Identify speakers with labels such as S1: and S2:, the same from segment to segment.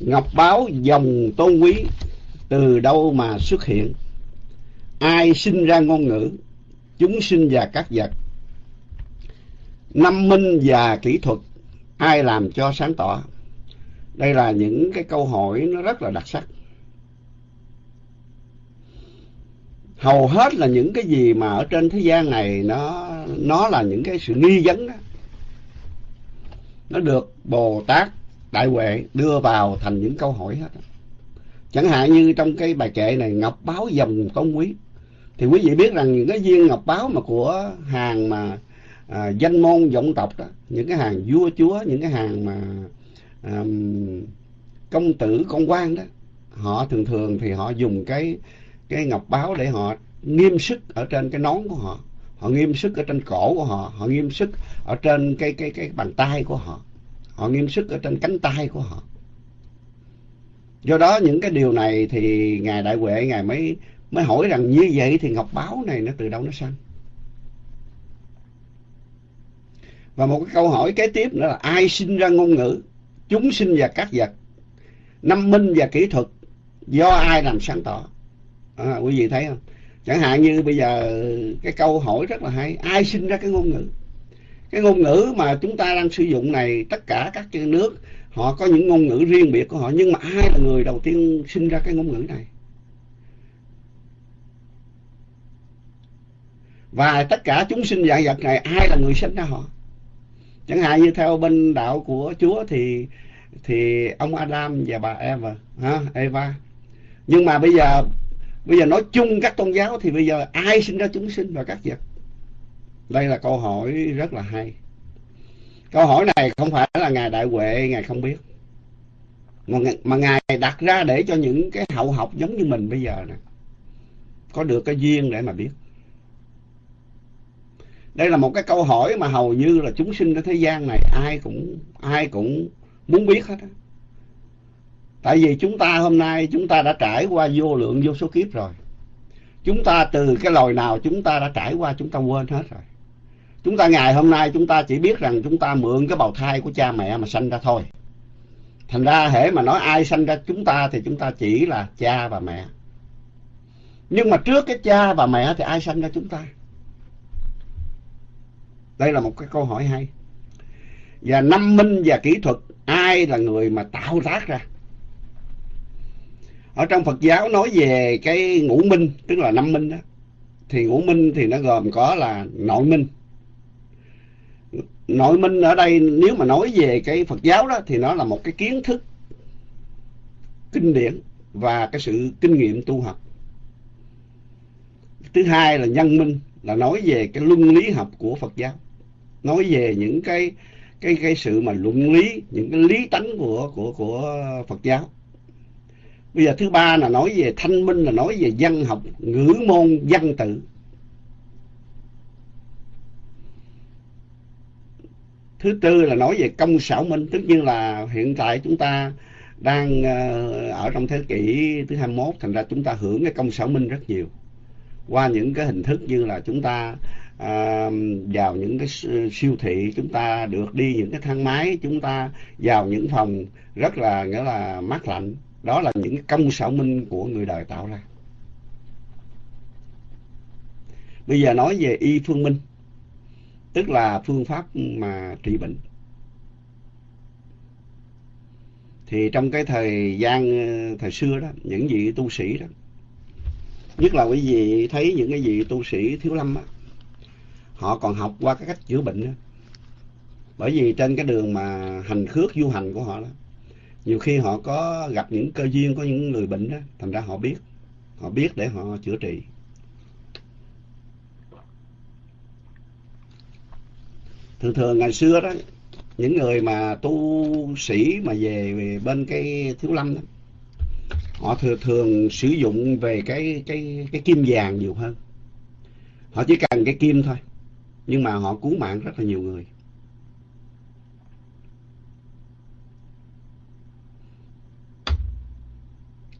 S1: ngọc báo dòng tôn quý, từ đâu mà xuất hiện? Ai sinh ra ngôn ngữ? Chúng sinh và các vật. Năm minh và kỹ thuật, ai làm cho sáng tỏ? Đây là những cái câu hỏi nó rất là đặc sắc. Hầu hết là những cái gì mà ở trên thế gian này nó nó là những cái sự nghi vấn đó. Nó được bồ tát đại huệ đưa vào thành những câu hỏi hết. Chẳng hạn như trong cái bài kệ này ngọc báo dòng công quý. Thì quý vị biết rằng những cái viên ngọc báo mà của hàng mà à, danh môn vọng tộc đó những cái hàng vua chúa những cái hàng mà à, công tử công quan đó họ thường thường thì họ dùng cái cái ngọc báo để họ nghiêm sức ở trên cái nón của họ. Họ nghiêm sức ở trên cổ của họ họ nghiêm sức ở trên cái cái cái bàn tay của họ họ nghiêm sức ở trên cánh tay của họ. Do đó những cái điều này thì ngài đại huệ ngài mới mới hỏi rằng như vậy thì ngọc báo này nó từ đâu nó sanh và một cái câu hỏi kế tiếp nữa là ai sinh ra ngôn ngữ? Chúng sinh và các vật. Năm minh và kỹ thuật. Do ai làm sáng tỏ? À, quý vị thấy không? Chẳng hạn như bây giờ cái câu hỏi rất là hay ai sinh ra cái ngôn ngữ? Cái ngôn ngữ mà chúng ta đang sử dụng này, tất cả các nước, họ có những ngôn ngữ riêng biệt của họ, nhưng mà ai là người đầu tiên sinh ra cái ngôn ngữ này? Và tất cả chúng sinh dạng vật này, ai là người sinh ra họ? Chẳng hạn như theo bên đạo của Chúa thì thì ông Adam và bà Eva, ha, Eva. Nhưng mà bây giờ bây giờ nói chung các tôn giáo thì bây giờ ai sinh ra chúng sinh và các vật? Đây là câu hỏi rất là hay. Câu hỏi này không phải là ngài đại huệ ngài không biết. Mà, mà ngài đặt ra để cho những cái hậu học giống như mình bây giờ nè có được cái duyên để mà biết. Đây là một cái câu hỏi mà hầu như là chúng sinh ở thế gian này ai cũng ai cũng muốn biết hết á. Tại vì chúng ta hôm nay chúng ta đã trải qua vô lượng vô số kiếp rồi. Chúng ta từ cái loài nào chúng ta đã trải qua chúng ta quên hết rồi chúng ta ngày hôm nay chúng ta chỉ biết rằng chúng ta mượn cái bào thai của cha mẹ mà sanh ra thôi. Thành ra hễ mà nói ai sanh ra chúng ta thì chúng ta chỉ là cha và mẹ. Nhưng mà trước cái cha và mẹ thì ai sanh ra chúng ta? Đây là một cái câu hỏi hay. Và năm minh và kỹ thuật, ai là người mà tạo tác ra? Ở trong Phật giáo nói về cái ngũ minh, tức là năm minh đó, thì ngũ minh thì nó gồm có là nội minh nội minh ở đây, nếu mà nói về cái Phật giáo đó, thì nó là một cái kiến thức kinh điển và cái sự kinh nghiệm tu học. Thứ hai là nhân minh, là nói về cái luân lý học của Phật giáo. Nói về những cái cái cái sự mà luận lý, những cái lý tánh của của của Phật giáo. Bây giờ thứ ba là nói về thanh minh, là nói về văn học, ngữ môn, văn tự. Thứ tư là nói về công xảo minh tất nhiên là hiện tại chúng ta đang ờ, ở trong thế kỷ thứ 21 thành ra chúng ta hưởng cái công xảo minh rất nhiều. Qua những cái hình thức như là chúng ta à, vào những cái siêu thị chúng ta được đi những cái thang máy chúng ta vào những phòng rất là nghĩa là mát lạnh. Đó là những công xảo minh của người đời tạo ra. Bây giờ nói về y phương minh tức là phương pháp mà trị bệnh thì trong cái thời gian ờ, thời xưa đó, những vị tu sĩ đó, nhất là quý vị thấy những cái vị tu sĩ thiếu lâm á, họ còn học qua cái cách chữa bệnh đó. bởi vì trên cái đường mà hành khước du hành của họ đó, nhiều khi họ có gặp những cơ duyên, có những người bệnh đó, thành ra họ biết họ biết để họ chữa trị thường thường ngày xưa đó những người mà tu sĩ mà về, về bên cái thiếu lâm đó họ thường thường sử dụng về cái cái cái kim vàng nhiều hơn. Họ chỉ cần cái kim thôi nhưng mà họ cứu mạng rất là nhiều người.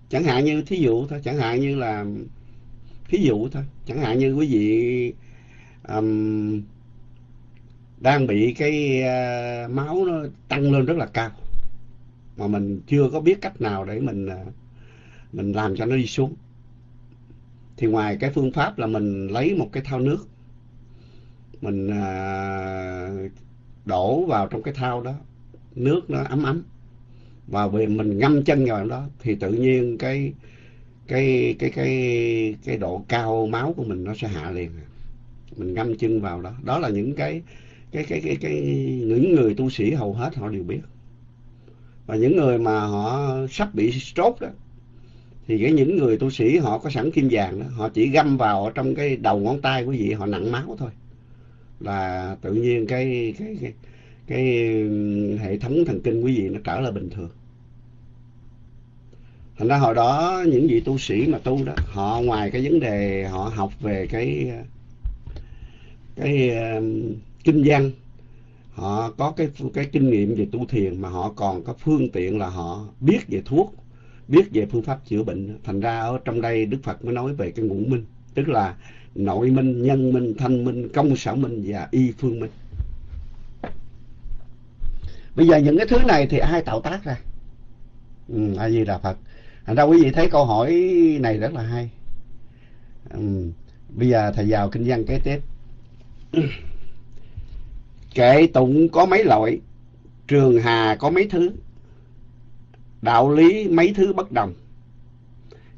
S1: Chẳng hạn như thí dụ thôi chẳng hạn như là thí dụ thôi chẳng hạn như quý vị um, đang bị cái uh, máu nó tăng lên rất là cao. Mà mình chưa có biết cách nào để mình uh, mình làm cho nó đi xuống. Thì ngoài cái phương pháp là mình lấy một cái thao nước mình uh, đổ vào trong cái thao đó nước nó ấm ấm. Và về mình ngâm chân vào đó thì tự nhiên cái cái cái cái cái độ cao máu của mình nó sẽ hạ liền. Mình ngâm chân vào đó. Đó là những cái cái cái cái cái, những người tu sĩ hầu hết họ đều biết. Và những người mà họ sắp bị stroke đó, thì cái những người tu sĩ họ có sẵn kim vàng đó, họ chỉ găm vào ở trong cái đầu ngón tay quý vị, họ nặng máu thôi. Là tự nhiên cái cái cái cái hệ thống thần kinh quý vị nó trở lại bình thường. Thành ra hồi đó những vị tu sĩ mà tu đó, họ ngoài cái vấn đề họ học về cái cái kinh văn họ có cái cái kinh nghiệm về tu thiền mà họ còn có phương tiện là họ biết về thuốc biết về phương pháp chữa bệnh. Thành ra ở trong đây đức phật mới nói về cái ngũ minh tức là nội minh nhân minh thanh minh công sở minh và y phương minh. Bây giờ những cái thứ này thì ai tạo tác ra? Ừ, a di đà phật. Thành ra quý vị thấy câu hỏi này rất là hay. Ừ, bây giờ thầy vào kinh văn kế tiếp kệ tụng có mấy loại trường hà có mấy thứ đạo lý mấy thứ bất đồng.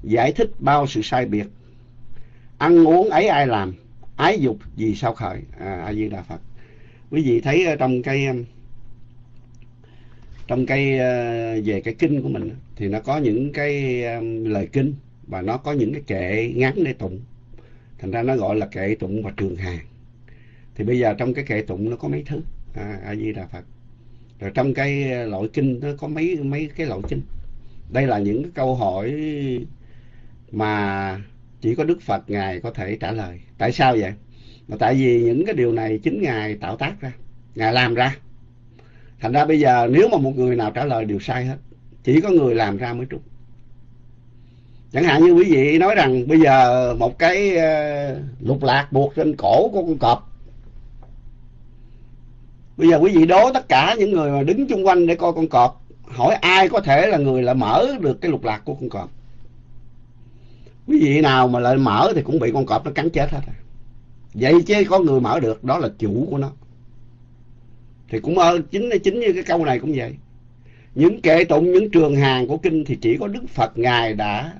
S1: Giải thích bao sự sai biệt. Ăn uống ấy ai làm ái dục gì sao khởi? À, a di đà phật. Quý vị thấy trong cái um, trong cái ờ, về cái kinh của mình thì nó có những cái um, lời kinh và nó có những cái kệ ngắn để tụng. Thành ra nó gọi là kệ tụng và trường hàng thì bây giờ trong cái kệ tụng nó có mấy thứ? À, a di đà phật. Rồi trong cái ờ, loại kinh nó có mấy mấy cái loại kinh? Đây là những cái câu hỏi mà chỉ có đức phật ngài có thể trả lời. Tại sao vậy? Mà tại vì những cái điều này chính ngài tạo tác ra ngài làm ra. Thành ra bây giờ nếu mà một người nào trả lời đều sai hết chỉ có người làm ra mới trúng. Chẳng hạn như quý vị nói rằng bây giờ một cái ờ, lục lạc buộc trên cổ của con cọp bây giờ quý vị đố tất cả những người mà đứng chung quanh để coi con cọp, hỏi ai có thể là người là mở được cái lục lạc của con cọp? Quý vị nào mà lại mở thì cũng bị con cọp nó cắn chết hết à. vậy chứ có người mở được, đó là chủ của nó. Thì cũng ở chính chính như cái câu này cũng vậy. Những kệ tụng, những trường hàng của kinh thì chỉ có đức phật ngài đã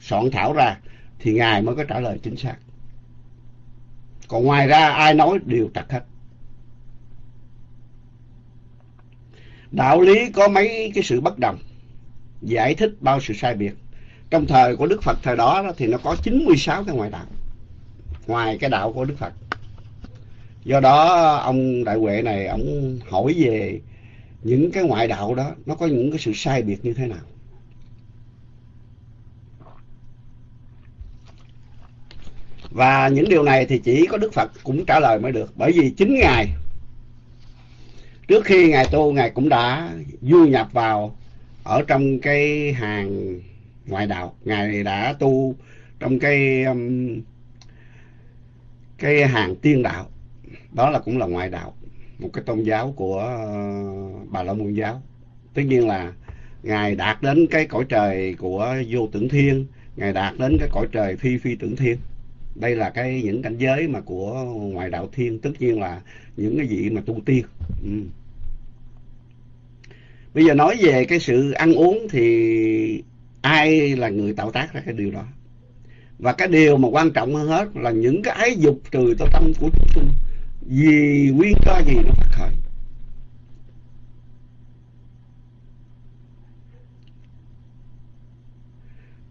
S1: soạn thảo ra, thì ngài mới có trả lời chính xác. Còn ngoài ra, ai nói đều trật hết. Đạo lý có mấy cái sự bất đồng, giải thích bao sự sai biệt. Trong thời của đức phật thời đó thì nó có 96 cái ngoại đạo, ngoài cái đạo của đức phật. Do đó, ông đại huệ này, ông hỏi về những cái ngoại đạo đó, nó có những cái sự sai biệt như thế nào? Và những điều này thì chỉ có đức phật cũng trả lời mới được. Bởi vì chính ngài trước khi ngài tu ngài cũng đã du nhập vào ở trong cái hàng ngoại đạo. Ngài đã tu trong cái um, cái hàng tiên đạo. Đó là cũng là ngoại đạo một cái tôn giáo của uh, bà la môn giáo. Tất nhiên là ngài đạt đến cái cõi trời của vô tưởng thiên ngài đạt đến cái cõi trời phi phi tưởng thiên đây là cái những cảnh giới mà của ngoại đạo thiên, tất nhiên là những cái vị mà tu tiên. Ừ. bây giờ nói về cái sự ăn uống thì ai là người tạo tác ra cái điều đó? Và cái điều mà quan trọng hơn hết là những cái ái dục từ tâm của chúng sinh vì nguyên do gì nó phát khởi?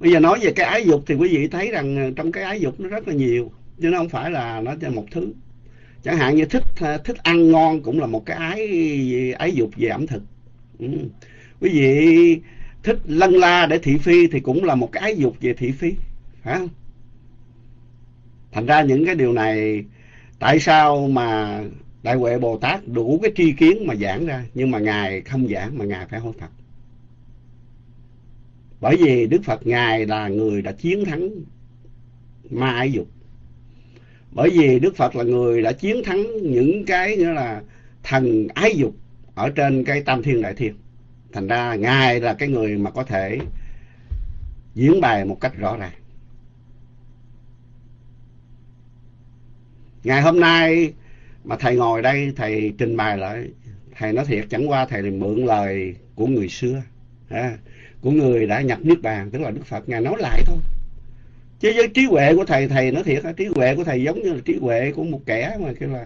S1: Bây giờ nói về cái ái dục thì quý vị thấy rằng ờ, trong cái ái dục nó rất là nhiều, chứ nó không phải là nó là một thứ. Chẳng hạn như thích ờ, thích ăn ngon cũng là một cái ái ái dục về ẩm thực. Ừ. quý vị thích lân la để thị phi thì cũng là một cái ái dục về thị phi, phải không? Thành ra những cái điều này, tại sao mà đại huệ bồ tát đủ cái tri kiến mà giảng ra, nhưng mà ngài không giảng mà ngài phải hối phật bởi vì đức phật ngài là người đã chiến thắng ma ái dục. Bởi vì đức phật là người đã chiến thắng những cái nghĩa là thần ái dục ở trên cái tam thiên đại thiên. Thành ra ngài là cái người mà có thể diễn bài một cách rõ ràng. Ngày hôm nay mà thầy ngồi đây thầy trình bày lại thầy nói thiệt chẳng qua thầy mượn lời của người xưa à, của người đã nhập niết bàn, tức là đức phật, ngài nói lại thôi. Chứ với trí huệ của thầy thầy nói thiệt trí huệ của thầy giống như là trí huệ của một kẻ mà kêu là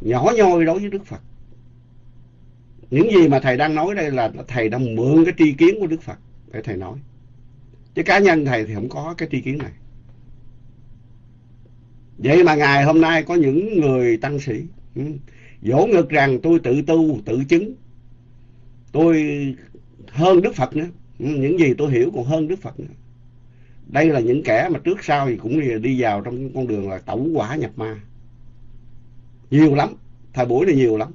S1: nhỏ nhoi đối với đức phật. Những gì mà thầy đang nói đây là thầy đang mượn cái tri kiến của đức phật để thầy nói. Chứ cá nhân thầy thì không có cái tri kiến này. Vậy mà ngày hôm nay có những người tăng sĩ ừ, dỗ ngực rằng tôi tự tu, tự chứng. Tôi hơn đức phật nữa những gì tôi hiểu còn hơn đức phật nữa. Đây là những kẻ mà trước sau thì cũng đi vào trong con đường là tẩu quả nhập ma. Nhiều lắm, thời buổi này nhiều lắm.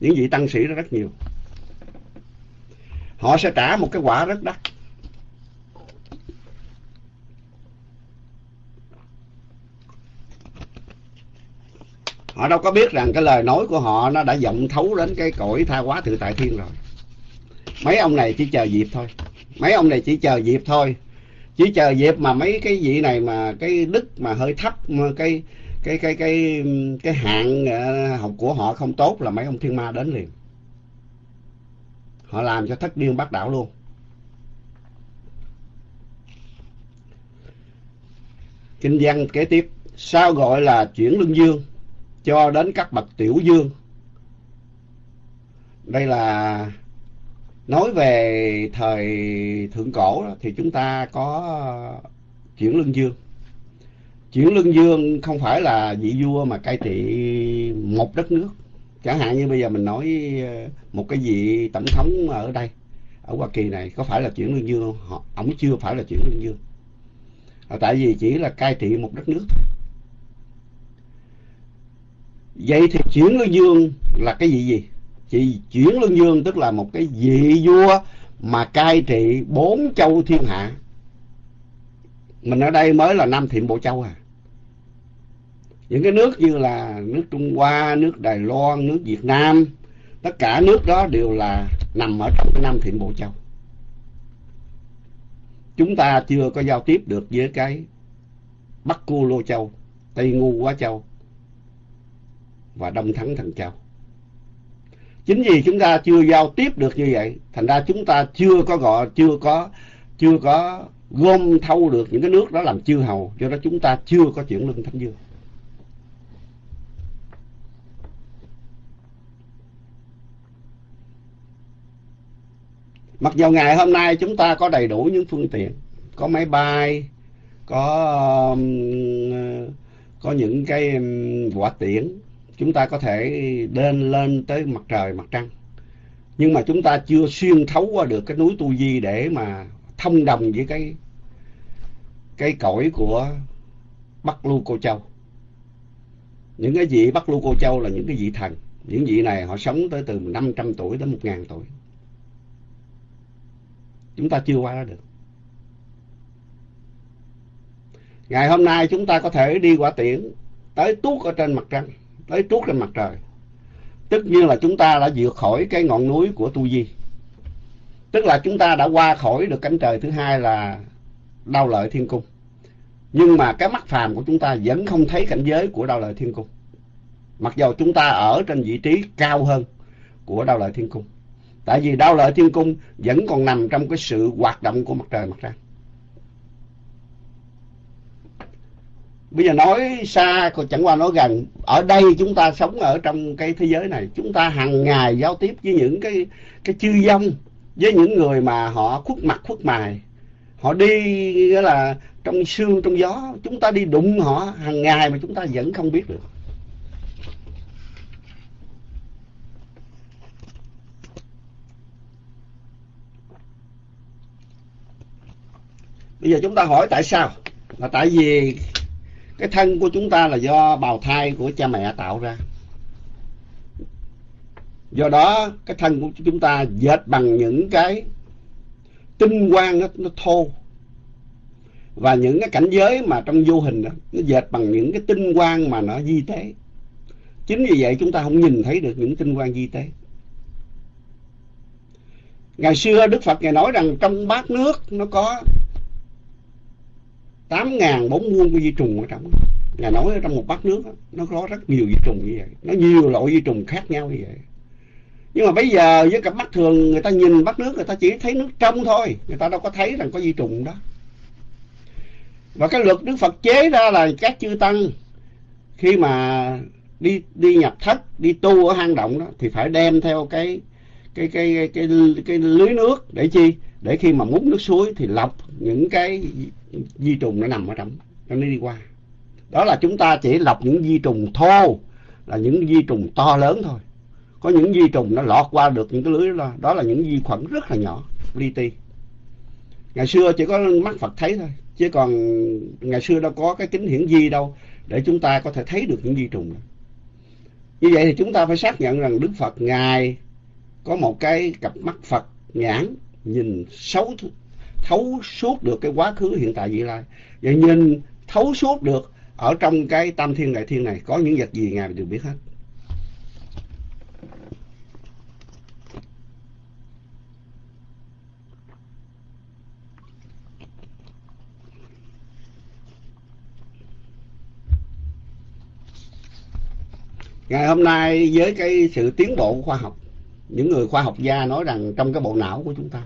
S1: Những vị tăng sĩ đó rất nhiều. Họ sẽ trả một cái quả rất đắt. Họ đâu có biết rằng cái lời nói của họ nó đã vọng thấu đến cái cõi tha hóa tự tại thiên rồi. Mấy ông này chỉ chờ dịp thôi mấy ông này chỉ chờ dịp thôi. Chỉ chờ dịp mà mấy cái vị này mà cái đức mà hơi thấp, mà cái cái cái cái cái hạng ờ, học của họ không tốt là mấy ông thiên ma đến liền. Họ làm cho thất điên bắt đảo luôn. Kinh văn kế tiếp. Sao gọi là chuyển lưng dương cho đến các bậc tiểu dương? Đây là nói về thời thượng cổ đó, thì chúng ta có chuyển lương dương. Chuyển lương dương không phải là vị vua mà cai trị một đất nước. Chẳng hạn như bây giờ mình nói ờ, một cái vị tổng thống ở đây ở hoa kỳ này có phải là chuyển lương dương không? Họ ổng chưa phải là chuyển lương dương. Ờ, tại vì chỉ là cai trị một đất nước vậy thì chuyển lương dương là cái gì gì? Chỉ chuyển luân dương tức là một cái vị vua mà cai trị bốn châu thiên hạ mình ở đây mới là Nam thiện bộ châu à những cái nước như là nước Trung Hoa, nước Đài Loan, nước Việt Nam, tất cả nước đó đều là nằm ở trong cái Nam thiện bộ châu. Chúng ta chưa có giao tiếp được với cái Bắc Cô Lô Châu, Tây Ngu Quá Châu và Đông Thắng Thần Châu. Chính vì chúng ta chưa giao tiếp được như vậy, thành ra chúng ta chưa có gọi, chưa có, chưa có gom thâu được những cái nước đó làm chư hầu, do đó chúng ta chưa có chuyển lưng thánh dương. mặc dù ngày hôm nay chúng ta có đầy đủ những phương tiện có máy bay có um, có những cái um, quả tiễn chúng ta có thể lên lên tới mặt trời, mặt trăng. Nhưng mà chúng ta chưa xuyên thấu qua được cái núi tu di để mà thông đồng với cái cái cõi của bắc lưu cô châu. Những cái vị bắc lưu cô châu là những cái vị thần. Những vị này họ sống tới từ 500 tuổi đến 1.000 tuổi. Chúng ta chưa qua đó được. Ngày hôm nay chúng ta có thể đi quả tiễn, tới tuốt ở trên mặt trăng lấy tuốt lên mặt trời. Tất nhiên là chúng ta đã vượt khỏi cái ngọn núi của tu di. Tức là chúng ta đã qua khỏi được cánh trời thứ hai là đau lợi thiên cung. Nhưng mà cái mắt phàm của chúng ta vẫn không thấy cảnh giới của đau lợi thiên cung. Mặc dù chúng ta ở trên vị trí cao hơn của đau lợi thiên cung. Tại vì đau lợi thiên cung vẫn còn nằm trong cái sự hoạt động của mặt trời mặt trăng. Bây giờ nói xa còn chẳng qua nói gần. Ở đây chúng ta sống ở trong cái thế giới này, chúng ta hàng ngày giao tiếp với những cái cái chư dông, với những người mà họ khuất mặt, khuất mài. Họ đi, nghĩa là trong sương, trong gió, chúng ta đi đụng họ hàng ngày mà chúng ta vẫn không biết được. Bây giờ chúng ta hỏi tại sao? Là tại vì cái thân của chúng ta là do bào thai của cha mẹ tạo ra. Do đó cái thân của chúng ta dệt bằng những cái tinh quang nó, nó thô. Và những cái cảnh giới mà trong vô hình đó nó dệt bằng những cái tinh quang mà nó di tế. Chính vì vậy chúng ta không nhìn thấy được những tinh quang di tế. Ngày xưa đức phật ngài nói rằng trong bát nước nó có tám ngàn bốn muôn vi trùng ở trong ngài nói ở trong một bát nước đó, nó có rất nhiều vi trùng như vậy. Nó nhiều loại vi trùng khác nhau như vậy. Nhưng mà bây giờ với cặp mắt thường người ta nhìn bát nước người ta chỉ thấy nước trong thôi. Người ta đâu có thấy rằng có vi trùng đó. Và cái luật đức phật chế ra là các chư tăng khi mà đi đi nhập thất đi tu ở hang động đó thì phải đem theo cái cái cái cái cái, cái lưới nước để chi? Để khi mà múc nước suối thì lọc những cái vi trùng nó nằm ở trong, nó đi qua. Đó là chúng ta chỉ lọc những vi trùng thô, là những vi trùng to lớn thôi. Có những vi trùng nó lọt qua được những cái lưới đó đó là những vi khuẩn rất là nhỏ, li ti. Ngày xưa chỉ có mắt phật thấy thôi, chứ còn ngày xưa đâu có cái kính hiển vi đâu, để chúng ta có thể thấy được những vi trùng đó. như vậy thì chúng ta phải xác nhận rằng đức phật ngài có một cái cặp mắt phật nhãn nhìn xấu thấu suốt được cái quá khứ hiện tại vị lai. Và nhìn thấu suốt được ở trong cái tam thiên đại thiên này, có những vật gì ngài đều biết hết. Ngày hôm nay với cái sự tiến bộ của khoa học những người khoa học gia nói rằng trong cái bộ não của chúng ta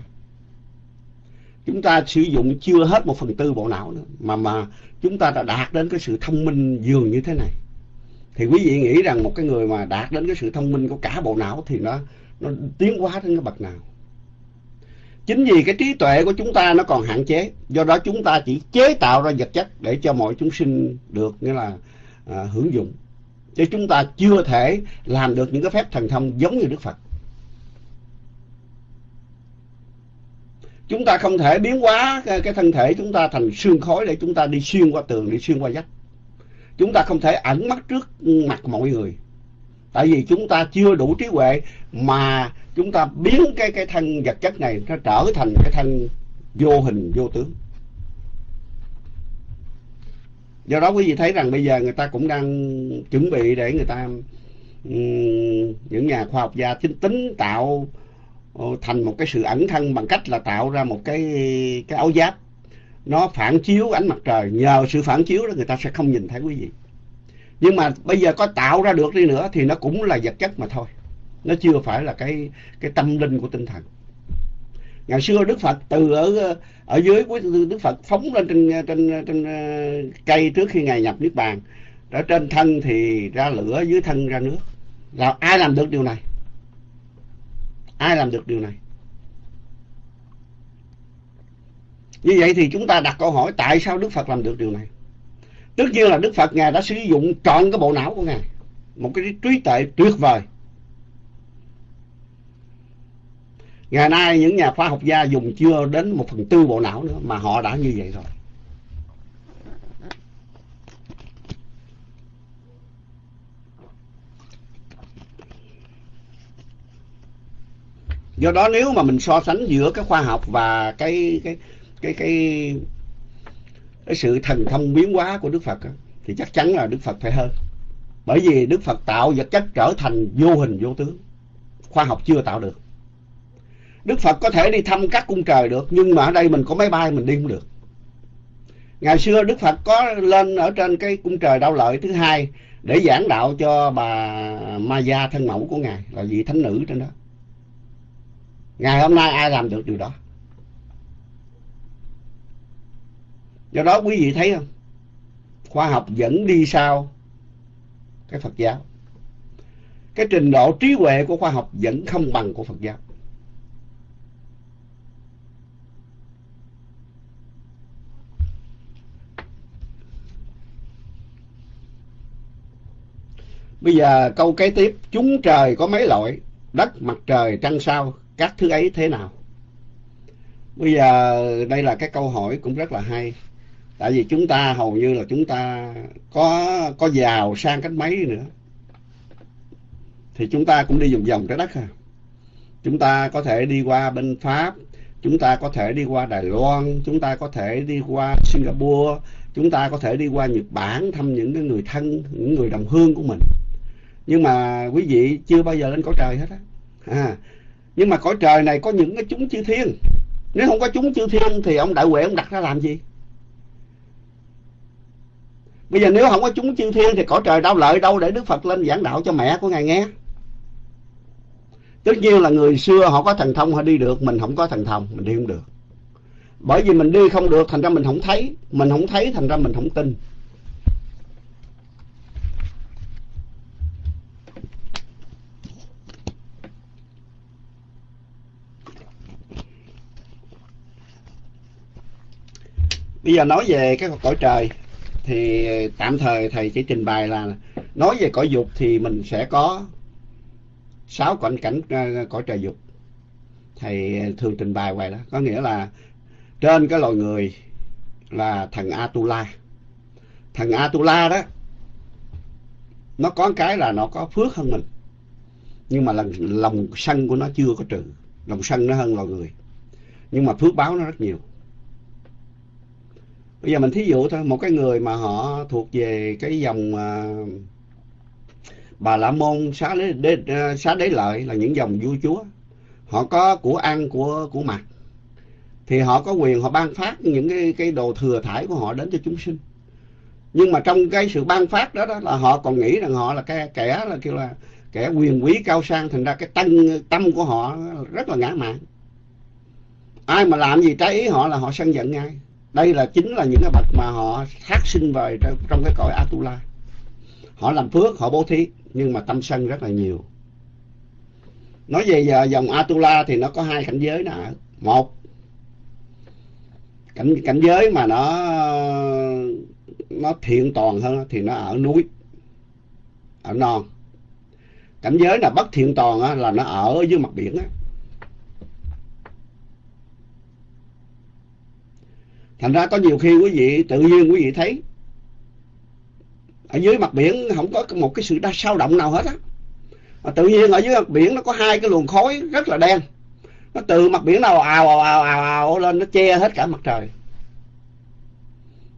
S1: chúng ta sử dụng chưa hết một phần tư bộ não nữa mà mà chúng ta đã đạt đến cái sự thông minh dường như thế này. Thì quý vị nghĩ rằng một cái người mà đạt đến cái sự thông minh của cả bộ não thì nó nó tiến hóa đến cái bậc nào? Chính vì cái trí tuệ của chúng ta nó còn hạn chế do đó chúng ta chỉ chế tạo ra vật chất để cho mọi chúng sinh được nghĩa là à, hưởng dụng. Chứ chúng ta chưa thể làm được những cái phép thần thông giống như đức phật. Chúng ta không thể biến hóa cái, cái thân thể chúng ta thành xương khói để chúng ta đi xuyên qua tường đi xuyên qua vách. Chúng ta không thể ẩn mắt trước mặt mọi người. Tại vì chúng ta chưa đủ trí huệ mà chúng ta biến cái cái thân vật chất này nó trở thành cái thân vô hình vô tướng. Do đó quý vị thấy rằng bây giờ người ta cũng đang chuẩn bị để người ta những nhà khoa học gia tính tính tạo Ờ, thành một cái sự ẩn thân bằng cách là tạo ra một cái cái áo giáp. Nó phản chiếu ánh mặt trời. Nhờ sự phản chiếu đó người ta sẽ không nhìn thấy quý vị. Nhưng mà bây giờ có tạo ra được đi nữa thì nó cũng là vật chất mà thôi. Nó chưa phải là cái cái tâm linh của tinh thần. Ngày xưa đức phật từ ở ở dưới của đức phật phóng lên trên trên trên ờ, cây trước khi ngài nhập niết bàn. Ở trên thân thì ra lửa, dưới thân ra nước. Là ai làm được điều này? Ai làm được điều này? Như vậy thì chúng ta đặt câu hỏi, tại sao đức phật làm được điều này? Tất nhiên là đức phật ngài đã sử dụng trọn cái bộ não của ngài, một cái trí tuệ tuyệt vời. Ngày nay những nhà khoa học gia dùng chưa đến một phần tư bộ não nữa mà họ đã như vậy rồi. Do đó nếu mà mình so sánh giữa cái khoa học và cái cái cái cái cái sự thần thông biến hóa của đức phật thì chắc chắn là đức phật phải hơn. Bởi vì đức phật tạo vật chất trở thành vô hình, vô tướng. Khoa học chưa tạo được. Đức phật có thể đi thăm các cung trời được, nhưng mà ở đây mình có máy bay, mình đi không được. Ngày xưa đức phật có lên ở trên cái cung trời đau lợi thứ hai để giảng đạo cho bà ma gia thân mẫu của ngài, là vị thánh nữ trên đó ngày hôm nay ai làm được điều đó? Do đó quý vị thấy không? Khoa học vẫn đi sau cái phật giáo. Cái trình độ trí huệ của khoa học vẫn không bằng của phật giáo. Bây giờ câu kế tiếp, chúng trời có mấy loại? Đất, mặt trời, trăng sao? Các thứ ấy thế nào? Bây giờ đây là cái câu hỏi cũng rất là hay. Tại vì chúng ta hầu như là chúng ta có có giàu sang cách mấy nữa. Thì chúng ta cũng đi vòng vòng trái đất à. Chúng ta có thể đi qua bên pháp chúng ta có thể đi qua đài loan chúng ta có thể đi qua singapore chúng ta có thể đi qua nhật bản thăm những cái người thân những người đồng hương của mình. Nhưng mà quý vị chưa bao giờ lên cõi trời hết á. À, nhưng mà cõi trời này có những cái chúng chư thiên. Nếu không có chúng chư thiên thì ông đại huệ ông đặt ra làm gì? Bây giờ nếu không có chúng chư thiên thì cõi trời đâu lợi đâu để đức phật lên giảng đạo cho mẹ của ngài nghe. Tất nhiên là người xưa họ có thần thông, họ đi được. Mình không có thần thông, mình đi không được. Bởi vì mình đi không được, thành ra mình không thấy. Mình không thấy, thành ra mình không tin. Bây giờ nói về cái cõi trời thì tạm thời thầy chỉ trình bày là nói về cõi dục thì mình sẽ có sáu cảnh ờ, cảnh cõi trời dục. Thầy thường trình bày vậy đó. Có nghĩa là trên cái loài người là thần Atula. Thần Atula đó nó có cái là nó có phước hơn mình nhưng mà lòng, lòng sân của nó chưa có trừ lòng sân nó hơn loài người. Nhưng mà phước báo nó rất nhiều bây giờ mình thí dụ thôi một cái người mà họ thuộc về cái dòng uh, bà la môn xá đế, đế à, xá đế lợi là những dòng vua chúa. Họ có của ăn của của mặc. Thì họ có quyền họ ban phát những cái cái đồ thừa thải của họ đến cho chúng sinh. Nhưng mà trong cái sự ban phát đó đó là họ còn nghĩ rằng họ là cái kẻ là kêu là kẻ quyền quý cao sang thành ra cái tâm tâm của họ rất là ngã mạn. Ai mà làm gì trái ý họ là họ sân giận ngay đây là chính là những cái bậc mà họ thác sinh về trong, trong cái cõi Atula. Họ làm phước họ bố thí nhưng mà tâm sân rất là nhiều. Nói về giờ dòng Atula thì nó có hai cảnh giới nè. Một cảnh cảnh giới mà nó nó thiện toàn hơn thì nó ở núi ở non. Cảnh giới là bất thiện toàn á, là nó ở dưới mặt biển á. Thành ra có nhiều khi quý vị, tự nhiên quý vị thấy, ở dưới mặt biển không có một cái sự đa sao động nào hết á. Mà tự nhiên ở dưới mặt biển nó có hai cái luồng khói rất là đen. Nó từ mặt biển nào ào ào ào ào ào lên, nó che hết cả mặt trời.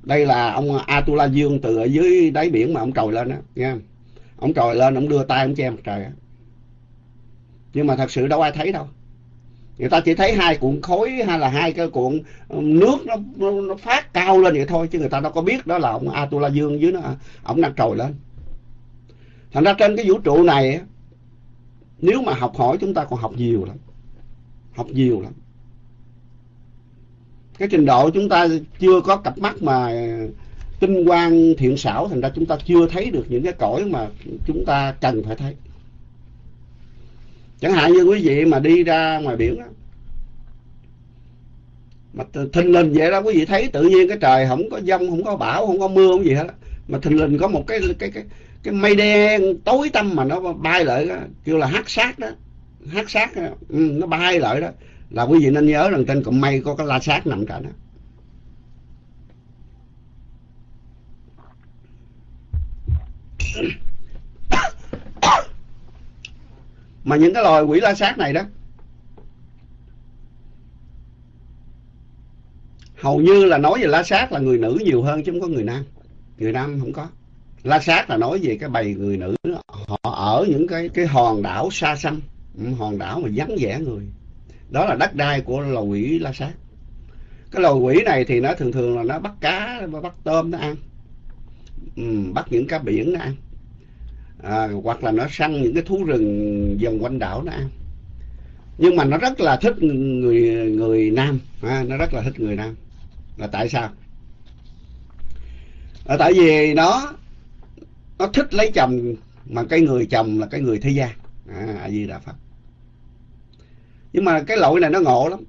S1: Đây là ông Atula Dương từ ở dưới đáy biển mà ông trồi lên á nha ông trồi lên, ông đưa tay ông che mặt trời á. Nhưng mà thật sự đâu ai thấy đâu người ta chỉ thấy hai cuộn khối hay là hai cái cuộn um, nước nó, nó, nó phát cao lên vậy thôi chứ người ta đâu có biết đó là ông Atula Dương dưới nó à, ông đang trồi lên. Thành ra trên cái vũ trụ này nếu mà học hỏi chúng ta còn học nhiều lắm học nhiều lắm. Cái trình độ chúng ta chưa có cặp mắt mà tinh quang thiện xảo thành ra chúng ta chưa thấy được những cái cõi mà chúng ta cần phải thấy chẳng hạn như quý vị mà đi ra ngoài biển đó mà thình lình vậy đó quý vị thấy tự nhiên cái trời không có dông không có bão không có mưa không gì hết mà thình lình có một cái cái cái cái mây đen tối tăm mà nó bay lại đó, kêu là hát sát đó hát sát đó. Ừ, nó bay lại đó là quý vị nên nhớ rằng trên cụm mây có cái la sát nằm cả đó mà những cái loài quỷ la sát này đó hầu như là nói về la sát là người nữ nhiều hơn chứ không có người nam. Người nam không có. La sát là nói về cái bầy người nữ họ ở những cái cái hòn đảo xa xăm ừ, hòn đảo mà vắng vẻ người. Đó là đất đai của loài quỷ la sát. Cái loài quỷ này thì nó thường thường là nó bắt cá bắt tôm nó ăn. Ừ, bắt những cá biển nó ăn à, hoặc là nó săn những cái thú rừng vòng quanh đảo nó ăn. Nhưng mà nó rất là thích người người nam. À, nó rất là thích người nam. Là tại sao? Là tại vì nó nó thích lấy chồng mà cái người chồng là cái người thế gian. À, a di đà phật. Nhưng mà cái lỗi này nó ngộ lắm.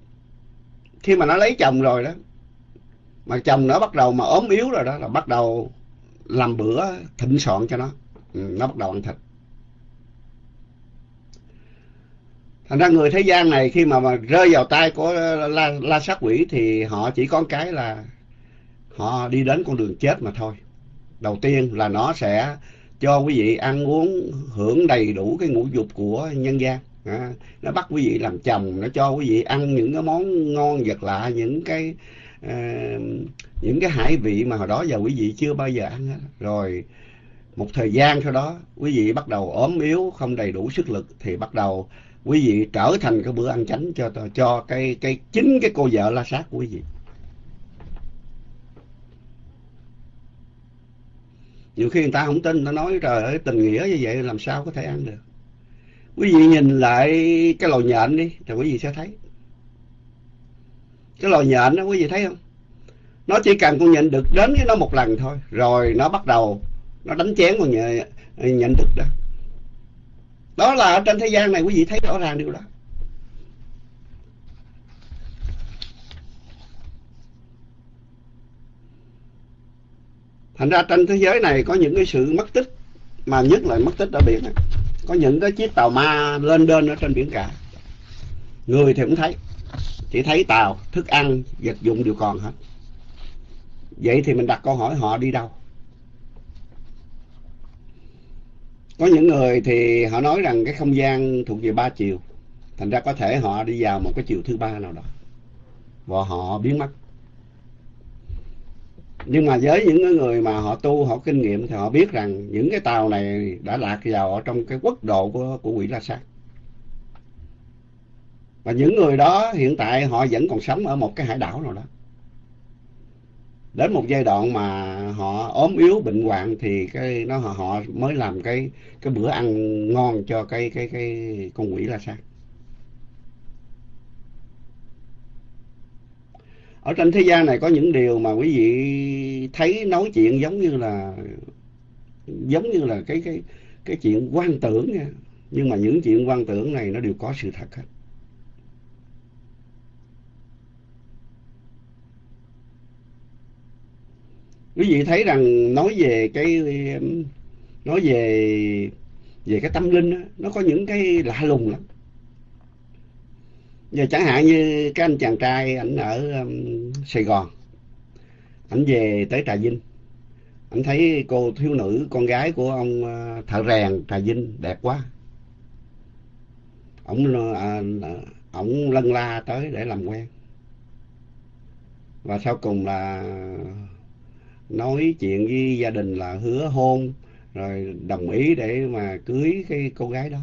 S1: Khi mà nó lấy chồng rồi đó mà chồng nó bắt đầu mà ốm yếu rồi đó là bắt đầu làm bữa thịnh soạn cho nó nó bắt đầu ăn thịt. Thành ra người thế gian này khi mà, mà rơi vào tay của la, la sát quỷ thì họ chỉ có cái là họ đi đến con đường chết mà thôi. Đầu tiên là nó sẽ cho quý vị ăn uống hưởng đầy đủ cái ngũ dục của nhân gian. À, nó bắt quý vị làm chồng nó cho quý vị ăn những cái món ngon vật lạ những cái uh, những cái hải vị mà hồi đó giờ quý vị chưa bao giờ ăn hết. Rồi một thời gian sau đó, quý vị bắt đầu ốm yếu, không đầy đủ sức lực, thì bắt đầu quý vị trở thành cái bữa ăn chánh cho cho cái cái chính cái cô vợ la sát của quý vị. Nhiều khi người ta không tin nó nói, trời ơi, tình nghĩa như vậy làm sao có thể ăn được? Quý vị nhìn lại cái lò nhện đi, thì quý vị sẽ thấy. Cái lò nhện đó, quý vị thấy không? Nó chỉ cần con nhện được đến với nó một lần thôi, rồi nó bắt đầu nó đánh chén vào nhà, à, nhận thức đó. Đó là ở trên thế gian này quý vị thấy rõ ràng điều đó. Thành ra trên thế giới này có những cái sự mất tích mà nhất là mất tích ở biển này. có những cái chiếc tàu ma lên đên ở trên biển cả. Người thì cũng thấy chỉ thấy tàu thức ăn vật dụng đều còn hết. Vậy thì mình đặt câu hỏi họ đi đâu? Có những người thì họ nói rằng cái không gian thuộc về ba chiều. Thành ra có thể họ đi vào một cái chiều thứ ba nào đó. Và họ biến mất. Nhưng mà với những người mà họ tu, họ kinh nghiệm thì họ biết rằng những cái tàu này đã lạc vào ở trong cái quốc độ của của quỷ la sát. Và những người đó hiện tại họ vẫn còn sống ở một cái hải đảo nào đó đến một giai đoạn mà họ ốm yếu bệnh hoạn thì cái nó họ, họ mới làm cái cái bữa ăn ngon cho cái cái cái con quỷ la sát ở trên thế gian này có những điều mà quý vị thấy nói chuyện giống như là giống như là cái cái cái chuyện quan tưởng nha. Nhưng mà những chuyện quan tưởng này nó đều có sự thật hết. Quý vị thấy rằng nói về cái nói về về cái tâm linh đó, nó có những cái lạ lùng lắm. Giờ chẳng hạn như cái anh chàng trai ảnh ở um, Sài Gòn ảnh về tới Trà Vinh. Ảnh thấy cô thiếu nữ con gái của ông uh, thợ rèn Trà Vinh đẹp quá. Ổng uh, uh, ổng lân la tới để làm quen. Và sau cùng là nói chuyện với gia đình là hứa hôn rồi đồng ý để mà cưới cái cô gái đó.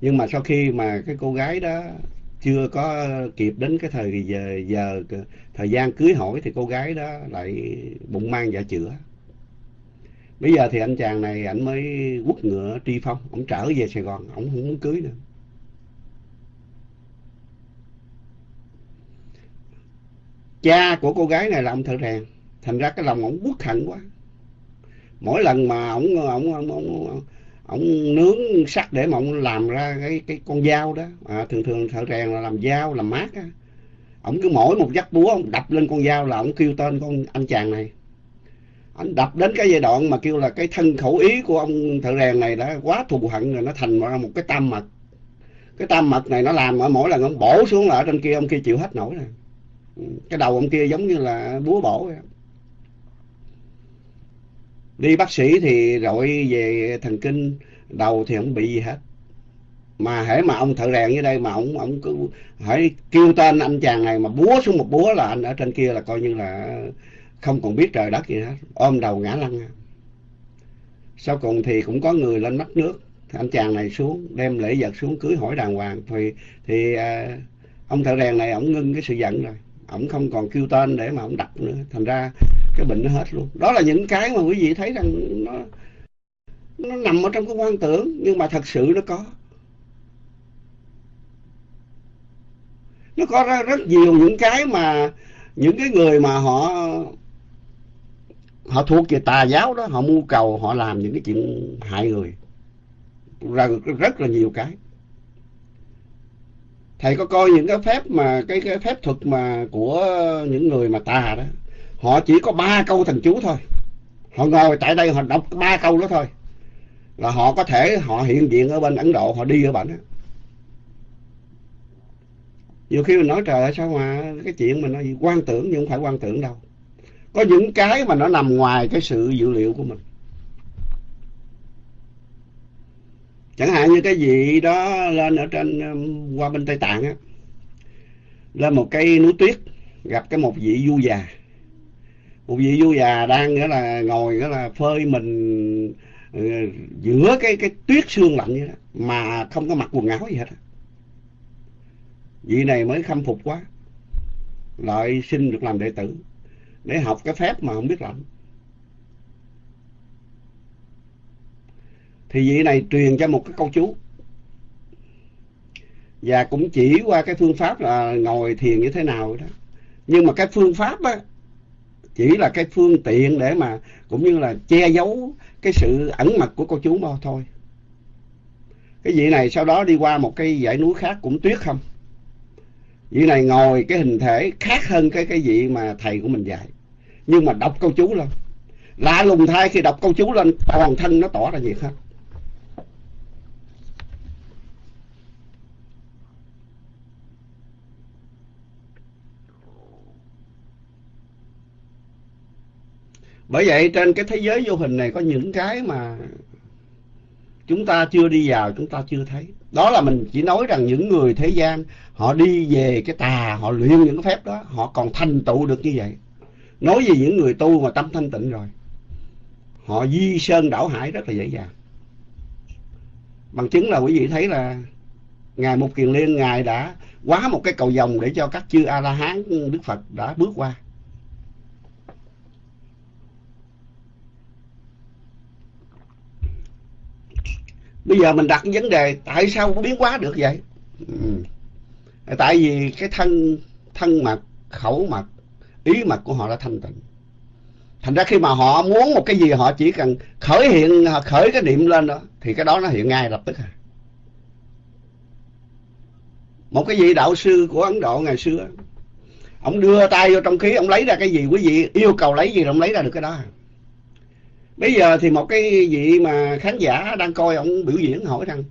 S1: Nhưng mà sau khi mà cái cô gái đó chưa có kịp đến cái thời giờ, giờ thời gian cưới hỏi thì cô gái đó lại bụng mang dạ chữa. Bây giờ thì anh chàng này anh mới quất ngựa tri phong ông trở về sài gòn ông không muốn cưới nữa. Cha của cô gái này là ông thợ rèn thành ra cái lòng ổng uất hận quá. Mỗi lần mà ổng ổng ổng ổng ổng nướng sắt để mà ổng làm ra cái cái con dao đó à, thường thường thợ rèn là làm dao làm mát á ổng cứ mỗi một giấc búa ổng đập lên con dao là ổng kêu tên con anh chàng này. Anh đập đến cái giai đoạn mà kêu là cái thân khẩu ý của ông thợ rèn này đã quá thù hận rồi nó thành ra một cái tam mật. Cái tam mật này nó làm ở mỗi lần ông bổ xuống là ở trên kia ông kia chịu hết nổi này ừ, cái đầu ông kia giống như là búa bổ vậy đi bác sĩ thì rội về thần kinh đầu thì không bị gì hết. Mà hễ mà ông thợ rèn như đây mà ông ông cứ hãy kêu tên anh chàng này mà búa xuống một búa là anh ở trên kia là coi như là không còn biết trời đất gì hết. Ôm đầu ngã lăn. Sau cùng thì cũng có người lên mắt nước. Anh chàng này xuống đem lễ vật xuống cưới hỏi đàng hoàng. Thì thì à, ông thợ rèn này ông ngưng cái sự giận rồi. Ông không còn kêu tên để mà ông đập nữa. Thành ra cái bệnh nó hết luôn. Đó là những cái mà quý vị thấy rằng nó nó nằm ở trong cái quan tưởng nhưng mà thật sự nó có. Nó có rất, rất nhiều những cái mà những cái người mà họ họ thuộc về tà giáo đó họ mưu cầu họ làm những cái chuyện hại người. Ra rất là nhiều cái. Thầy có coi những cái phép mà cái cái phép thuật mà của những người mà tà đó họ chỉ có ba câu thần chú thôi. Họ ngồi tại đây, họ đọc ba câu đó thôi. Là họ có thể, họ hiện diện ở bên ấn độ, họ đi ở bệnh á nhiều khi mình nói, trời ơi, sao mà cái chuyện mình nó quan tưởng nhưng không phải quan tưởng đâu. Có những cái mà nó nằm ngoài cái sự dự liệu của mình. Chẳng hạn như cái gì đó lên ở trên um, qua bên tây tạng á, lên một cây núi tuyết, gặp cái một vị du già một vị vua già đang, nghĩa là ngồi, nghĩa là phơi mình ờ, giữa cái cái tuyết sương lạnh vậy đó, mà không có mặc quần áo gì hết vị này mới khâm phục quá, lại xin được làm đệ tử để học cái phép mà không biết làm. Thì vị này truyền cho một cái câu chú, và cũng chỉ qua cái phương pháp là ngồi thiền như thế nào đó. Nhưng mà cái phương pháp á chỉ là cái phương tiện để mà cũng như là che giấu cái sự ẩn mật của cô chú mà thôi. Cái vị này sau đó đi qua một cái dãy núi khác cũng tuyết không? Vị này ngồi cái hình thể khác hơn cái cái vị mà thầy của mình dạy. Nhưng mà đọc câu chú lên. Lạ lùng thay khi đọc câu chú lên, toàn thân nó tỏ ra nhiệt hết. Bởi vậy trên cái thế giới vô hình này có những cái mà chúng ta chưa đi vào, chúng ta chưa thấy. Đó là mình chỉ nói rằng những người thế gian, họ đi về cái tà, họ luyện những cái phép đó, họ còn thành tựu được như vậy. Nói về những người tu mà tâm thanh tịnh rồi, họ di sơn đảo hải rất là dễ dàng. Bằng chứng là quý vị thấy là ngài mục kiền liên, ngài đã quá một cái cầu vòng để cho các chư a la hán đức phật đã bước qua. Bây giờ mình đặt vấn đề tại sao biến hóa được vậy? Ừ. tại vì cái thân thân mật khẩu mật ý mật của họ đã thanh tịnh. Thành ra khi mà họ muốn một cái gì họ chỉ cần khởi hiện khởi cái niệm lên đó thì cái đó nó hiện ngay lập tức à. Một cái vị đạo sư của ấn độ ngày xưa ông đưa tay vô trong khí ông lấy ra cái gì quý vị yêu cầu lấy gì ông lấy ra được cái đó à bây giờ thì một cái vị mà khán giả đang coi ông biểu diễn hỏi rằng,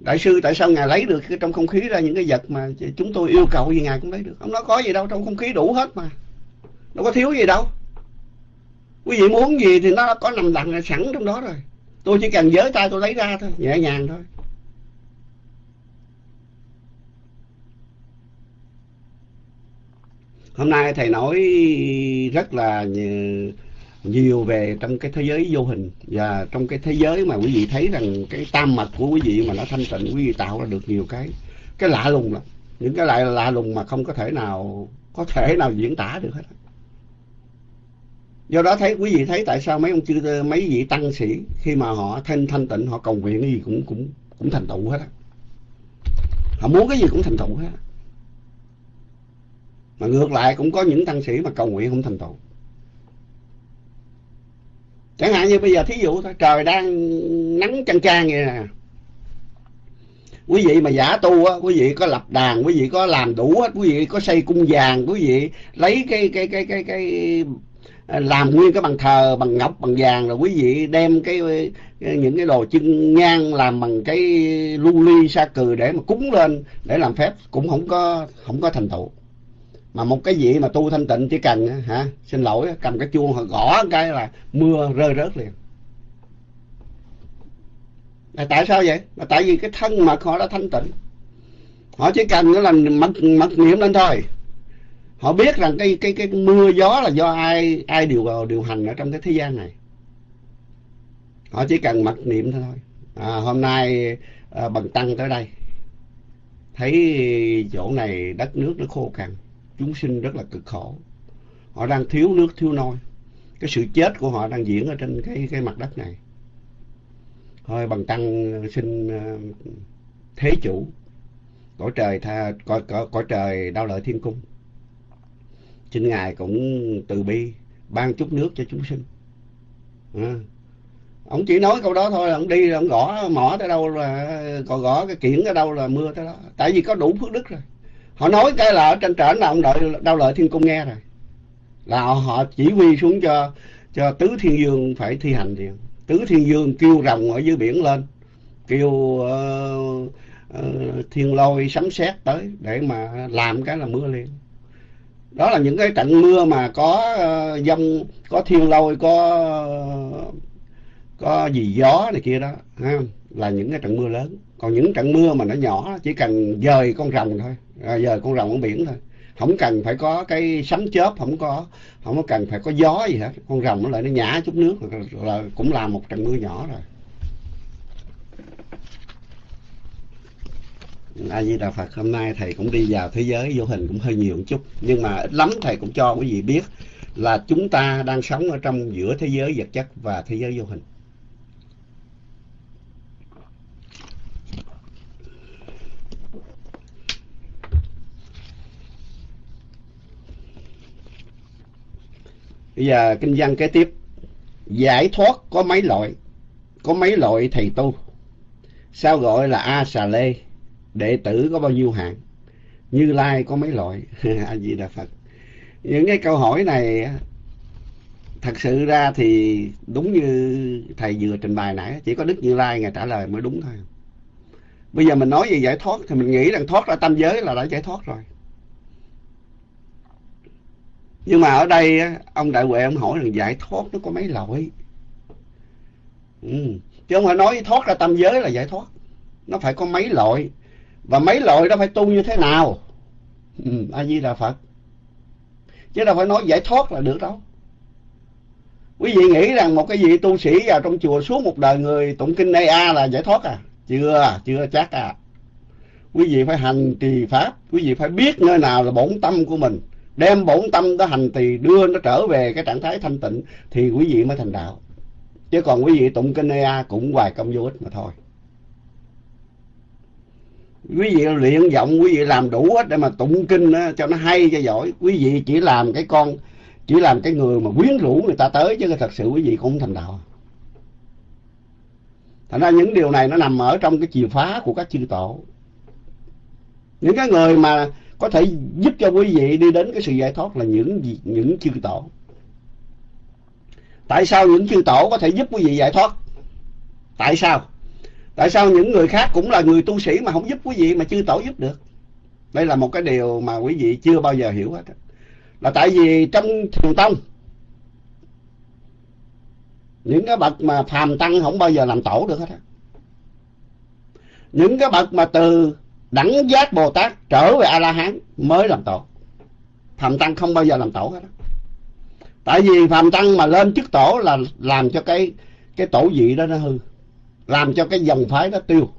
S1: đại sư, tại sao ngài lấy được trong không khí ra những cái vật mà chúng tôi yêu cầu gì ngài cũng lấy được? Ông nói, có gì đâu, trong không khí đủ hết mà. Đâu có thiếu gì đâu. Quý vị muốn gì thì nó có nằm đằng sẵn trong đó rồi. Tôi chỉ cần giới tay tôi lấy ra thôi, nhẹ nhàng thôi. Hôm nay thầy nói rất là nhiều về trong cái thế giới vô hình. Và trong cái thế giới mà quý vị thấy rằng cái tam mật của quý vị mà nó thanh tịnh, quý vị tạo ra được nhiều cái cái lạ lùng lắm. Những cái lại lạ lùng mà không có thể nào, có thể nào diễn tả được hết. Do đó thấy, quý vị thấy tại sao mấy ông chư, mấy vị tăng sĩ khi mà họ thanh thanh tịnh, họ cầu nguyện cái gì cũng cũng cũng thành tựu hết á. Họ muốn cái gì cũng thành tựu hết mà ngược lại cũng có những tăng sĩ mà cầu nguyện không thành tựu chẳng hạn như bây giờ thí dụ thôi, trời đang nắng chang chang vậy nè. Quý vị mà giả tu á, quý vị có lập đàn, quý vị có làm đủ hết, quý vị có xây cung vàng, quý vị lấy cái cái cái cái cái à, làm nguyên cái bằng thờ, bằng ngọc, bằng vàng, rồi quý vị đem cái những cái đồ chân nhang làm bằng cái lưu ly sa cừ để mà cúng lên, để làm phép, cũng không có không có thành tựu mà một cái gì mà tu thanh tịnh chỉ cần hả? Xin lỗi cầm cái chuông họ gõ cái là mưa rơi rớt liền. Là tại sao vậy? Là tại vì cái thân mật họ đã thanh tịnh. Họ chỉ cần là mặc mặc niệm lên thôi. Họ biết rằng cái cái cái mưa gió là do ai ai điều điều hành ở trong cái thế gian này. Họ chỉ cần mặc niệm thôi. À, hôm nay à, bằng tăng tới đây. Thấy chỗ này đất nước nó khô cằn chúng sinh rất là cực khổ. Họ đang thiếu nước thiếu nôi. Cái sự chết của họ đang diễn ở trên cái cái mặt đất này. Thôi bằng tăng xin ờ, thế chủ. Cõi trời tha cõi, cõi, cõi trời đau lợi thiên cung. Xin ngài cũng từ bi ban chút nước cho chúng sinh. À. ông chỉ nói câu đó thôi ông đi ông gõ mỏ tới đâu là còn gõ cái kiển ở đâu là mưa tới đó. Tại vì có đủ phước đức rồi họ nói cái là ở trên trển là ông đợi đau lợi thiên cung nghe rồi. Là họ chỉ huy xuống cho cho tứ thiên dương phải thi hành liền. Tứ thiên dương kêu rồng ở dưới biển lên kêu uh, uh, thiên lôi sấm sét tới để mà làm cái là mưa liền. Đó là những cái trận mưa mà có uh, dông có thiên lôi có có gì gió này kia đó ha? là những cái trận mưa lớn còn những trận mưa mà nó nhỏ chỉ cần dời con rồng thôi. À, dời con rồng ở biển thôi. Không cần phải có cái sấm chớp không có không có cần phải có gió gì hết. Con rồng nó lại nó nhả chút nước là cũng là một trận mưa nhỏ rồi. A di đà phật hôm nay thầy cũng đi vào thế giới vô hình cũng hơi nhiều một chút. Nhưng mà ít lắm thầy cũng cho quý vị biết là chúng ta đang sống ở trong giữa thế giới vật chất và thế giới vô hình. Bây giờ kinh văn kế tiếp. Giải thoát có mấy loại? Có mấy loại thầy tu? Sao gọi là A Xà Lê? Đệ tử có bao nhiêu hạng? Như Lai có mấy loại? A Di Đà Phật. Những cái câu hỏi này thật sự ra thì đúng như thầy vừa trình bày nãy, chỉ có Đức Như Lai ngài trả lời mới đúng thôi. Bây giờ mình nói về giải thoát thì mình nghĩ rằng thoát ra tam giới là đã giải thoát rồi nhưng mà ở đây ông đại huệ ông hỏi rằng giải thoát nó có mấy loại? Ừ. chứ không phải nói thoát ra tâm giới là giải thoát. Nó phải có mấy loại. Và mấy loại đó phải tu như thế nào? Ừ. a di đà phật. Chứ đâu phải nói giải thoát là được đâu. Quý vị nghĩ rằng một cái vị tu sĩ vào trong chùa suốt một đời người, tụng kinh a a là giải thoát à? Chưa chưa chắc à. Quý vị phải hành trì pháp. Quý vị phải biết nơi nào là bổn tâm của mình đem bổn tâm đó hành thì đưa nó trở về cái trạng thái thanh tịnh thì quý vị mới thành đạo. Chứ còn quý vị tụng kinh ea cũng hoài công vô ích mà thôi. Quý vị luyện giọng quý vị làm đủ hết để mà tụng kinh đó, cho nó hay cho giỏi. Quý vị chỉ làm cái con chỉ làm cái người mà quyến rũ người ta tới chứ thật sự quý vị cũng không thành đạo. Thành ra những điều này nó nằm ở trong cái chìa phá của các chư tổ. Những cái người mà có thể giúp cho quý vị đi đến cái sự giải thoát là những những chư tổ. Tại sao những chư tổ có thể giúp quý vị giải thoát? Tại sao? Tại sao những người khác cũng là người tu sĩ mà không giúp quý vị mà chư tổ giúp được? Đây là một cái điều mà quý vị chưa bao giờ hiểu hết là tại vì trong thiền tông, những cái bậc mà phàm tăng không bao giờ làm tổ được hết những cái bậc mà từ đẳng giác bồ tát trở về a la hán mới làm tổ. Phạm tăng không bao giờ làm tổ hết đó. tại vì phạm tăng mà lên chức tổ là làm cho cái cái tổ vị đó nó hư, làm cho cái dòng phái đó tiêu.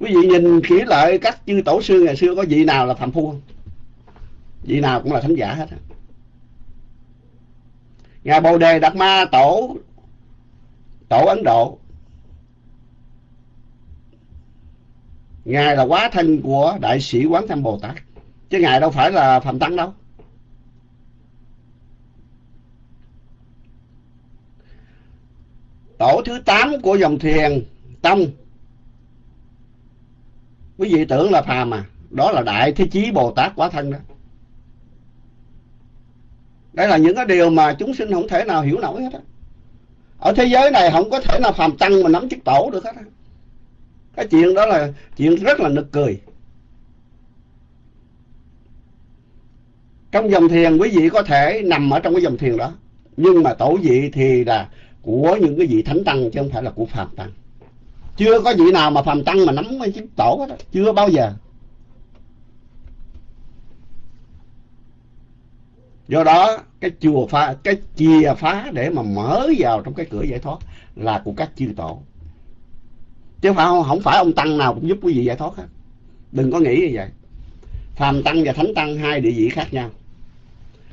S1: Quý vị nhìn kỹ lại các chư tổ sư ngày xưa có vị nào là phạm phu không? Vị nào cũng là thánh giả hết ngài bồ đề đạt ma tổ tổ ấn độ ngài là quá thân của đại sĩ quán tham bồ tát. Chứ ngài đâu phải là phạm tăng đâu. Tổ thứ tám của dòng thiền tông. Quý vị tưởng là phàm à đó là đại thế chí bồ tát quá thân đó. Đây là những cái điều mà chúng sinh không thể nào hiểu nổi hết á. Ở thế giới này không có thể nào phàm tăng mà nắm chức tổ được hết á cái chuyện đó là chuyện rất là nực cười. Trong dòng thiền, quý vị có thể nằm ở trong cái dòng thiền đó. Nhưng mà tổ vị thì là của những cái vị thánh tăng chứ không phải là của phàm tăng. Chưa có vị nào mà phàm tăng mà nắm cái chiếc tổ đó, chưa bao giờ. Do đó, cái chùa phá, cái chìa phá để mà mở vào trong cái cửa giải thoát là của các chư tổ chứ phải không, không phải ông tăng nào cũng giúp quý vị giải thoát hết. Đừng có nghĩ như vậy. Phàm tăng và thánh tăng hai địa vị khác nhau.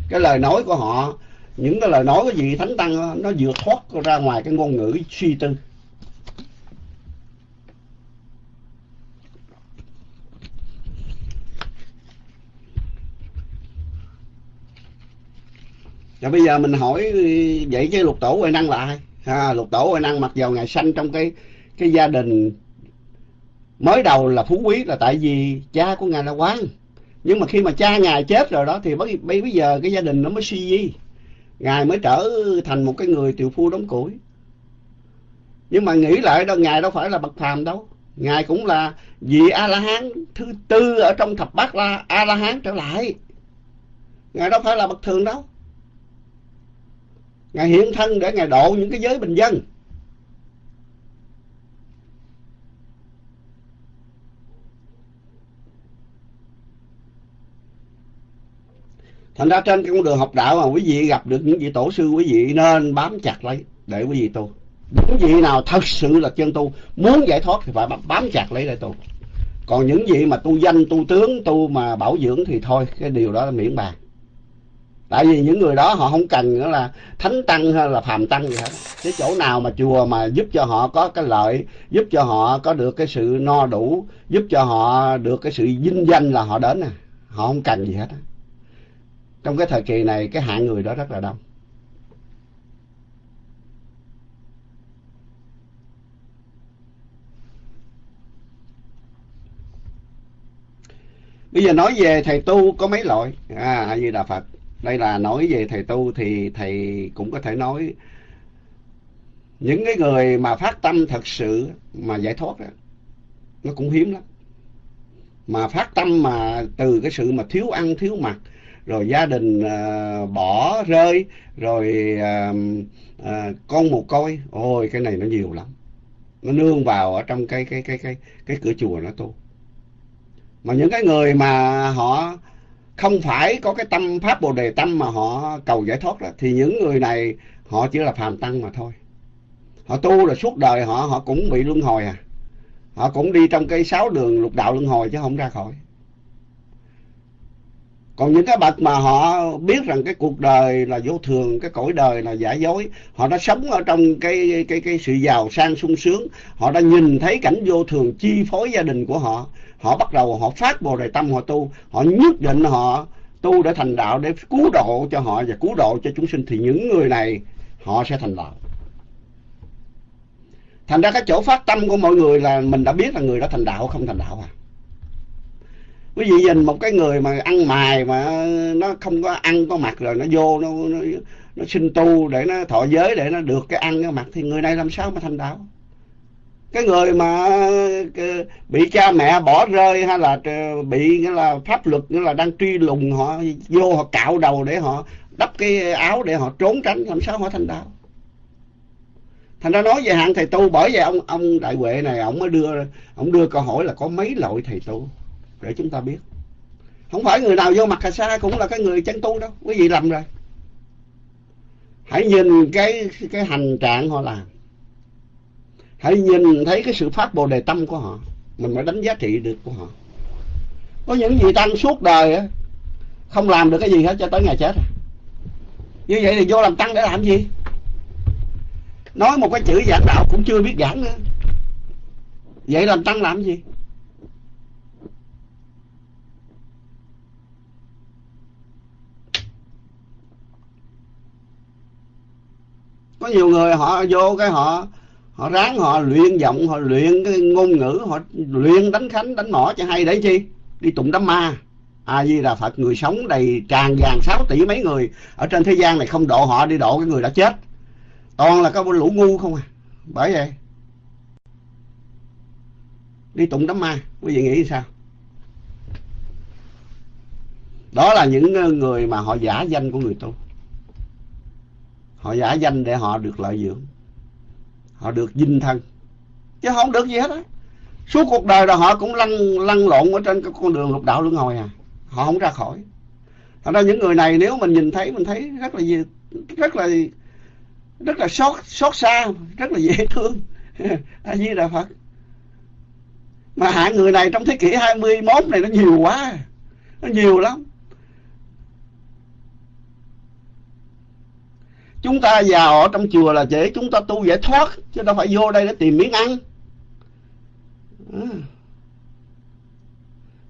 S1: Cái lời nói của họ những cái lời nói của vị thánh tăng nó vừa thoát ra ngoài cái ngôn ngữ suy tư. Rồi bây giờ mình hỏi vậy chứ lục tổ huệ năng là ai? À, lục tổ huệ năng mặc dầu ngài sanh trong cái cái gia đình mới đầu là phú quý là tại vì cha của ngài là quan nhưng mà khi mà cha ngài chết rồi đó thì bây, bây giờ cái gia đình nó mới suy di. Ngài mới trở thành một cái người tiểu phu đóng củi. Nhưng mà nghĩ lại đâu ngài đâu phải là bậc phàm đâu. Ngài cũng là vị a la hán thứ tư ở trong thập bát la a la hán trở lại. Ngài đâu phải là bậc thường đâu. Ngài hiện thân để ngài độ những cái giới bình dân. Thành ra trên con đường học đạo mà quý vị gặp được những vị tổ sư, quý vị nên bám chặt lấy để quý vị tu. Những vị nào thật sự là chân tu, muốn giải thoát thì phải bám chặt lấy để tu. Còn những vị mà tu danh, tu tướng, tu mà bảo dưỡng thì thôi, cái điều đó là miễn bàn. Tại vì những người đó họ không cần nữa là thánh tăng hay là phàm tăng gì hết. Cái chỗ nào mà chùa mà giúp cho họ có cái lợi, giúp cho họ có được cái sự no đủ, giúp cho họ được cái sự vinh danh là họ đến nè họ không cần gì hết trong cái thời kỳ này cái hạng người đó rất là đông. Bây giờ nói về thầy tu có mấy loại? À a đà phật. Đây là nói về thầy tu thì thầy cũng có thể nói. Những cái người mà phát tâm thật sự mà giải thoát đó, nó cũng hiếm lắm. Mà phát tâm mà từ cái sự mà thiếu ăn thiếu mặc rồi gia đình à, bỏ rơi rồi à, à, con một coi ôi cái này nó nhiều lắm. Nó nương vào ở trong cái cái cái cái cái cửa chùa nó tu. Mà những cái người mà họ không phải có cái tâm pháp bồ đề tâm mà họ cầu giải thoát đó thì những người này họ chỉ là phàm tăng mà thôi. Họ tu là suốt đời họ họ cũng bị luân hồi à. Họ cũng đi trong cái sáu đường lục đạo luân hồi chứ không ra khỏi còn những cái bậc mà họ biết rằng cái cuộc đời là vô thường, cái cõi đời là giả dối, họ đã sống ở trong cái cái cái sự giàu sang sung sướng, họ đã nhìn thấy cảnh vô thường chi phối gia đình của họ họ bắt đầu họ phát bồ đề tâm họ tu, họ nhất định họ tu để thành đạo, để cứu độ cho họ và cứu độ cho chúng sinh. Thì những người này, họ sẽ thành đạo. Thành ra cái chỗ phát tâm của mọi người là mình đã biết là người đó thành đạo không thành đạo à quý vị nhìn một cái người mà ăn mài mà nó không có ăn có mặt rồi nó vô nó nó, nó sinh tu để nó thọ giới để nó được cái ăn cái mặt thì người này làm sao mà thành đạo? Cái người mà ờ, bị cha mẹ bỏ rơi hay là ờ, bị nghĩa là pháp luật nghĩa là đang truy lùng họ vô họ cạo đầu để họ đắp cái áo để họ trốn tránh làm sao họ thành đạo? Thành ra nói về hạng thầy tu bởi vậy ông ông đại huệ này ông mới đưa ông đưa câu hỏi là có mấy loại thầy tu? Để chúng ta biết. Không phải người nào vô mặt cà sa cũng là cái người chân tu đâu. Quý vị lầm rồi. Hãy nhìn cái cái hành trạng họ làm. Hãy nhìn thấy cái sự phát bồ đề tâm của họ. Mình mới đánh giá trị được của họ. Có những vị tăng suốt đời á, không làm được cái gì hết cho tới ngày chết à. như vậy thì vô làm tăng để làm gì? Nói một cái chữ giảng đạo cũng chưa biết giảng nữa. Vậy làm tăng làm gì? Có nhiều người họ vô cái họ họ ráng, họ luyện giọng, họ luyện cái ngôn ngữ, họ luyện đánh khánh, đánh mỏ cho hay để chi? Đi tụng đám ma. A di đà phật, người sống đầy tràn vàng sáu tỷ mấy người. Ở trên thế gian này không độ họ, đi độ cái người đã chết. Toàn là có lũ ngu không à? Bởi vậy, đi tụng đám ma. Quý vị nghĩ sao? Đó là những người mà họ giả danh của người tu họ giả danh để họ được lợi dưỡng. Họ được dinh thân. Chứ không được gì hết á. Suốt cuộc đời là họ cũng lăn lăn lộn ở trên cái con đường lục đạo luân hồi à. Họ không ra khỏi. Thành ra những người này nếu mình nhìn thấy, mình thấy rất là rất là rất là xót xót xa, rất là dễ thương. A di đà phật. Mà hạng người này trong thế kỷ 21 này nó nhiều quá. Nó nhiều lắm. Chúng ta vào ở trong chùa là để chúng ta tu giải thoát, chứ đâu phải vô đây để tìm miếng ăn. À.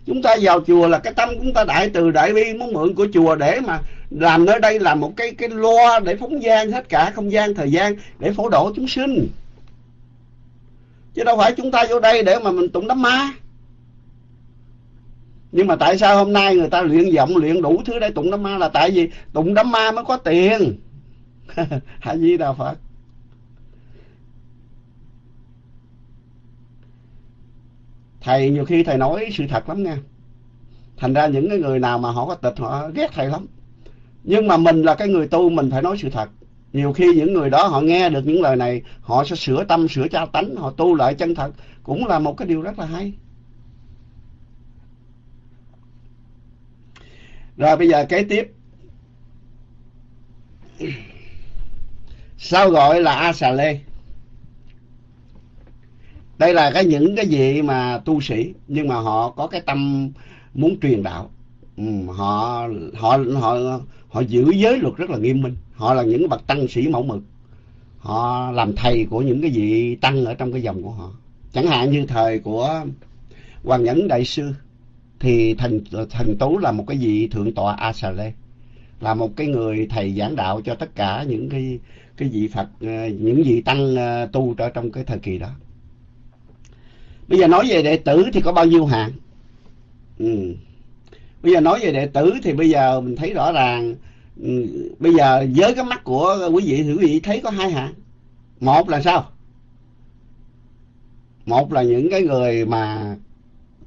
S1: chúng ta vào chùa là cái tâm chúng ta đại từ đại bi, muốn mượn của chùa để mà làm nơi đây là một cái cái loa để phóng gian hết cả không gian thời gian để phổ độ chúng sinh. Chứ đâu phải chúng ta vô đây để mà mình tụng đám ma nhưng mà tại sao hôm nay người ta luyện giọng luyện đủ thứ để tụng đám ma là tại vì tụng đám ma mới có tiền. a di đà phật. Thầy, nhiều khi thầy nói sự thật lắm nha. Thành ra những cái người nào mà họ có tịch, họ ghét thầy lắm. Nhưng mà mình là cái người tu, mình phải nói sự thật. Nhiều khi những người đó họ nghe được những lời này, họ sẽ sửa tâm, sửa cha tánh, họ tu lại chân thật. Cũng là một cái điều rất là hay. Rồi bây giờ kế tiếp sao gọi là a xà lê đây là cái những cái gì mà tu sĩ nhưng mà họ có cái tâm muốn truyền đạo. Ừ, họ họ họ họ giữ giới luật rất là nghiêm minh. Họ là những bậc tăng sĩ mẫu mực. Họ làm thầy của những cái vị tăng ở trong cái dòng của họ. Chẳng hạn như thời của hoàng nhẫn đại sư thì thần thần tú là một cái vị thượng tọa a xà lê là một cái người thầy giảng đạo cho tất cả những cái cái vị phật ờ, những vị tăng ờ, tu ở trong cái thời kỳ đó. Bây giờ nói về đệ tử thì có bao nhiêu hạng? Ừ. bây giờ nói về đệ tử thì bây giờ mình thấy rõ ràng ừ, bây giờ với cái mắt của quý vị thì quý vị thấy có hai hạng. Một là sao? Một là những cái người mà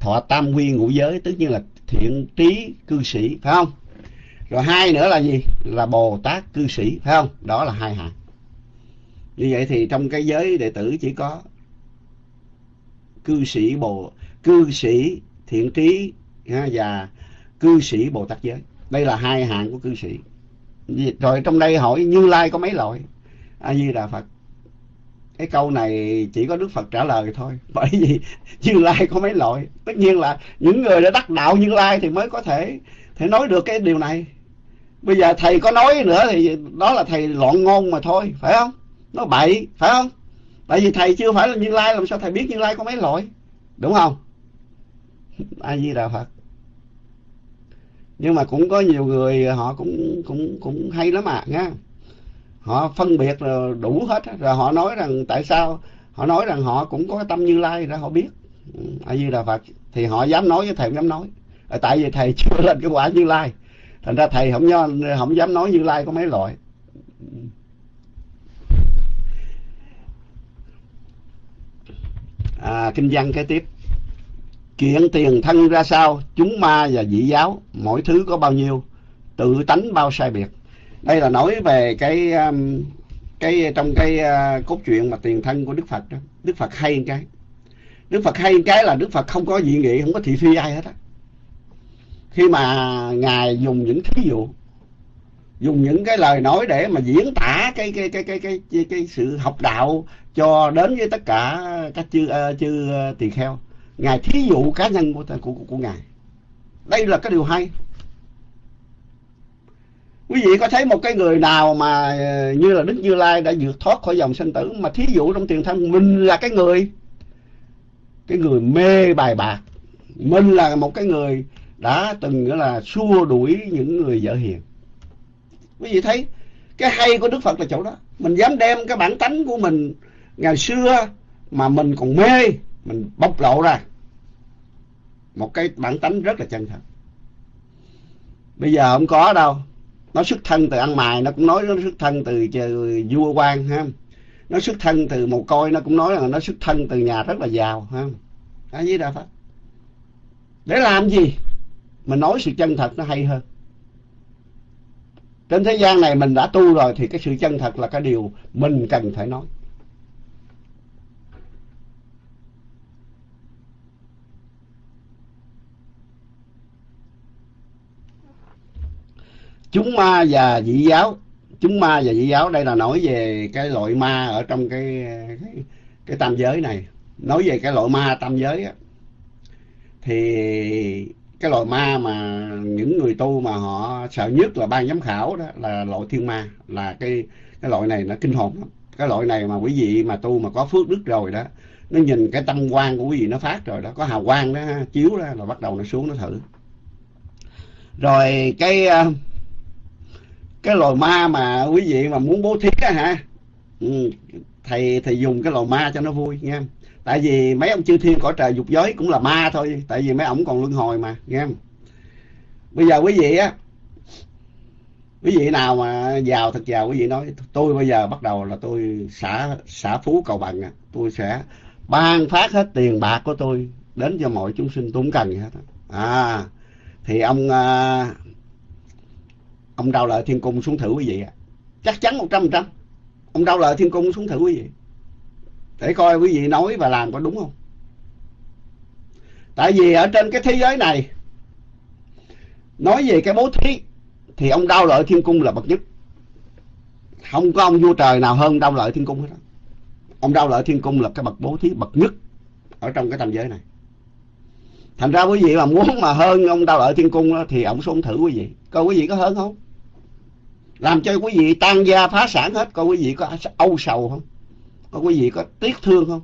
S1: thọ tam quy ngũ giới tức như là thiện trí cư sĩ phải không? Rồi hai nữa là gì? Là bồ tát cư sĩ phải không? Đó là hai hạng như vậy thì trong cái giới đệ tử chỉ có cư sĩ bồ, cư sĩ thiện trí và cư sĩ bồ tát giới. Đây là hai hạng của cư sĩ. Rồi trong đây hỏi như lai có mấy loại? A di đà phật. Cái câu này chỉ có đức phật trả lời thôi. Bởi vì như lai có mấy loại? Tất nhiên là những người đã đắc đạo như lai thì mới có thể thể nói được cái điều này. Bây giờ thầy có nói nữa thì đó là thầy loạn ngôn mà thôi, phải không? Nó bậy, phải không? Tại vì thầy chưa phải là như lai, làm sao thầy biết như lai có mấy loại? Đúng không? A di đà phật. Nhưng mà cũng có nhiều người, họ cũng cũng cũng hay lắm à nha họ phân biệt rồi đủ hết rồi họ nói rằng tại sao? Họ nói rằng họ cũng có tâm như lai ra họ biết. Ừ, A di đà phật. Thì họ dám nói với thầy không dám nói. Tại vì thầy chưa lên cái quả như lai. Thành ra thầy không không dám nói như lai có mấy loại. À, kinh văn kế tiếp. Chuyện tiền thân ra sao chúng ma và dị giáo mỗi thứ có bao nhiêu tự tánh bao sai biệt. Đây là nói về cái um, cái trong cái uh, cốt truyện mà tiền thân của đức phật đó. Đức phật hay một cái. Đức phật hay một cái là đức phật không có dị nghị không có thị phi ai hết á. Khi mà ngài dùng những thí dụ dùng những cái lời nói để mà diễn tả cái cái cái cái cái cái, cái sự học đạo cho đến với tất cả các chư uh, chư uh, tỳ kheo. Ngài thí dụ cá nhân của, của của của ngài. Đây là cái điều hay. Quý vị có thấy một cái người nào mà ờ, như là đức như lai đã vượt thoát khỏi dòng sinh tử mà thí dụ trong tiền thân mình là cái người? Cái người mê bài bạc. Mình là một cái người đã từng nghĩa là xua đuổi những người vợ hiền quý vị thấy cái hay của đức phật là chỗ đó. Mình dám đem cái bản tánh của mình ngày xưa mà mình còn mê mình bộc lộ ra. Một cái bản tánh rất là chân thật. Bây giờ không có đâu. Nó xuất thân từ ăn mài nó cũng nói nó xuất thân từ vua quan ha. Nó xuất thân từ mồ coi nó cũng nói là nó xuất thân từ nhà rất là giàu ha. À, với đà phật. Để làm gì? Mình nói sự chân thật nó hay hơn trên thế gian này mình đã tu rồi thì cái sự chân thật là cái điều mình cần phải nói. Chúng ma và dị giáo chúng ma và dị giáo đây là nói về cái loại ma ở trong cái cái, cái tam giới này. Nói về cái loại ma tam giới á thì cái loại ma mà những người tu mà họ sợ nhất là ban giám khảo đó là loại thiên ma là cái cái loại này nó kinh hồn lắm. Cái loại này mà quý vị mà tu mà có phước đức rồi đó nó nhìn cái tâm quan của quý vị nó phát rồi đó có hào quang đó chiếu ra là bắt đầu nó xuống nó thử. Rồi cái ờ, cái loài ma mà quý vị mà muốn bố thí á hả? Ừ, thầy thầy dùng cái lò ma cho nó vui nha tại vì mấy ông chư thiên cõi trời dục giới cũng là ma thôi tại vì mấy ổng còn luân hồi mà nghe bây giờ quý vị á quý vị nào mà giàu thật giàu quý vị nói tôi bây giờ bắt đầu là tôi xả xả phú cầu bằng à. tôi sẽ ban phát hết tiền bạc của tôi đến cho mọi chúng sinh tôi không cần gì hết à thì ông à, ông đau lợi thiên cung xuống thử quý vị ạ. Chắc chắn một trăm phần trăm. Ông đau lợi thiên cung xuống thử quý vị để coi quý vị nói và làm có đúng không? Tại vì ở trên cái thế giới này nói về cái bố thí thì ông đau lợi thiên cung là bậc nhất. Không có ông vua trời nào hơn đau lợi thiên cung hết đó. ông đau lợi thiên cung là cái bậc bố thí bậc nhất ở trong cái tam giới này. Thành ra quý vị mà muốn mà hơn ông đau lợi thiên cung đó, thì ông xuống thử quý vị. Coi quý vị có hơn không? Làm cho quý vị tan gia phá sản hết coi quý vị có âu sầu không? Có quý vị có tiếc thương không?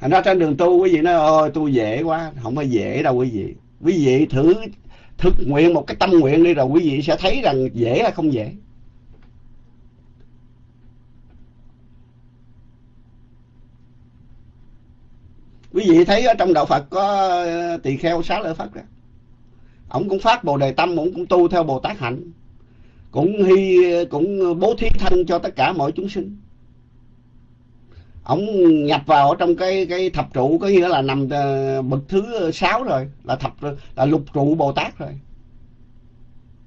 S1: Thành ra trên đường tu, quý vị nói, ôi tu dễ quá, không phải dễ đâu quý vị. Quý vị thử thực nguyện một cái tâm nguyện đi rồi quý vị sẽ thấy rằng dễ hay không dễ. Quý vị thấy ở trong đạo phật có ờ, tỳ kheo xá lợi phật đó. Ông cũng phát bồ đề tâm, ông cũng tu theo bồ tát hạnh cũng hy cũng bố thí thân cho tất cả mọi chúng sinh. Ông nhập vào trong cái cái thập trụ có nghĩa là nằm ờ, bậc thứ sáu rồi là thập là lục trụ bồ tát rồi.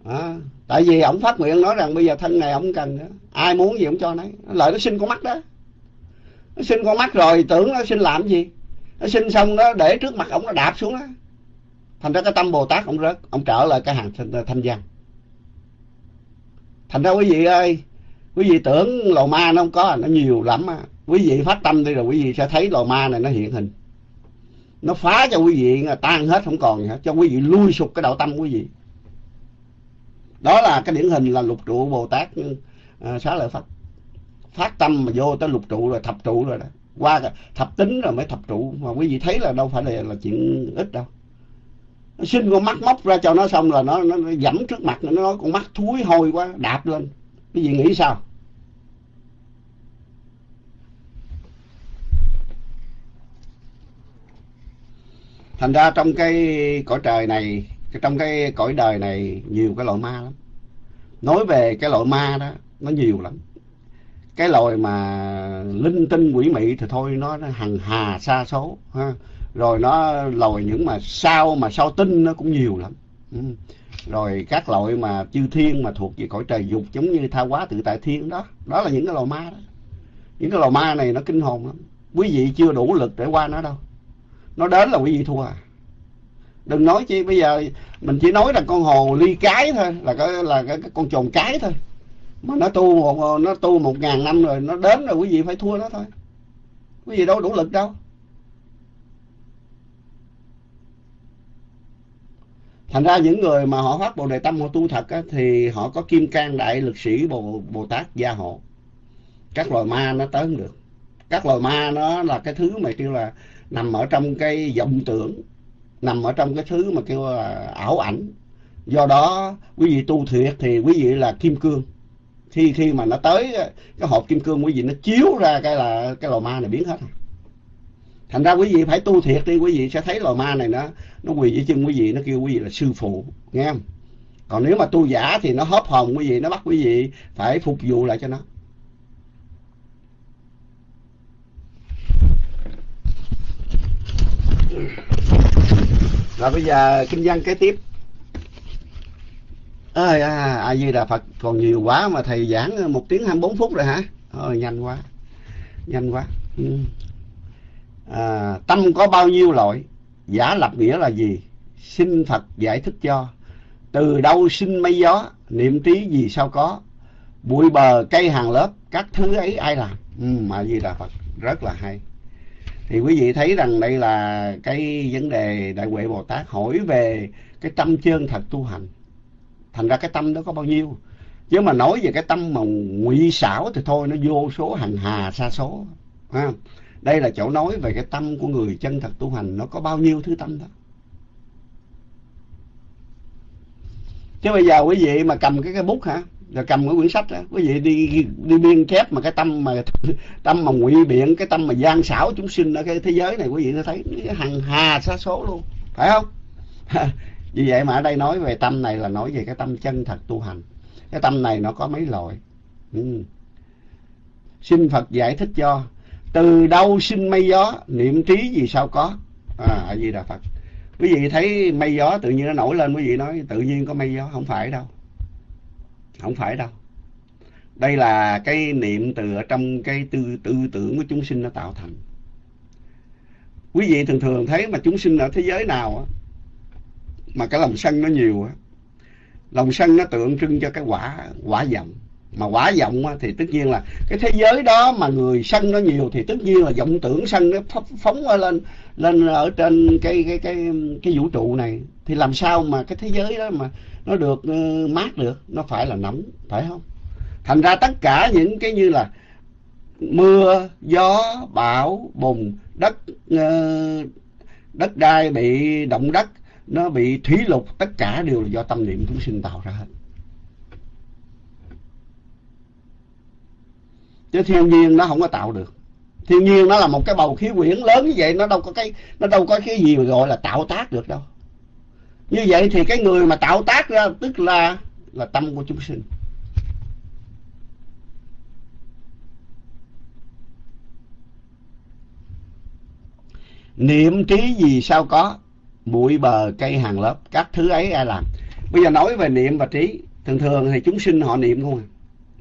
S1: À, tại vì ông phát nguyện nói rằng bây giờ thân này ông cần nữa. ai muốn gì ông cho nấy. Lợi nó sinh con mắt đó. Nó sinh con mắt rồi tưởng nó sinh làm gì? Nó sinh xong nó để trước mặt ông nó đạp xuống đó. Thành ra cái tâm bồ tát ông rớt ông trở lại cái hàng thanh, ờ, thanh văn thành ra quý vị ơi quý vị tưởng lò ma nó không có nó nhiều lắm á. Quý vị phát tâm đi rồi quý vị sẽ thấy lò ma này nó hiện hình. Nó phá cho quý vị tan hết không còn gì hết cho quý vị lui sụp cái đạo tâm quý vị. Đó là cái điển hình là lục trụ bồ tát à, xá lợi phật. Phát tâm mà vô tới lục trụ rồi thập trụ rồi đó. Qua thập tính rồi mới thập trụ. Mà quý vị thấy là đâu phải là, là chuyện ít đâu nó xin con mắt móc ra cho nó xong là nó nó, nó dẫm trước mặt nó nói con mắt thúi hôi quá đạp lên. Cái gì nghĩ sao? Thành ra trong cái cõi trời này trong cái cõi đời này nhiều cái loại ma lắm. Nói về cái loại ma đó nó nhiều lắm. Cái loại mà linh tinh quỷ mị thì thôi nó, nó hằng hà xa số ha rồi nó lòi những mà sao mà sao tinh nó cũng nhiều lắm. Ừ. rồi các loại mà chư thiên mà thuộc về cõi trời dục giống như tha hóa tự tại thiên đó. Đó là những cái loài ma đó. Những cái loài ma này nó kinh hồn lắm. Quý vị chưa đủ lực để qua nó đâu. Nó đến là quý vị thua à. Đừng nói chi bây giờ mình chỉ nói là con hồ ly cái thôi là cái là cái, cái con chồn cái thôi. Mà nó tu một nó tu một ngàn năm rồi nó đến rồi quý vị phải thua nó thôi. Quý vị đâu đủ lực đâu. Thành ra những người mà họ phát bồ đề tâm họ tu thật á, thì họ có kim cang đại lực sĩ bồ bồ tát gia hộ. Các loài ma nó tới không được. Các loài ma nó là cái thứ mà kêu là nằm ở trong cái vọng tưởng nằm ở trong cái thứ mà kêu là ảo ảnh. Do đó quý vị tu thiệt thì quý vị là kim cương. Khi khi mà nó tới cái hộp kim cương quý vị nó chiếu ra cái là cái loài ma này biến hết thành ra quý vị phải tu thiệt đi quý vị sẽ thấy loài ma này nó nó quỳ dưới chân quý vị nó kêu quý vị là sư phụ nghe không? Còn nếu mà tu giả thì nó hớp hồn quý vị nó bắt quý vị phải phục vụ lại cho nó. Rồi bây giờ kinh văn kế tiếp. Ơi à, a di đà phật còn nhiều quá mà thầy giảng một tiếng hai bốn phút rồi hả? Ôi nhanh quá nhanh quá. Ừ à, tâm có bao nhiêu loại giả lập nghĩa là gì? Xin phật giải thích cho. Từ đâu sinh mây gió niệm trí gì sao có? Bụi bờ cây hàng lớp các thứ ấy ai làm? Ừ, mà gì là phật rất là hay. Thì quý vị thấy rằng đây là cái vấn đề đại huệ bồ tát hỏi về cái tâm chân thật tu hành. Thành ra cái tâm đó có bao nhiêu? Chứ mà nói về cái tâm mà ngụy xảo thì thôi nó vô số hằng hà xa số không? Đây là chỗ nói về cái tâm của người chân thật tu hành. Nó có bao nhiêu thứ tâm đó? Chứ bây giờ quý vị mà cầm cái cái bút hả? Rồi cầm cái quyển sách đó quý vị đi đi biên chép mà cái tâm mà tâm mà ngụy biện, cái tâm mà gian xảo chúng sinh ở cái thế giới này, quý vị sẽ thấy hằng hà xa số luôn. Phải không? Vì vậy mà ở đây nói về tâm này là nói về cái tâm chân thật tu hành. Cái tâm này nó có mấy loại. Ừ. xin phật giải thích cho từ đâu sinh mây gió, niệm trí gì sao có? À a di đà phật. Quý vị thấy mây gió tự nhiên nó nổi lên, quý vị nói tự nhiên có mây gió, không phải đâu. Không phải đâu. Đây là cái niệm từ ở trong cái tư tư tưởng của chúng sinh nó tạo thành. Quý vị thường thường thấy mà chúng sinh ở thế giới nào á, mà cái lòng sân nó nhiều á, lòng sân nó tượng trưng cho cái quả quả dầm mà quả vọng thì tất nhiên là cái thế giới đó mà người sân nó nhiều thì tất nhiên là vọng tưởng sân nó phóng lên lên ở trên cái cái cái cái vũ trụ này. Thì làm sao mà cái thế giới đó mà nó được ừ, mát được? Nó phải là nóng, phải không? Thành ra tất cả những cái như là mưa, gió, bão bùng đất ừ, đất đai bị động đất, nó bị thủy lục, tất cả đều là do tâm niệm chúng sinh tạo ra hết. Chứ thiên nhiên nó không có tạo được. Thiên nhiên nó là một cái bầu khí quyển lớn như vậy, nó đâu có cái, nó đâu có cái gì gọi là tạo tác được đâu. Như vậy thì cái người mà tạo tác ra, tức là là tâm của chúng sinh. Niệm trí gì sao có? Bụi bờ, cây hàng lớp, các thứ ấy ai làm? Bây giờ nói về niệm và trí. Thường thường thì chúng sinh họ niệm không à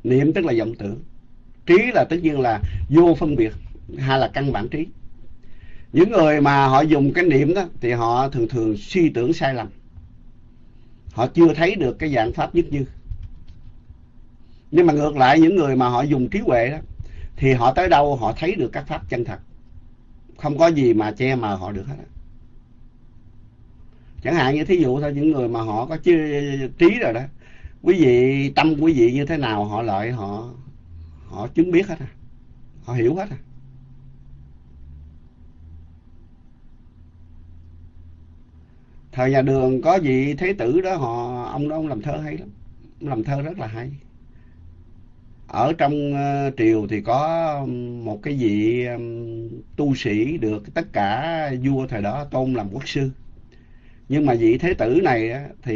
S1: niệm tức là vọng tưởng trí là tất nhiên là vô phân biệt hay là căn bản trí. Những người mà họ dùng cái niệm đó thì họ thường thường suy tưởng sai lầm. Họ chưa thấy được cái dạng pháp nhất như. Nhưng mà ngược lại, những người mà họ dùng trí huệ đó thì họ tới đâu họ thấy được các pháp chân thật. Không có gì mà che mờ họ được hết đó. chẳng hạn như thí dụ thôi, những người mà họ có trí rồi đó, quý vị, tâm quý vị như thế nào, họ lợi họ họ chứng biết hết à. Họ hiểu hết à. Thời nhà đường có vị thế tử đó họ ông đó ông làm thơ hay lắm. Ông làm thơ rất là hay. Ở trong uh, triều thì có một cái vị um, tu sĩ được tất cả vua thời đó tôn làm quốc sư. Nhưng mà vị thế tử này á, thì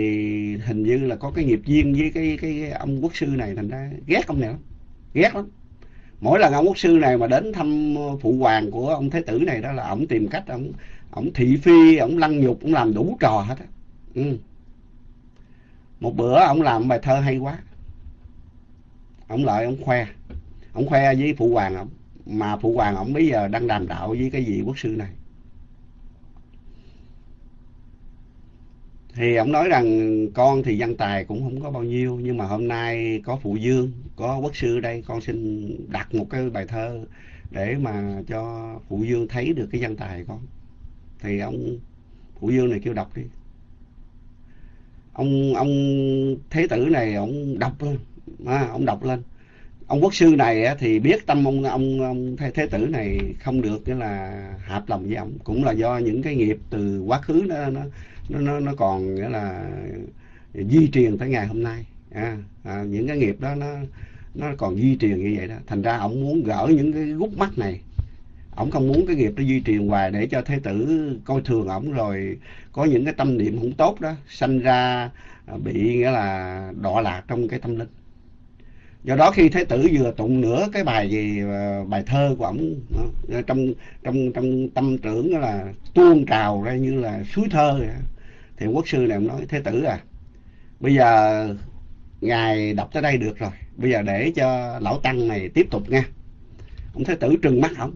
S1: hình như là có cái nghiệp duyên với cái cái ông quốc sư này thành ra ghét ông này lắm ghét lắm. Mỗi lần ông quốc sư này mà đến thăm ờ, phụ hoàng của ông thế tử này đó là ổng tìm cách ổng ổng thị phi ổng lăng nhục ổng làm đủ trò hết á. Ừ. một bữa ổng làm bài thơ hay quá. Ổng lại ổng khoe. Ổng khoe với phụ hoàng ổng mà phụ hoàng ổng bây giờ đang đàm đạo với cái vị quốc sư này. Thì ông nói rằng con thì văn tài cũng không có bao nhiêu nhưng mà hôm nay có phụ dương có quốc sư đây con xin đặt một cái bài thơ để mà cho phụ dương thấy được cái văn tài con. Thì ông phụ dương này kêu đọc đi. Ông ông thế tử này ông đọc lên à, ông đọc lên ông quốc sư này thì biết tâm ông ông ông thế, thế tử này không được cái là hợp lòng với ông. Cũng là do những cái nghiệp từ quá khứ nó nó nó nó, còn nghĩa là di truyền tới ngày hôm nay. À, à, những cái nghiệp đó nó nó còn di truyền như vậy đó. Thành ra ông muốn gỡ những cái gút mắt này. Ông không muốn cái nghiệp nó di truyền hoài để cho thế tử coi thường ổng rồi có những cái tâm niệm không tốt đó sanh ra bị nghĩa là đọa lạc trong cái tâm linh do đó khi thế tử vừa tụng nửa cái bài gì ờ, bài thơ của ổng ờ, trong trong trong tâm tưởng là tuôn trào ra như là suối thơ thì quốc sư này nói, thế tử à bây giờ ngài đọc tới đây được rồi, bây giờ để cho lão tăng này tiếp tục nha. Ông thế tử trừng mắt ông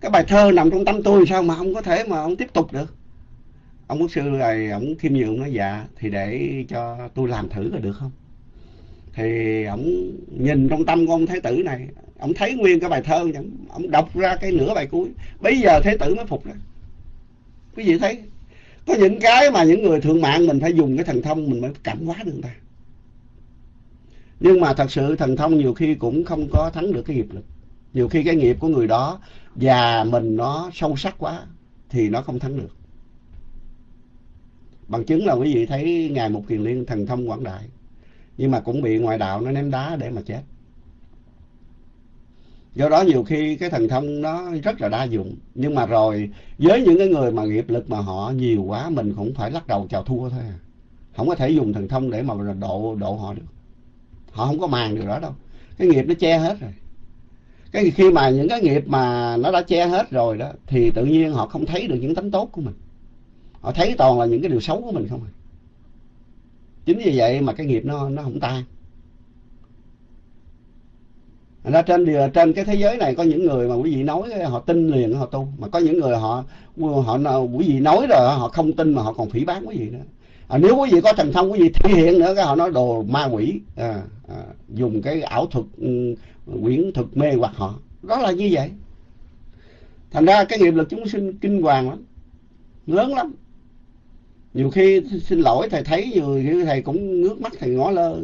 S1: cái bài thơ nằm trong tâm tôi sao mà không có thể mà ông tiếp tục được? Ông quốc sư này ông khiêm nhường nói dạ thì để cho tôi làm thử là được không? Thì ông nhìn trong tâm của ông thái tử này, ông thấy nguyên cái bài thơ ông đọc ra cái nửa bài cuối. Bây giờ thái tử mới phục đó quý vị thấy, có những cái mà những người thượng mạng mình phải dùng cái thần thông mình mới cảm hóa được người ta. Nhưng mà thật sự thần thông nhiều khi cũng không có thắng được cái nghiệp lực. Nhiều khi cái nghiệp của người đó và mình nó sâu sắc quá thì nó không thắng được. Bằng chứng là quý vị thấy ngài mục kiền liên thần thông quảng đại nhưng mà cũng bị ngoại đạo nó ném đá để mà chết. Do đó nhiều khi cái thần thông nó rất là đa dụng. Nhưng mà rồi, với những cái người mà nghiệp lực mà họ nhiều quá, mình cũng phải lắc đầu chào thua thôi à. Không có thể dùng thần thông để mà độ độ họ được. Họ không có màng được đó đâu. Cái nghiệp nó che hết rồi. Cái khi mà những cái nghiệp mà nó đã che hết rồi đó, thì tự nhiên họ không thấy được những tánh tốt của mình. Họ thấy toàn là những cái điều xấu của mình không à chính vì vậy mà cái nghiệp nó nó không tan. Ra trên trên cái thế giới này có những người mà quý vị nói họ tin liền họ tu. Mà có những người họ họ quý vị nói rồi họ không tin mà họ còn phỉ bán quý vị nữa. À, nếu quý vị có thần thông quý vị thể hiện nữa cái họ nói đồ ma quỷ. À, à, dùng cái ảo thuật ừ, quyển thuật mê hoặc họ. Đó là như vậy. Thành ra cái nghiệp lực chúng sinh kinh hoàng lắm. Lớn lắm nhiều khi xin lỗi thầy thấy nhiều thầy cũng ngước mắt thầy ngó lơ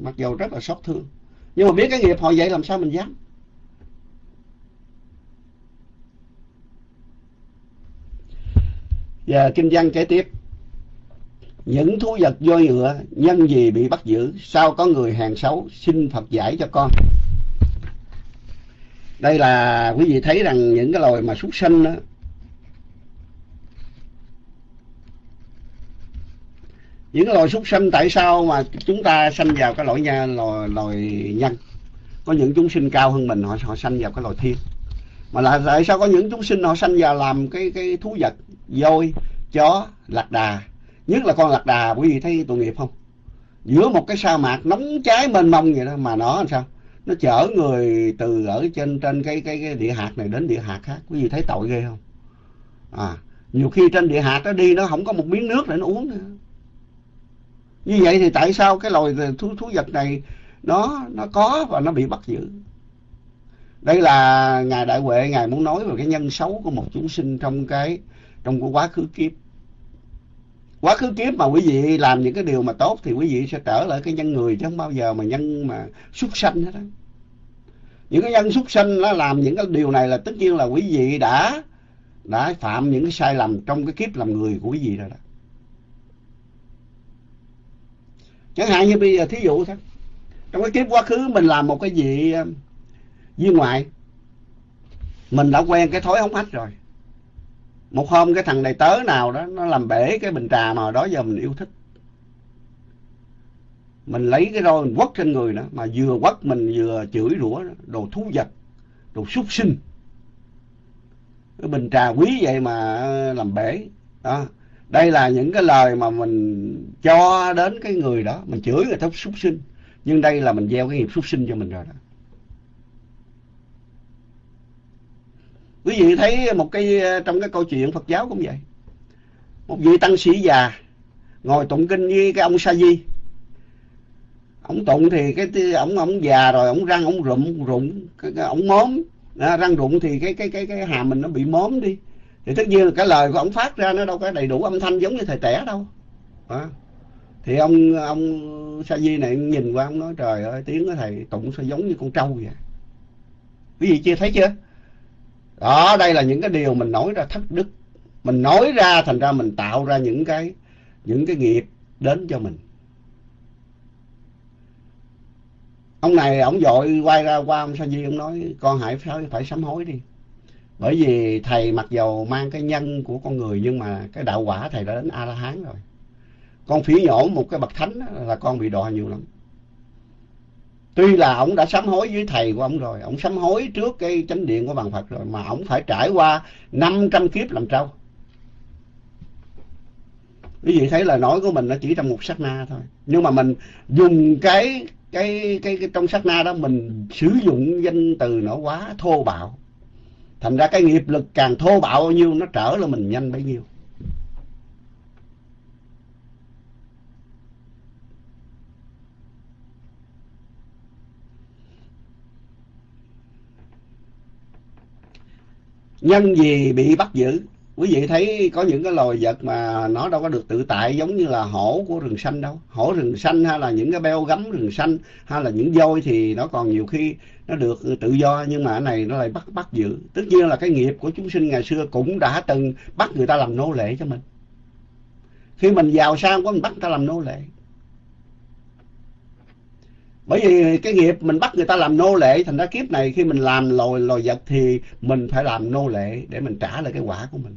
S1: mặc dầu rất là xót thương nhưng mà biết cái nghiệp họ vậy làm sao mình dám Và kinh văn kế tiếp. Những thú vật voi ngựa, nhân gì bị bắt giữ, sao có người hàng xấu, xin Phật giải cho con. Đây là quý vị thấy rằng những cái loài mà súc sinh đó, những loài súc sinh tại sao mà chúng ta sanh vào cái loại nha loài, loài nhân? Có những chúng sinh cao hơn mình họ họ sanh vào cái loài thiên. Mà là tại sao có những chúng sinh họ sanh vào làm cái cái thú vật? Voi chó lạc đà. Nhất là con lạc đà quý vị thấy tội nghiệp không? Giữa một cái sa mạc nóng cháy mênh mông vậy đó mà nó làm sao? Nó chở người từ ở trên trên cái cái, cái địa hạt này đến địa hạt khác. Quý vị thấy tội ghê không? À nhiều khi trên địa hạt nó đi nó không có một miếng nước để nó uống nữa như vậy thì tại sao cái loài thú thú vật này nó nó có và nó bị bắt giữ? Đây là ngài đại huệ, ngài muốn nói về cái nhân xấu của một chúng sinh trong cái trong cái quá khứ kiếp. Quá khứ kiếp mà quý vị làm những cái điều mà tốt thì quý vị sẽ trở lại cái nhân người, chứ không bao giờ mà nhân mà súc sanh hết á. Những cái nhân súc sanh nó làm những cái điều này là tất nhiên là quý vị đã đã phạm những cái sai lầm trong cái kiếp làm người của quý vị rồi đó. Chẳng hạn như bây giờ thí dụ thôi. Trong cái kiếp quá khứ mình làm một cái gì um, viên ngoại, mình đã quen cái thói hống hách rồi. Một hôm cái thằng đầy tớ nào đó, nó làm bể cái bình trà mà đó giờ mình yêu thích. Mình lấy cái roi mình quất trên người đó mà vừa quất mình vừa chửi rủa đồ thú vật, đồ súc sinh. Cái bình trà quý vậy mà ờ, làm bể, đó đây là những cái lời mà mình cho đến cái người đó mình chửi người ta súc sinh. Nhưng đây là mình gieo cái nghiệp súc sinh cho mình rồi đó. Quý vị thấy một cái trong cái câu chuyện Phật giáo cũng vậy. Một vị tăng sĩ già ngồi tụng kinh với cái ông sa di. Ông tụng thì cái ông ông già rồi ông răng ông rụng rụng cái, cái ông móm. À, răng rụng thì cái cái cái cái hàm mình nó bị móm đi thì tất nhiên là cái lời của ông phát ra nó đâu có đầy đủ âm thanh giống như thầy trẻ đâu. À. thì ông ông sa di này nhìn qua ông nói, trời ơi, tiếng của thầy tụng sao giống như con trâu vậy? Quý vị chưa, thấy chưa? Đó, đây là những cái điều mình nói ra thất đức mình nói ra, thành ra mình tạo ra những cái những cái nghiệp đến cho mình. Ông này ông dội quay ra qua ông sa di ông nói, con hãy phải phải sám hối đi bởi vì thầy mặc dầu mang cái nhân của con người nhưng mà cái đạo quả thầy đã đến a la hán rồi. Con phỉ nhổ một cái bậc thánh là con bị đọa nhiều lắm. Tuy là ông đã sám hối với thầy của ông rồi ông sám hối trước cái chánh điện của bàn phật rồi mà ông phải trải qua 500 kiếp làm trâu. Quý vị thấy là nói của mình nó chỉ trong một sát na thôi. Nhưng mà mình dùng cái cái cái, cái trong sát na đó mình sử dụng danh từ nó quá thô bạo thành ra cái nghiệp lực càng thô bạo bao nhiêu, nó trở lên mình nhanh bấy nhiêu. Nhân gì bị bắt giữ, quý vị thấy có những cái loài vật mà nó đâu có được tự tại giống như là hổ của rừng xanh đâu. Hổ rừng xanh hay là những cái beo gấm rừng xanh hay là những voi thì nó còn nhiều khi nó được tự do nhưng mà cái này nó lại bắt bắt giữ. Tất nhiên là cái nghiệp của chúng sinh ngày xưa cũng đã từng bắt người ta làm nô lệ cho mình. Khi mình giàu sang quá, mình bắt người ta làm nô lệ. Bởi vì cái nghiệp mình bắt người ta làm nô lệ, thành ra kiếp này khi mình làm loài loài vật thì mình phải làm nô lệ để mình trả lại cái quả của mình.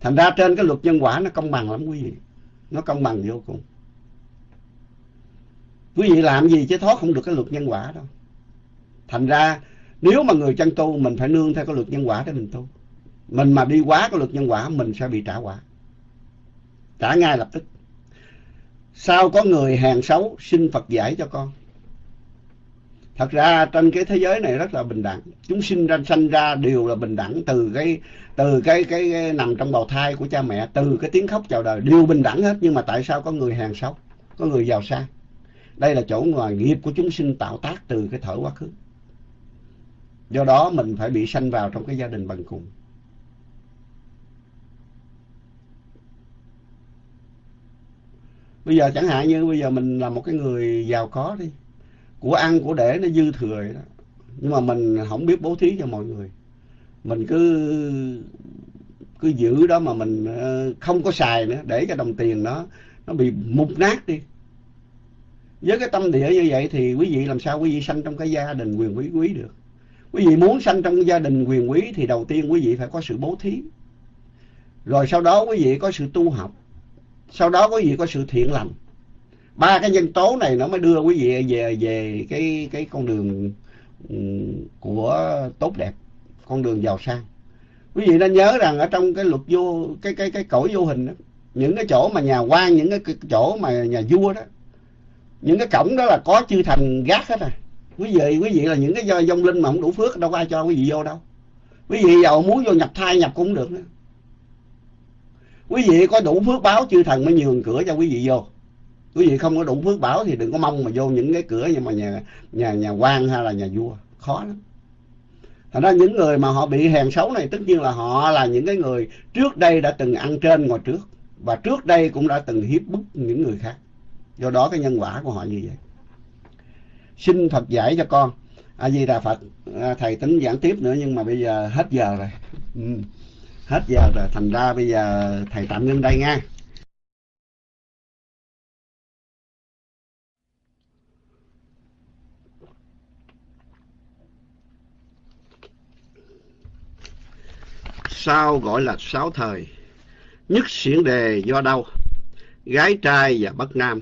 S1: Thành ra trên cái luật nhân quả nó công bằng lắm quý vị. Nó công bằng vô cùng. Quý vị làm gì chứ thoát không được cái luật nhân quả đâu thành ra nếu mà người chân tu mình phải nương theo cái luật nhân quả để mình tu mình mà đi quá cái luật nhân quả mình sẽ bị trả quả. Trả ngay lập tức. Sao có người hàng xấu xin phật giải cho con? Thật ra trên cái thế giới này rất là bình đẳng. Chúng sinh ra sanh ra đều là bình đẳng từ cái từ cái, cái cái nằm trong bào thai của cha mẹ từ cái tiếng khóc chào đời đều bình đẳng hết. Nhưng mà tại sao có người hàng xấu có người giàu sang? Đây là chỗ ngoài nghiệp của chúng sinh tạo tác từ cái thở quá khứ do đó mình phải bị sanh vào trong cái gia đình bằng cùng. Bây giờ chẳng hạn như bây giờ mình là một cái người giàu có đi, của ăn, của để nó dư thừa đó. Nhưng mà mình không biết bố thí cho mọi người. Mình cứ cứ giữ đó mà mình ờ, không có xài nữa, để cho đồng tiền nó nó bị mục nát đi. Với cái tâm địa như vậy thì quý vị làm sao quý vị sanh trong cái gia đình quyền quý quý được? Quý vị muốn sanh trong gia đình quyền quý thì đầu tiên quý vị phải có sự bố thí. Rồi sau đó quý vị có sự tu học. Sau đó quý vị có sự thiện lành. Ba cái nhân tố này nó mới đưa quý vị về về cái cái con đường ừ, của tốt đẹp, con đường giàu sang. Quý vị nên nhớ rằng ở trong cái luật vô, cái cái cái cõi vô hình đó, những cái chỗ mà nhà quan, những cái chỗ mà nhà vua đó, những cái cổng đó là có chư thành gác hết à quý vị quý vị là những cái dông linh mà không đủ phước, đâu có ai cho quý vị vô đâu. Quý vị giàu muốn vô nhập thai, nhập cũng được nữa. Quý vị có đủ phước báo, chư thần mới nhường cửa cho quý vị vô. Quý vị không có đủ phước báo thì đừng có mong mà vô những cái cửa như mà nhà nhà nhà quan hay là nhà vua. Khó lắm. Thành ra những người mà họ bị hèn xấu này, tất nhiên là họ là những cái người trước đây đã từng ăn trên ngồi trước, và trước đây cũng đã từng hiếp bức những người khác. Do đó cái nhân quả của họ như vậy xin Phật giải cho con. A di đà Phật. À, thầy tính giảng tiếp nữa nhưng mà bây giờ hết giờ rồi. Ừ. hết giờ rồi thành ra bây giờ thầy tạm ngưng đây nha. Sao gọi là sáu thời? Nhất xiển đề do đâu? Gái trai và bất nam.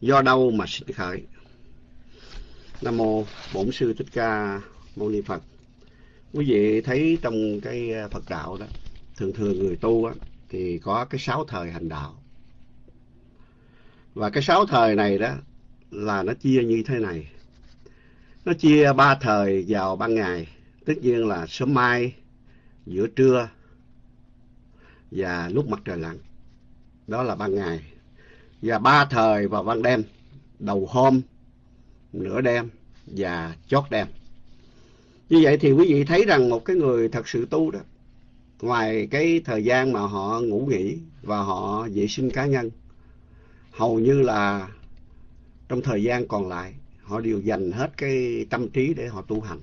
S1: Do đâu mà sinh khởi? Nam mô bổn sư thích ca mâu ni phật. Quý vị thấy trong cái à, phật đạo đó thường thường người tu á, thì có cái sáu thời hành đạo. Và cái sáu thời này đó là nó chia như thế này. Nó chia ba thời vào ban ngày tất nhiên là sớm mai giữa trưa và lúc mặt trời lặn. Đó là ban ngày. Và ba thời vào ban đêm đầu hôm nửa đêm và chót đêm. Như vậy thì quý vị thấy rằng một cái người thật sự tu đó, ngoài cái thời gian mà họ ngủ nghỉ và họ vệ sinh cá nhân, hầu như là trong thời gian còn lại, họ đều dành hết cái tâm trí để họ tu hành.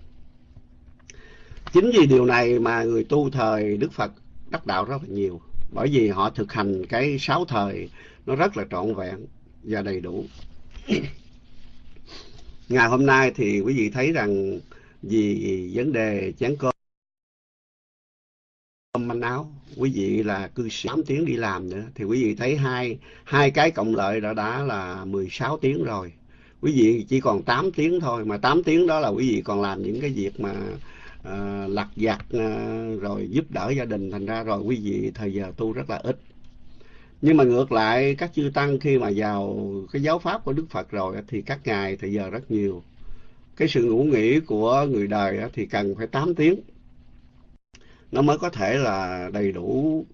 S1: Chính vì điều này mà người tu thời đức phật đắc đạo rất là nhiều, bởi vì họ thực hành cái sáu thời nó rất là trọn vẹn và đầy đủ ngày hôm nay thì quý vị thấy rằng vì vấn đề chén cơm manh áo quý vị là cứ 8 tiếng đi làm nữa. Thì quý vị thấy hai hai cái cộng lợi đã đã là 16 tiếng rồi. Quý vị chỉ còn 8 tiếng thôi mà 8 tiếng đó là quý vị còn làm những cái việc mà uh, lặt vặt uh, rồi giúp đỡ gia đình. Thành ra rồi quý vị thời giờ tu rất là ít nhưng mà ngược lại, các chư tăng khi mà vào cái giáo pháp của đức phật rồi thì các ngài thời giờ rất nhiều. Cái sự ngủ nghỉ của người đời thì cần phải 8 tiếng. Nó mới có thể là đầy đủ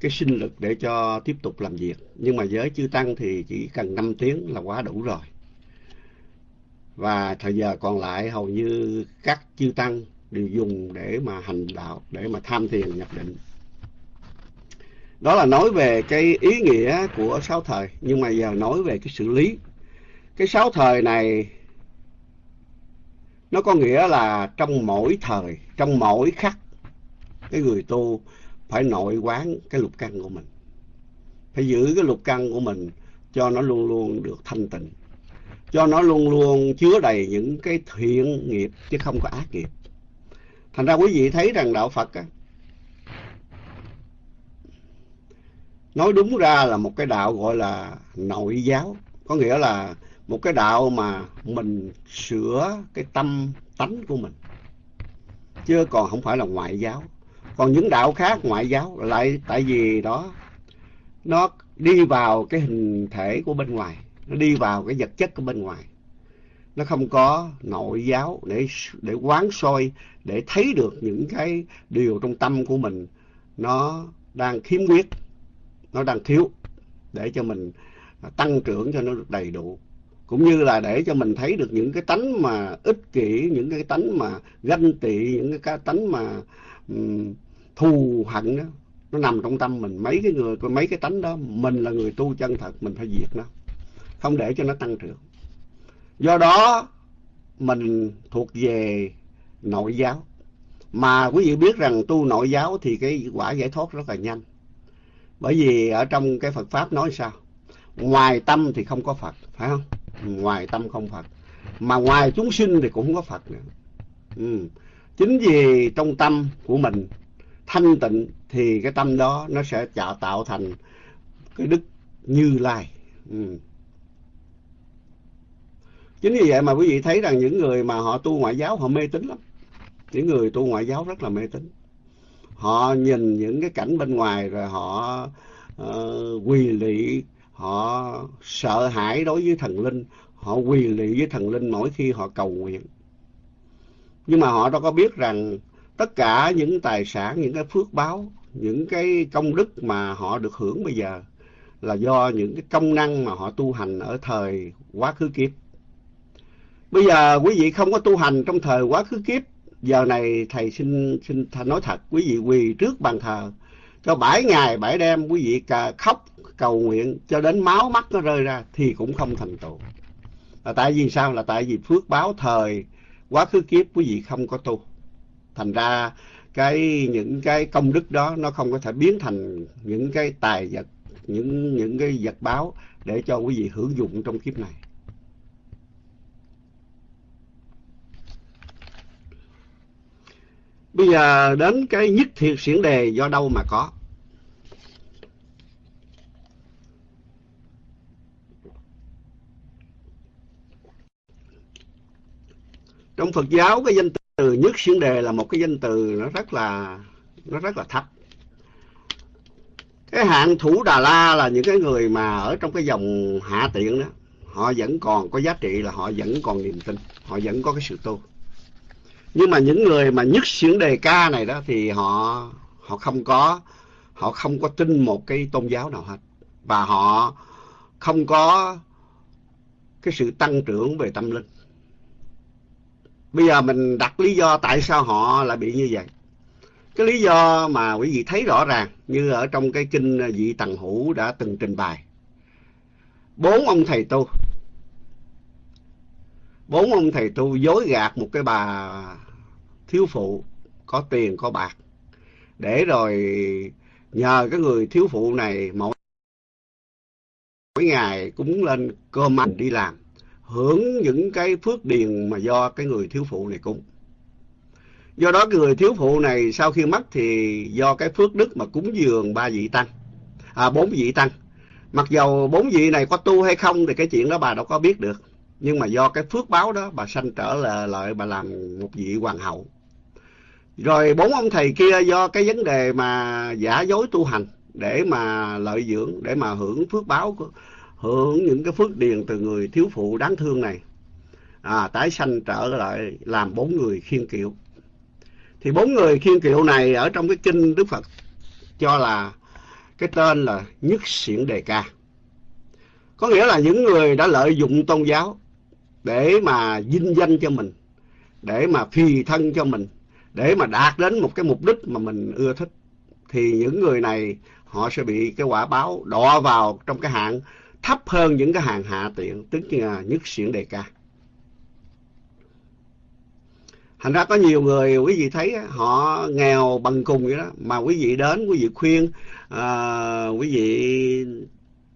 S1: cái sinh lực để cho tiếp tục làm việc. Nhưng mà với chư tăng thì chỉ cần 5 tiếng là quá đủ rồi. Và thời giờ còn lại, hầu như các chư tăng đều dùng để mà hành đạo, để mà tham thiền nhập định đó là nói về cái ý nghĩa của sáu thời. Nhưng mà giờ nói về cái xử lý. Cái sáu thời này, nó có nghĩa là trong mỗi thời, trong mỗi khắc, cái người tu phải nội quán cái lục căn của mình. Phải giữ cái lục căn của mình cho nó luôn luôn được thanh tịnh. Cho nó luôn luôn chứa đầy những cái thiện nghiệp chứ không có ác nghiệp. Thành ra quý vị thấy rằng đạo phật á nói đúng ra là một cái đạo gọi là nội giáo. Có nghĩa là một cái đạo mà mình sửa cái tâm tánh của mình. Chứ còn không phải là ngoại giáo. Còn những đạo khác ngoại giáo lại, tại vì đó, nó đi vào cái hình thể của bên ngoài. Nó đi vào cái vật chất của bên ngoài. Nó không có nội giáo để để quán soi, để thấy được những cái điều trong tâm của mình nó đang khiếm khuyết nó đang thiếu để cho mình tăng trưởng cho nó được đầy đủ. Cũng như là để cho mình thấy được những cái tánh mà ích kỷ những cái tánh mà ganh tị những cái tánh mà um, thù hận đó nó nằm trong tâm mình. Mấy cái người mấy cái tánh đó mình là người tu chân thật mình phải diệt nó không để cho nó tăng trưởng. Do đó mình thuộc về nội giáo. Mà quý vị biết rằng tu nội giáo thì cái quả giải thoát rất là nhanh bởi vì ở trong cái Phật pháp nói sao? Ngoài tâm thì không có Phật, phải không? Ngoài tâm không Phật. Mà ngoài chúng sinh thì cũng không có Phật nữa. Ừ. chính vì trong tâm của mình thanh tịnh thì cái tâm đó nó sẽ tạo tạo thành cái đức như lai. Ừ. chính vì vậy mà quý vị thấy rằng những người mà họ tu ngoại giáo họ mê tín lắm. Những người tu ngoại giáo rất là mê tín họ nhìn những cái cảnh bên ngoài rồi họ uh, quỳ lị họ sợ hãi đối với thần linh họ quỳ lị với thần linh mỗi khi họ cầu nguyện. Nhưng mà họ đâu có biết rằng tất cả những tài sản những cái phước báo những cái công đức mà họ được hưởng bây giờ là do những cái công năng mà họ tu hành ở thời quá khứ kiếp. Bây giờ quý vị không có tu hành trong thời quá khứ kiếp giờ này thầy xin xin nói thật, quý vị quỳ trước bàn thờ, cho bảy ngày bảy đêm, quý vị khóc, cầu nguyện, cho đến máu mắt nó rơi ra, thì cũng không thành tựu. Là tại vì sao? Là tại vì phước báo thời, quá khứ kiếp quý vị không có tu. Thành ra cái, những cái công đức đó nó không có thể biến thành những cái tài vật, những những cái vật báo để cho quý vị hưởng dụng trong kiếp này. Bây giờ đến cái nhất thiệt xiển đề do đâu mà có? Trong Phật giáo cái danh từ nhất xiển đề là một cái danh từ nó rất là, nó rất là thấp. Cái hạng thủ đà la là những cái người mà ở trong cái dòng hạ tiện đó, họ vẫn còn có giá trị là họ vẫn còn niềm tin, họ vẫn có cái sự tu nhưng mà những người mà nhất xiển đề ca này đó thì họ họ không có, họ không có tin một cái tôn giáo nào hết và họ không có cái sự tăng trưởng về tâm linh Bây giờ mình đặt lý do tại sao họ lại bị như vậy. Cái lý do mà quý vị thấy rõ ràng như ở trong cái kinh vị Tần Hữu đã từng trình bày. Bốn ông thầy tu. Bốn ông thầy tu dối gạt một cái bà thiếu phụ có tiền có bạc. Để rồi nhờ cái người thiếu phụ này mỗi mỗi ngày cúng lên cơm ăn đi làm hưởng những cái phước điền mà do cái người thiếu phụ này cúng. Do đó cái người thiếu phụ này sau khi mất thì do cái phước đức mà cúng dường ba vị tăng, à bốn vị tăng. Mặc dầu bốn vị này có tu hay không thì cái chuyện đó bà đâu có biết được. Nhưng mà do cái phước báo đó bà sanh trở lại, lợi bà làm một vị hoàng hậu. Rồi bốn ông thầy kia do cái vấn đề mà giả dối tu hành để mà lợi dưỡng, để mà hưởng phước báo hưởng những cái phước điền từ người thiếu phụ đáng thương này. À, tái sanh trở lại làm bốn người khiên kiệu. Thì bốn người khiên kiệu này ở trong cái kinh Đức Phật cho là cái tên là nhất xiển đề ca. Có nghĩa là những người đã lợi dụng tôn giáo để mà dinh danh cho mình để mà phi thân cho mình để mà đạt đến một cái mục đích mà mình ưa thích thì những người này họ sẽ bị cái quả báo đọa vào trong cái hạng thấp hơn những cái hàng hạ tiện tức là nhất xiển đề ca. Thành ra có nhiều người quý vị thấy họ nghèo bằng cùng vậy đó mà quý vị đến quý vị khuyên à, quý vị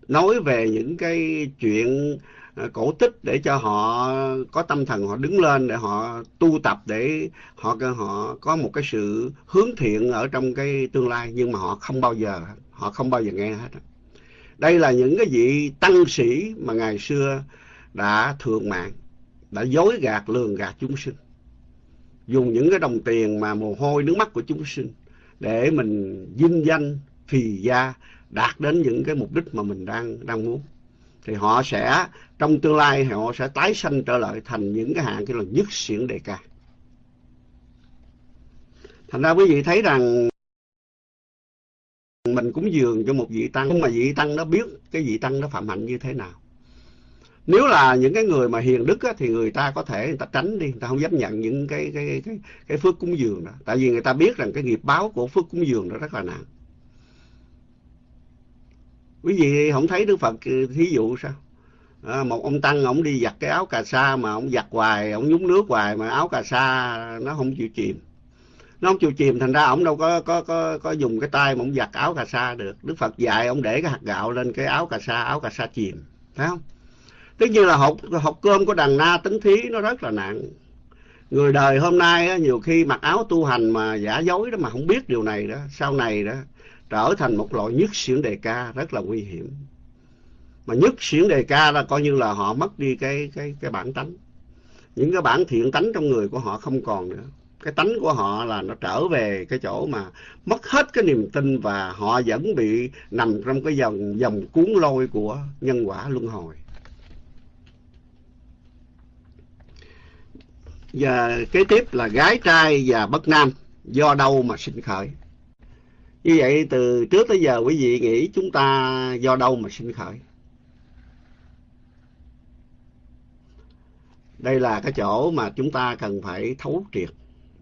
S1: nói về những cái chuyện À, cổ tích để cho họ có tâm thần họ đứng lên để họ tu tập để họ họ có một cái sự hướng thiện ở trong cái tương lai nhưng mà họ không bao giờ họ không bao giờ nghe hết đây là những cái vị tăng sĩ mà ngày xưa đã thượng mạng, đã dối gạt lường gạt chúng sinh. Dùng những cái đồng tiền mà mồ hôi nước mắt của chúng sinh để mình vinh danh, phì gia, đạt đến những cái mục đích mà mình đang đang muốn thì họ sẽ trong tương lai họ sẽ tái sanh trở lại thành những cái hạng cái là nhất xiển đề ca. Thành ra quý vị thấy rằng mình cúng dường cho một vị tăng nhưng mà vị tăng nó biết cái vị tăng nó phạm hạnh như thế nào. Nếu là những cái người mà hiền đức á, thì người ta có thể người ta tránh đi người ta không dám nhận những cái cái cái cái phước cúng dường đó. Tại vì người ta biết rằng cái nghiệp báo của phước cúng dường nó rất là nặng quý vị không thấy đức phật thí dụ sao? À, một ông tăng ông đi giặt cái áo cà sa mà ông giặt hoài ông nhúng nước hoài mà áo cà sa nó không chịu chìm. Nó không chịu chìm thành ra ông đâu có có có có dùng cái tay mà ông giặt áo cà sa được. Đức phật dạy ông để cái hạt gạo lên cái áo cà sa áo cà sa chìm. Thấy không? Tức như là học học cơm của đàn na tính thí nó rất là nặng. Người đời hôm nay á, nhiều khi mặc áo tu hành mà giả dối đó mà không biết điều này đó sau này đó trở thành một loại nhất xiển đề ca rất là nguy hiểm. Mà nhất xiển đề ca là coi như là họ mất đi cái cái cái bản tánh. Những cái bản thiện tánh trong người của họ không còn nữa. Cái tánh của họ là nó trở về cái chỗ mà mất hết cái niềm tin và họ vẫn bị nằm trong cái dòng dòng cuốn lôi của nhân quả luân hồi. Và kế tiếp là gái trai và bất nam, do đâu mà sinh khởi? Như vậy từ trước tới giờ quý vị nghĩ chúng ta do đâu mà sinh khởi? Đây là cái chỗ mà chúng ta cần phải thấu triệt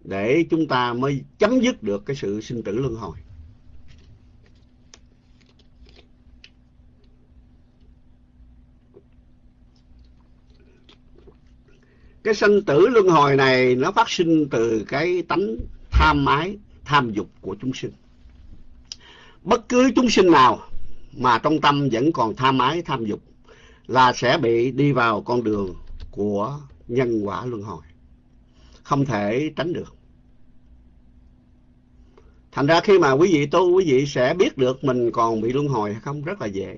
S1: để chúng ta mới chấm dứt được cái sự sinh tử luân hồi. Cái sinh tử luân hồi này nó phát sinh từ cái tánh tham ái, tham dục của chúng sinh bất cứ chúng sinh nào mà trong tâm vẫn còn tham ái tham dục là sẽ bị đi vào con đường của nhân quả luân hồi. Không thể tránh được. Thành ra khi mà quý vị tu quý vị sẽ biết được mình còn bị luân hồi hay không rất là dễ.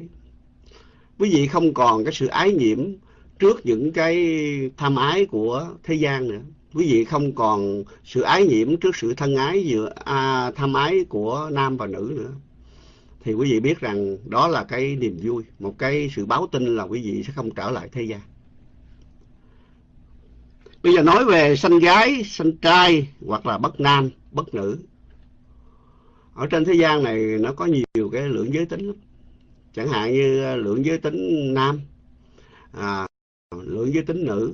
S1: Quý vị không còn cái sự ái nhiễm trước những cái tham ái của thế gian nữa. Quý vị không còn sự ái nhiễm trước sự thân ái giữa à, tham ái của nam và nữ nữa thì quý vị biết rằng đó là cái niềm vui một cái sự báo tin là quý vị sẽ không trở lại thế gian. Bây giờ nói về sanh gái sanh trai hoặc là bất nam bất nữ. Ở trên thế gian này nó có nhiều cái lượng giới tính lắm. Chẳng hạn như à, lượng giới tính nam à, lượng giới tính nữ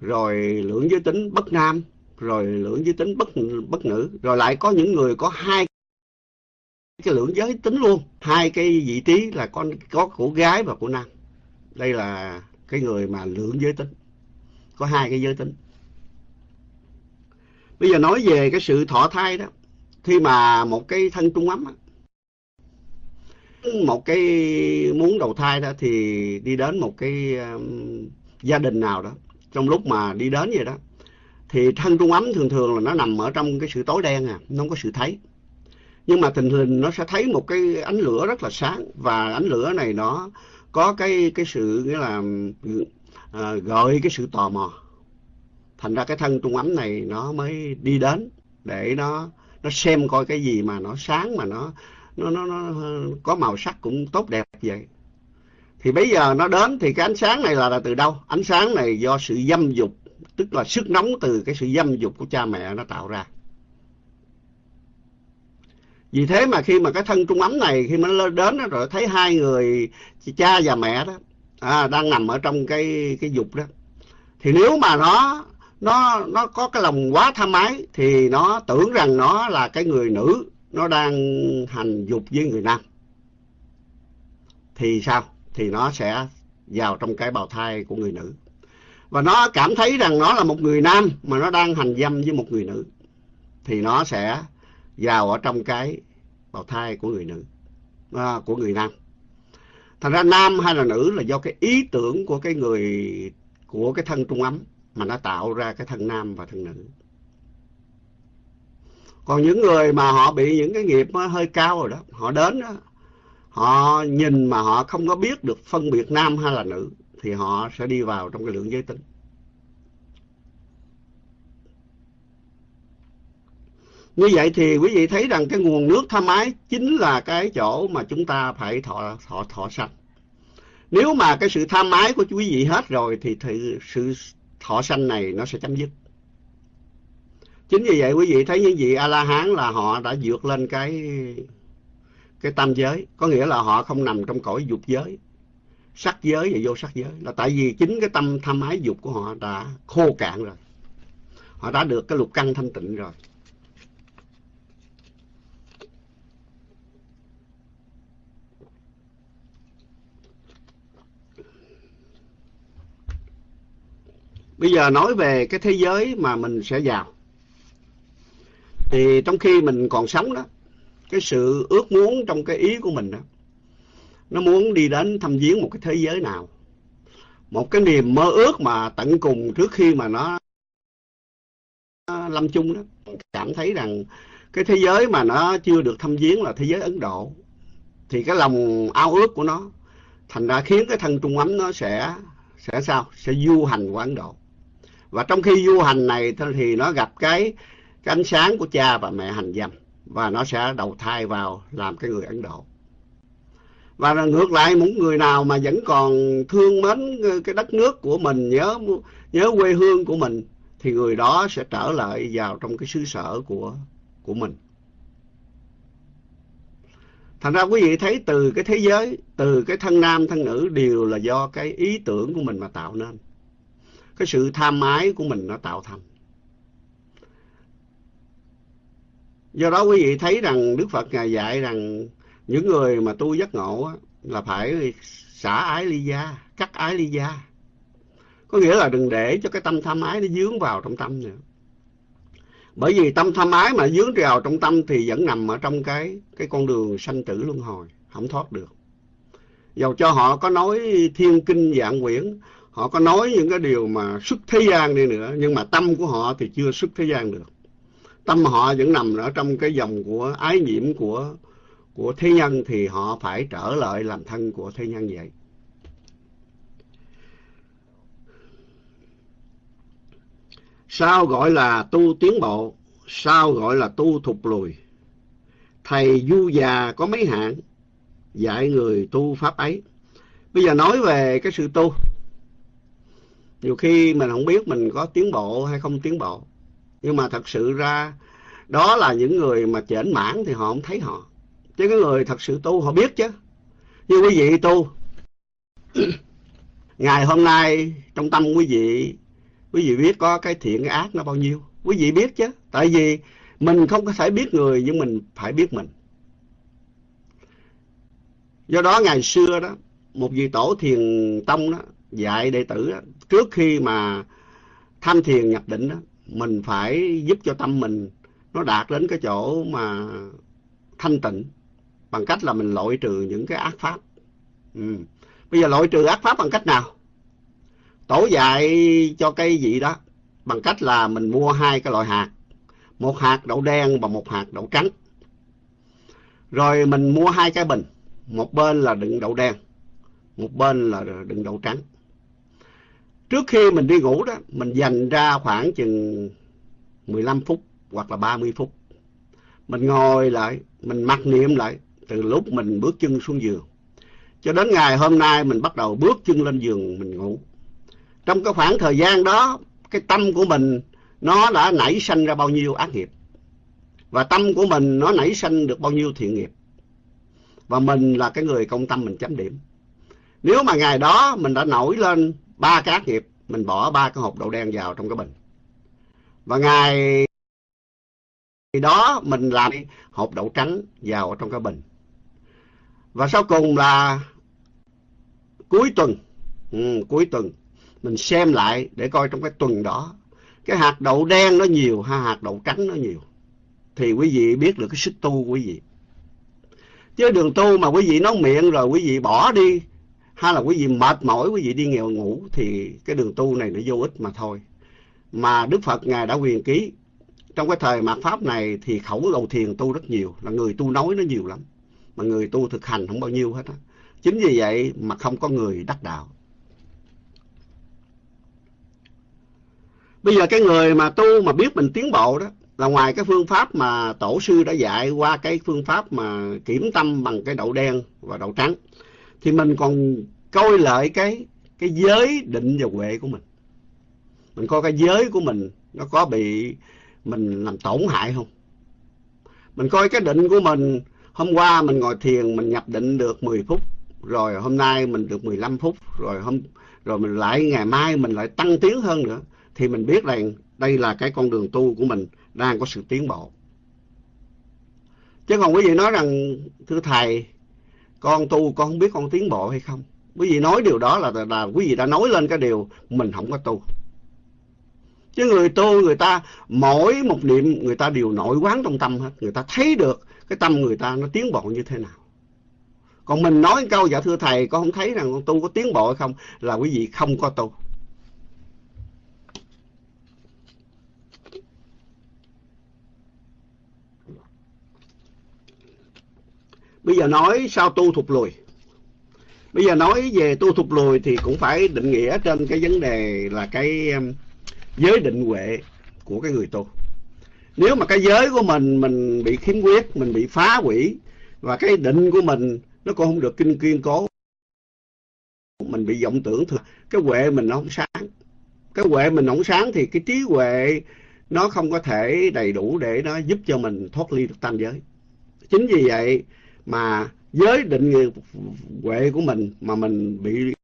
S1: rồi lượng giới tính bất nam rồi lượng giới tính bất bất nữ. Rồi lại có những người có hai cái lượng giới tính luôn. Hai cái vị trí là có có của gái và của nam. Đây là cái người mà lượng giới tính. Có hai cái giới tính. Bây giờ nói về cái sự thọ thai đó. Khi mà một cái thân trung ấm một cái muốn đầu thai đó thì đi đến một cái um, gia đình nào đó trong lúc mà đi đến vậy đó thì thân trung ấm thường thường là nó nằm ở trong cái sự tối đen à nó không có sự thấy nhưng mà tình hình nó sẽ thấy một cái ánh lửa rất là sáng. Và ánh lửa này nó có cái cái sự nghĩa là à, gợi cái sự tò mò. Thành ra cái thân trung ấm này nó mới đi đến để nó nó xem coi cái gì mà nó sáng mà nó nó nó, nó có màu sắc cũng tốt đẹp vậy. Thì bây giờ nó đến thì cái ánh sáng này là, là từ đâu? Ánh sáng này do sự dâm dục tức là sức nóng từ cái sự dâm dục của cha mẹ nó tạo ra vì thế mà khi mà cái thân trung ấm này khi mà nó đến đó, rồi thấy hai người cha và mẹ đó à, đang nằm ở trong cái cái dục đó thì nếu mà nó nó nó có cái lòng quá tham ái thì nó tưởng rằng nó là cái người nữ nó đang hành dục với người nam thì sao? Thì nó sẽ vào trong cái bào thai của người nữ. Và nó cảm thấy rằng nó là một người nam mà nó đang hành dâm với một người nữ thì nó sẽ vào ở trong cái bào thai của người nữ à, của người nam. Thành ra nam hay là nữ là do cái ý tưởng của cái người của cái thân trung ấm mà nó tạo ra cái thân nam và thân nữ. Còn những người mà họ bị những cái nghiệp hơi cao rồi đó họ đến đó họ nhìn mà họ không có biết được phân biệt nam hay là nữ thì họ sẽ đi vào trong cái lượng giới tính. Như vậy thì quý vị thấy rằng cái nguồn nước tham ái chính là cái chỗ mà chúng ta phải thọ thọ thọ sanh. Nếu mà cái sự tham ái của quý vị hết rồi thì, thì sự thọ sanh này nó sẽ chấm dứt. Chính vì vậy quý vị thấy những vị a la hán là họ đã vượt lên cái cái tam giới. Có nghĩa là họ không nằm trong cõi dục giới. Sắc giới và vô sắc giới. Là tại vì chính cái tâm tham ái dục của họ đã khô cạn rồi. Họ đã được cái lục căn thanh tịnh rồi. Bây giờ nói về cái thế giới mà mình sẽ vào. Thì trong khi mình còn sống đó, cái sự ước muốn trong cái ý của mình đó, nó muốn đi đến thăm viếng một cái thế giới nào. Một cái niềm mơ ước mà tận cùng trước khi mà nó lâm chung đó. Cảm thấy rằng cái thế giới mà nó chưa được thăm viếng là thế giới Ấn Độ. Thì cái lòng ao ước của nó, thành ra khiến cái thân trung ấm nó sẽ sẽ sao? Sẽ du hành qua Ấn Độ và trong khi du hành này thì nó gặp cái, cái ánh sáng của cha và mẹ hành dâm và nó sẽ đầu thai vào làm cái người Ấn Độ. Và ngược lại một người nào mà vẫn còn thương mến cái đất nước của mình nhớ nhớ quê hương của mình thì người đó sẽ trở lại vào trong cái xứ sở của của mình. Thành ra quý vị thấy từ cái thế giới từ cái thân nam thân nữ đều là do cái ý tưởng của mình mà tạo nên cái sự tham ái của mình nó tạo thành. Do đó quý vị thấy rằng đức phật ngài dạy rằng những người mà tu giác ngộ là phải xả ái ly gia, cắt ái ly gia. Có nghĩa là đừng để cho cái tâm tham ái nó dướng vào trong tâm nữa. Bởi vì tâm tham ái mà dướng vào trong tâm thì vẫn nằm ở trong cái cái con đường sanh tử luân hồi, không thoát được. Dầu cho họ có nói thiên kinh dạng quyển họ có nói những cái điều mà xuất thế gian đi nữa, nhưng mà tâm của họ thì chưa xuất thế gian được. Tâm họ vẫn nằm ở trong cái dòng của ái nhiễm của của thế nhân thì họ phải trở lại làm thân của thế nhân vậy. Sao gọi là tu tiến bộ? Sao gọi là tu thụt lùi? Thầy du già có mấy hạng? Dạy người tu pháp ấy. Bây giờ nói về cái sự tu nhiều khi mình không biết mình có tiến bộ hay không tiến bộ. Nhưng mà thật sự ra đó là những người mà chểnh mãn thì họ không thấy họ. Chứ cái người thật sự tu họ biết chứ. Như quý vị tu. Ngày hôm nay trong tâm quý vị quý vị biết có cái thiện cái ác nó bao nhiêu? Quý vị biết chứ. Tại vì mình không có thể biết người nhưng mình phải biết mình. Do đó ngày xưa đó một vị tổ thiền tông đó dạy đệ tử đó, trước khi mà tham thiền nhập định đó, mình phải giúp cho tâm mình nó đạt đến cái chỗ mà thanh tịnh bằng cách là mình loại trừ những cái ác pháp. Ừ. bây giờ loại trừ ác pháp bằng cách nào? Tổ dạy cho cây gì đó bằng cách là mình mua hai cái loại hạt, một hạt đậu đen và một hạt đậu trắng. Rồi mình mua hai cái bình, một bên là đựng đậu đen, một bên là đựng đậu trắng trước khi mình đi ngủ đó, mình dành ra khoảng chừng 15 phút hoặc là 30 phút. Mình ngồi lại, mình mặc niệm lại từ lúc mình bước chân xuống giường. Cho đến ngày hôm nay mình bắt đầu bước chân lên giường mình ngủ. Trong cái khoảng thời gian đó, cái tâm của mình nó đã nảy sanh ra bao nhiêu ác nghiệp. Và tâm của mình nó nảy sanh được bao nhiêu thiện nghiệp. Và mình là cái người công tâm mình chấm điểm. Nếu mà ngày đó mình đã nổi lên ba cái ác nghiệp mình bỏ ba cái hộp đậu đen vào trong cái bình. Và ngày đó mình làm hộp đậu trắng vào trong cái bình. Và sau cùng là cuối tuần ừ, cuối tuần mình xem lại để coi trong cái tuần đó cái hạt đậu đen nó nhiều hay hạt đậu trắng nó nhiều. Thì quý vị biết được cái sức tu của quý vị. Chứ đường tu mà quý vị nói miệng rồi quý vị bỏ đi hay là quý vị mệt mỏi, quý vị đi nghèo ngủ thì cái đường tu này nó vô ích mà thôi. Mà Đức Phật Ngài đã quyền ký, trong cái thời mạt Pháp này thì khẩu đầu thiền tu rất nhiều, là người tu nói nó nhiều lắm, mà người tu thực hành không bao nhiêu hết á. Chính vì vậy mà không có người đắc đạo. Bây giờ cái người mà tu mà biết mình tiến bộ đó, là ngoài cái phương pháp mà tổ sư đã dạy qua cái phương pháp mà kiểm tâm bằng cái đậu đen và đậu trắng thì mình còn coi lại cái cái giới định và huệ của mình. Mình coi cái giới của mình nó có bị mình làm tổn hại không? Mình coi cái định của mình, hôm qua mình ngồi thiền, mình nhập định được 10 phút, rồi hôm nay mình được 15 phút, rồi hôm, rồi mình lại ngày mai mình lại tăng tiến hơn nữa, thì mình biết rằng đây là cái con đường tu của mình đang có sự tiến bộ. Chứ còn quý vị nói rằng, thưa thầy con tu con không biết con tiến bộ hay không. Quý vị nói điều đó là, là, là quý vị đã nói lên cái điều mình không có tu. Chứ người tu người ta mỗi một niệm người ta đều nội quán trong tâm hết. Người ta thấy được cái tâm người ta nó tiến bộ như thế nào. Còn mình nói câu dạ thưa thầy con không thấy rằng con tu có tiến bộ hay không? Là quý vị không có tu. Bây giờ nói sao tu thụt lùi. Bây giờ nói về tu thụt lùi thì cũng phải định nghĩa trên cái vấn đề là cái um, giới định huệ của cái người tu. Nếu mà cái giới của mình mình bị khiếm khuyết, mình bị phá hủy và cái định của mình nó cũng không được kinh kiên cố, mình bị vọng tưởng thừa, cái huệ mình nó không sáng. Cái huệ mình không sáng thì cái trí huệ nó không có thể đầy đủ để nó giúp cho mình thoát ly được tam giới. Chính vì vậy mà giới định nghiệp huệ của mình mà mình bị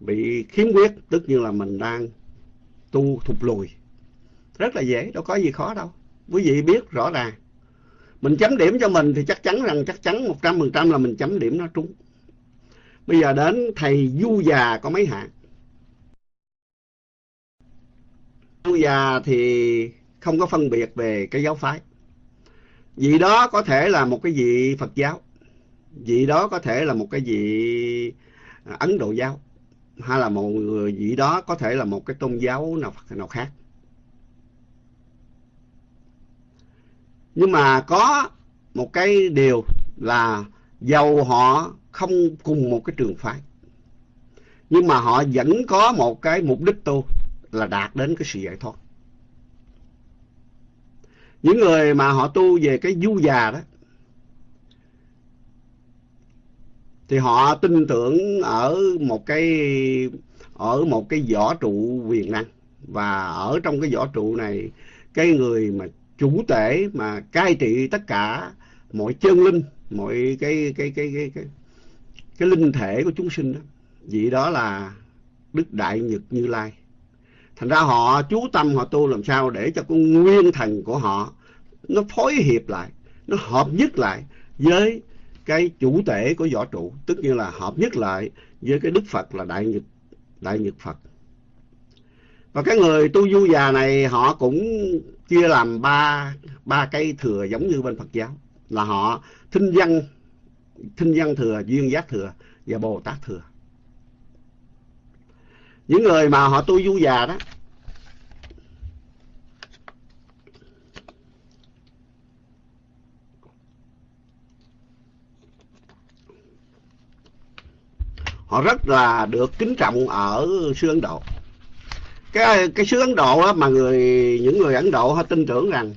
S1: bị khiếm khuyết, tức như là mình đang tu thụt lùi. Rất là dễ, đâu có gì khó đâu. Quý vị biết rõ ràng. Mình chấm điểm cho mình thì chắc chắn rằng chắc chắn một trăm phần trăm là mình chấm điểm nó trúng. Bây giờ đến thầy du già có mấy hạng? Du già thì không có phân biệt về cái giáo phái vị đó có thể là một cái vị phật giáo. Vị đó có thể là một cái vị à, ấn độ giáo. Hay là một người, vị đó có thể là một cái tôn giáo nào nào khác. Nhưng mà có một cái điều là dầu họ không cùng một cái trường phái. Nhưng mà họ vẫn có một cái mục đích tu là đạt đến cái sự giải thoát những người mà họ tu về cái du già đó thì họ tin tưởng ở một cái ở một cái võ trụ quyền năng. Và ở trong cái võ trụ này cái người mà chủ tể mà cai trị tất cả mọi chân linh mọi cái cái cái cái cái, cái linh thể của chúng sinh đó vị đó là đức đại nhật như lai thành ra họ chú tâm, họ tu làm sao để cho con nguyên thần của họ nó phối hiệp lại, nó hợp nhất lại với cái chủ tể của võ trụ. Tức như là hợp nhất lại với cái đức phật là đại nhật đại nhật phật. Và cái người tu du già này họ cũng chia làm ba ba cây thừa giống như bên Phật giáo. Là họ thinh văn thinh văn thừa, duyên giác thừa và bồ tát thừa những người mà họ tu du già đó, họ rất là được kính trọng ở xứ Ấn Độ. Cái cái xứ Ấn Độ đó mà người, những người Ấn Độ họ tin tưởng rằng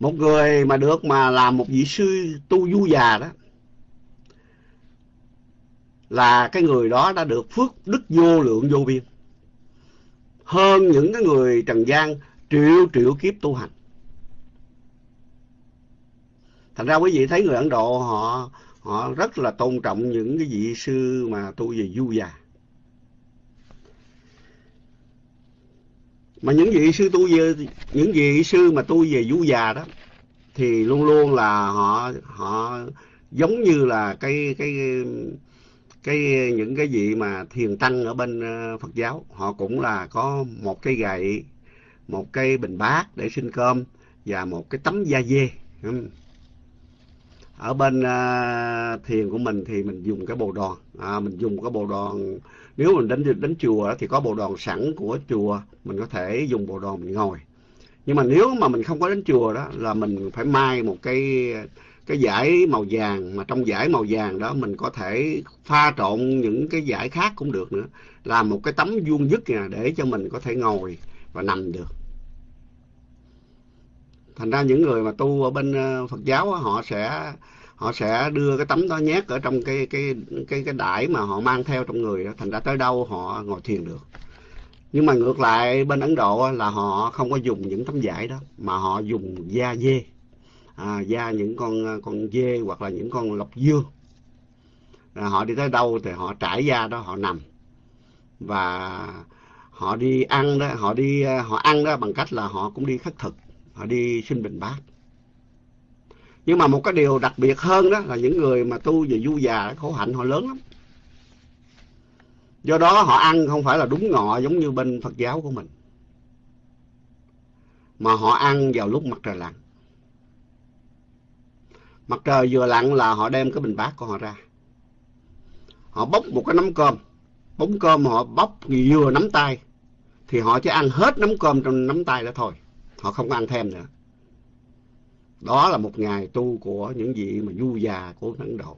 S1: một người mà được mà làm một vị sư tu du già đó là cái người đó đã được phước đức vô lượng vô biên. Hơn những cái người trần gian triệu triệu kiếp tu hành. Thành ra quý vị thấy người Ấn Độ họ họ rất là tôn trọng những cái vị sư mà tu về du già. Mà những vị sư tu về, những vị sư mà tu về du già đó, thì luôn luôn là họ họ giống như là cái cái cái những cái vị mà thiền tăng ở bên ờ, Phật giáo họ cũng là có một cái gậy một cái bình bát để xin cơm và một cái tấm da dê. Ở bên ờ, thiền của mình thì mình dùng cái bồ đòn à, mình dùng cái bồ đòn nếu mình đến đến chùa thì có bồ đòn sẵn của chùa mình có thể dùng bồ đòn mình ngồi. Nhưng mà nếu mà mình không có đến chùa đó là mình phải mai một cái cái giải màu vàng mà trong giải màu vàng đó mình có thể pha trộn những cái giải khác cũng được nữa. Làm một cái tấm vuông dứt nè à, để cho mình có thể ngồi và nằm được. Thành ra những người mà tu ở bên ờ, Phật giáo họ sẽ họ sẽ đưa cái tấm đó nhét ở trong cái cái cái cái đải mà họ mang theo trong người đó. Thành ra tới đâu họ ngồi thiền được. Nhưng mà ngược lại bên Ấn Độ là họ không có dùng những tấm vải đó, mà họ dùng da dê à, da những con à, con dê hoặc là những con lộc dương. À, họ đi tới đâu thì họ trải da đó họ nằm. Và họ đi ăn đó họ đi à, họ ăn đó bằng cách là họ cũng đi khất thực họ đi xin bình bát. Nhưng mà một cái điều đặc biệt hơn đó là những người mà tu về du già khổ hạnh họ lớn lắm. Do đó họ ăn không phải là đúng ngọ giống như bên phật giáo của mình. Mà họ ăn vào lúc mặt trời lặn mặt trời vừa lặn là họ đem cái bình bát của họ ra. Họ bốc một cái nắm cơm. Bóng cơm họ bóc vừa nắm tay thì họ chỉ ăn hết nắm cơm trong nắm tay đó thôi. Họ không ăn thêm nữa. Đó là một ngày tu của những vị mà du già của Ấn Độ.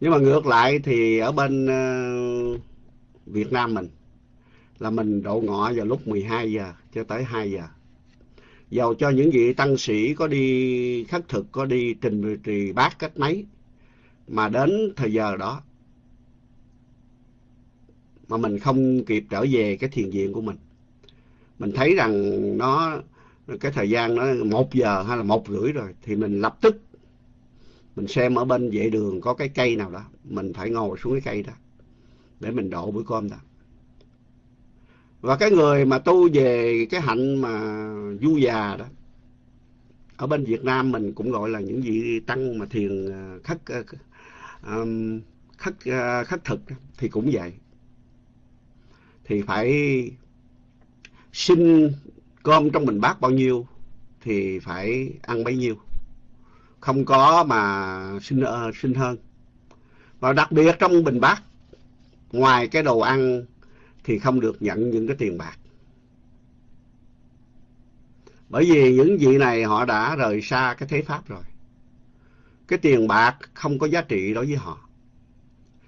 S1: Nhưng mà ngược lại thì ở bên uh, Việt Nam mình là mình độ ngọ vào lúc 12 giờ cho tới 2 giờ dầu cho những vị tăng sĩ có đi khất thực, có đi trình trì bát cách mấy mà đến thời giờ đó, mà mình không kịp trở về cái thiền viện của mình. Mình thấy rằng nó, cái thời gian nó một giờ hay là một rưỡi rồi, thì mình lập tức mình xem ở bên vệ đường có cái cây nào đó. Mình phải ngồi xuống cái cây đó để mình độ bữa cơm đó và cái người mà tu về cái hạnh mà du già đó ở bên Việt Nam mình cũng gọi là những vị tăng mà thiền à, khất à, khất à, khất thực đó, thì cũng vậy. Thì phải xin cơm trong mình bát bao nhiêu thì phải ăn bấy nhiêu. Không có mà xin uh, xin ờ, hơn. Và đặc biệt trong bình bát ngoài cái đồ ăn thì không được nhận những cái tiền bạc. Bởi vì những vị này họ đã rời xa cái thế pháp rồi. Cái tiền bạc không có giá trị đối với họ.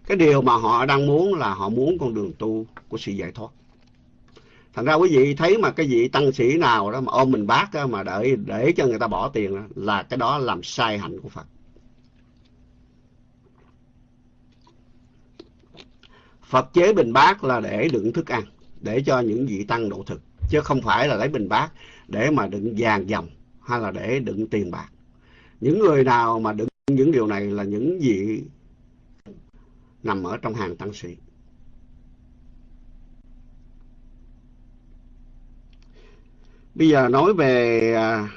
S1: Cái điều mà họ đang muốn là họ muốn con đường tu của sự giải thoát. Thành ra quý vị thấy mà cái vị tăng sĩ nào đó mà ôm mình bác đó, mà đợi để cho người ta bỏ tiền đó, là cái đó làm sai hạnh của Phật. Phật chế bình bát là để đựng thức ăn, để cho những vị tăng độ thực, chứ không phải là lấy bình bát để mà đựng vàng dòng hay là để đựng tiền bạc. Những người nào mà đựng những điều này là những vị nằm ở trong hàng tăng sĩ. Bây giờ nói về à,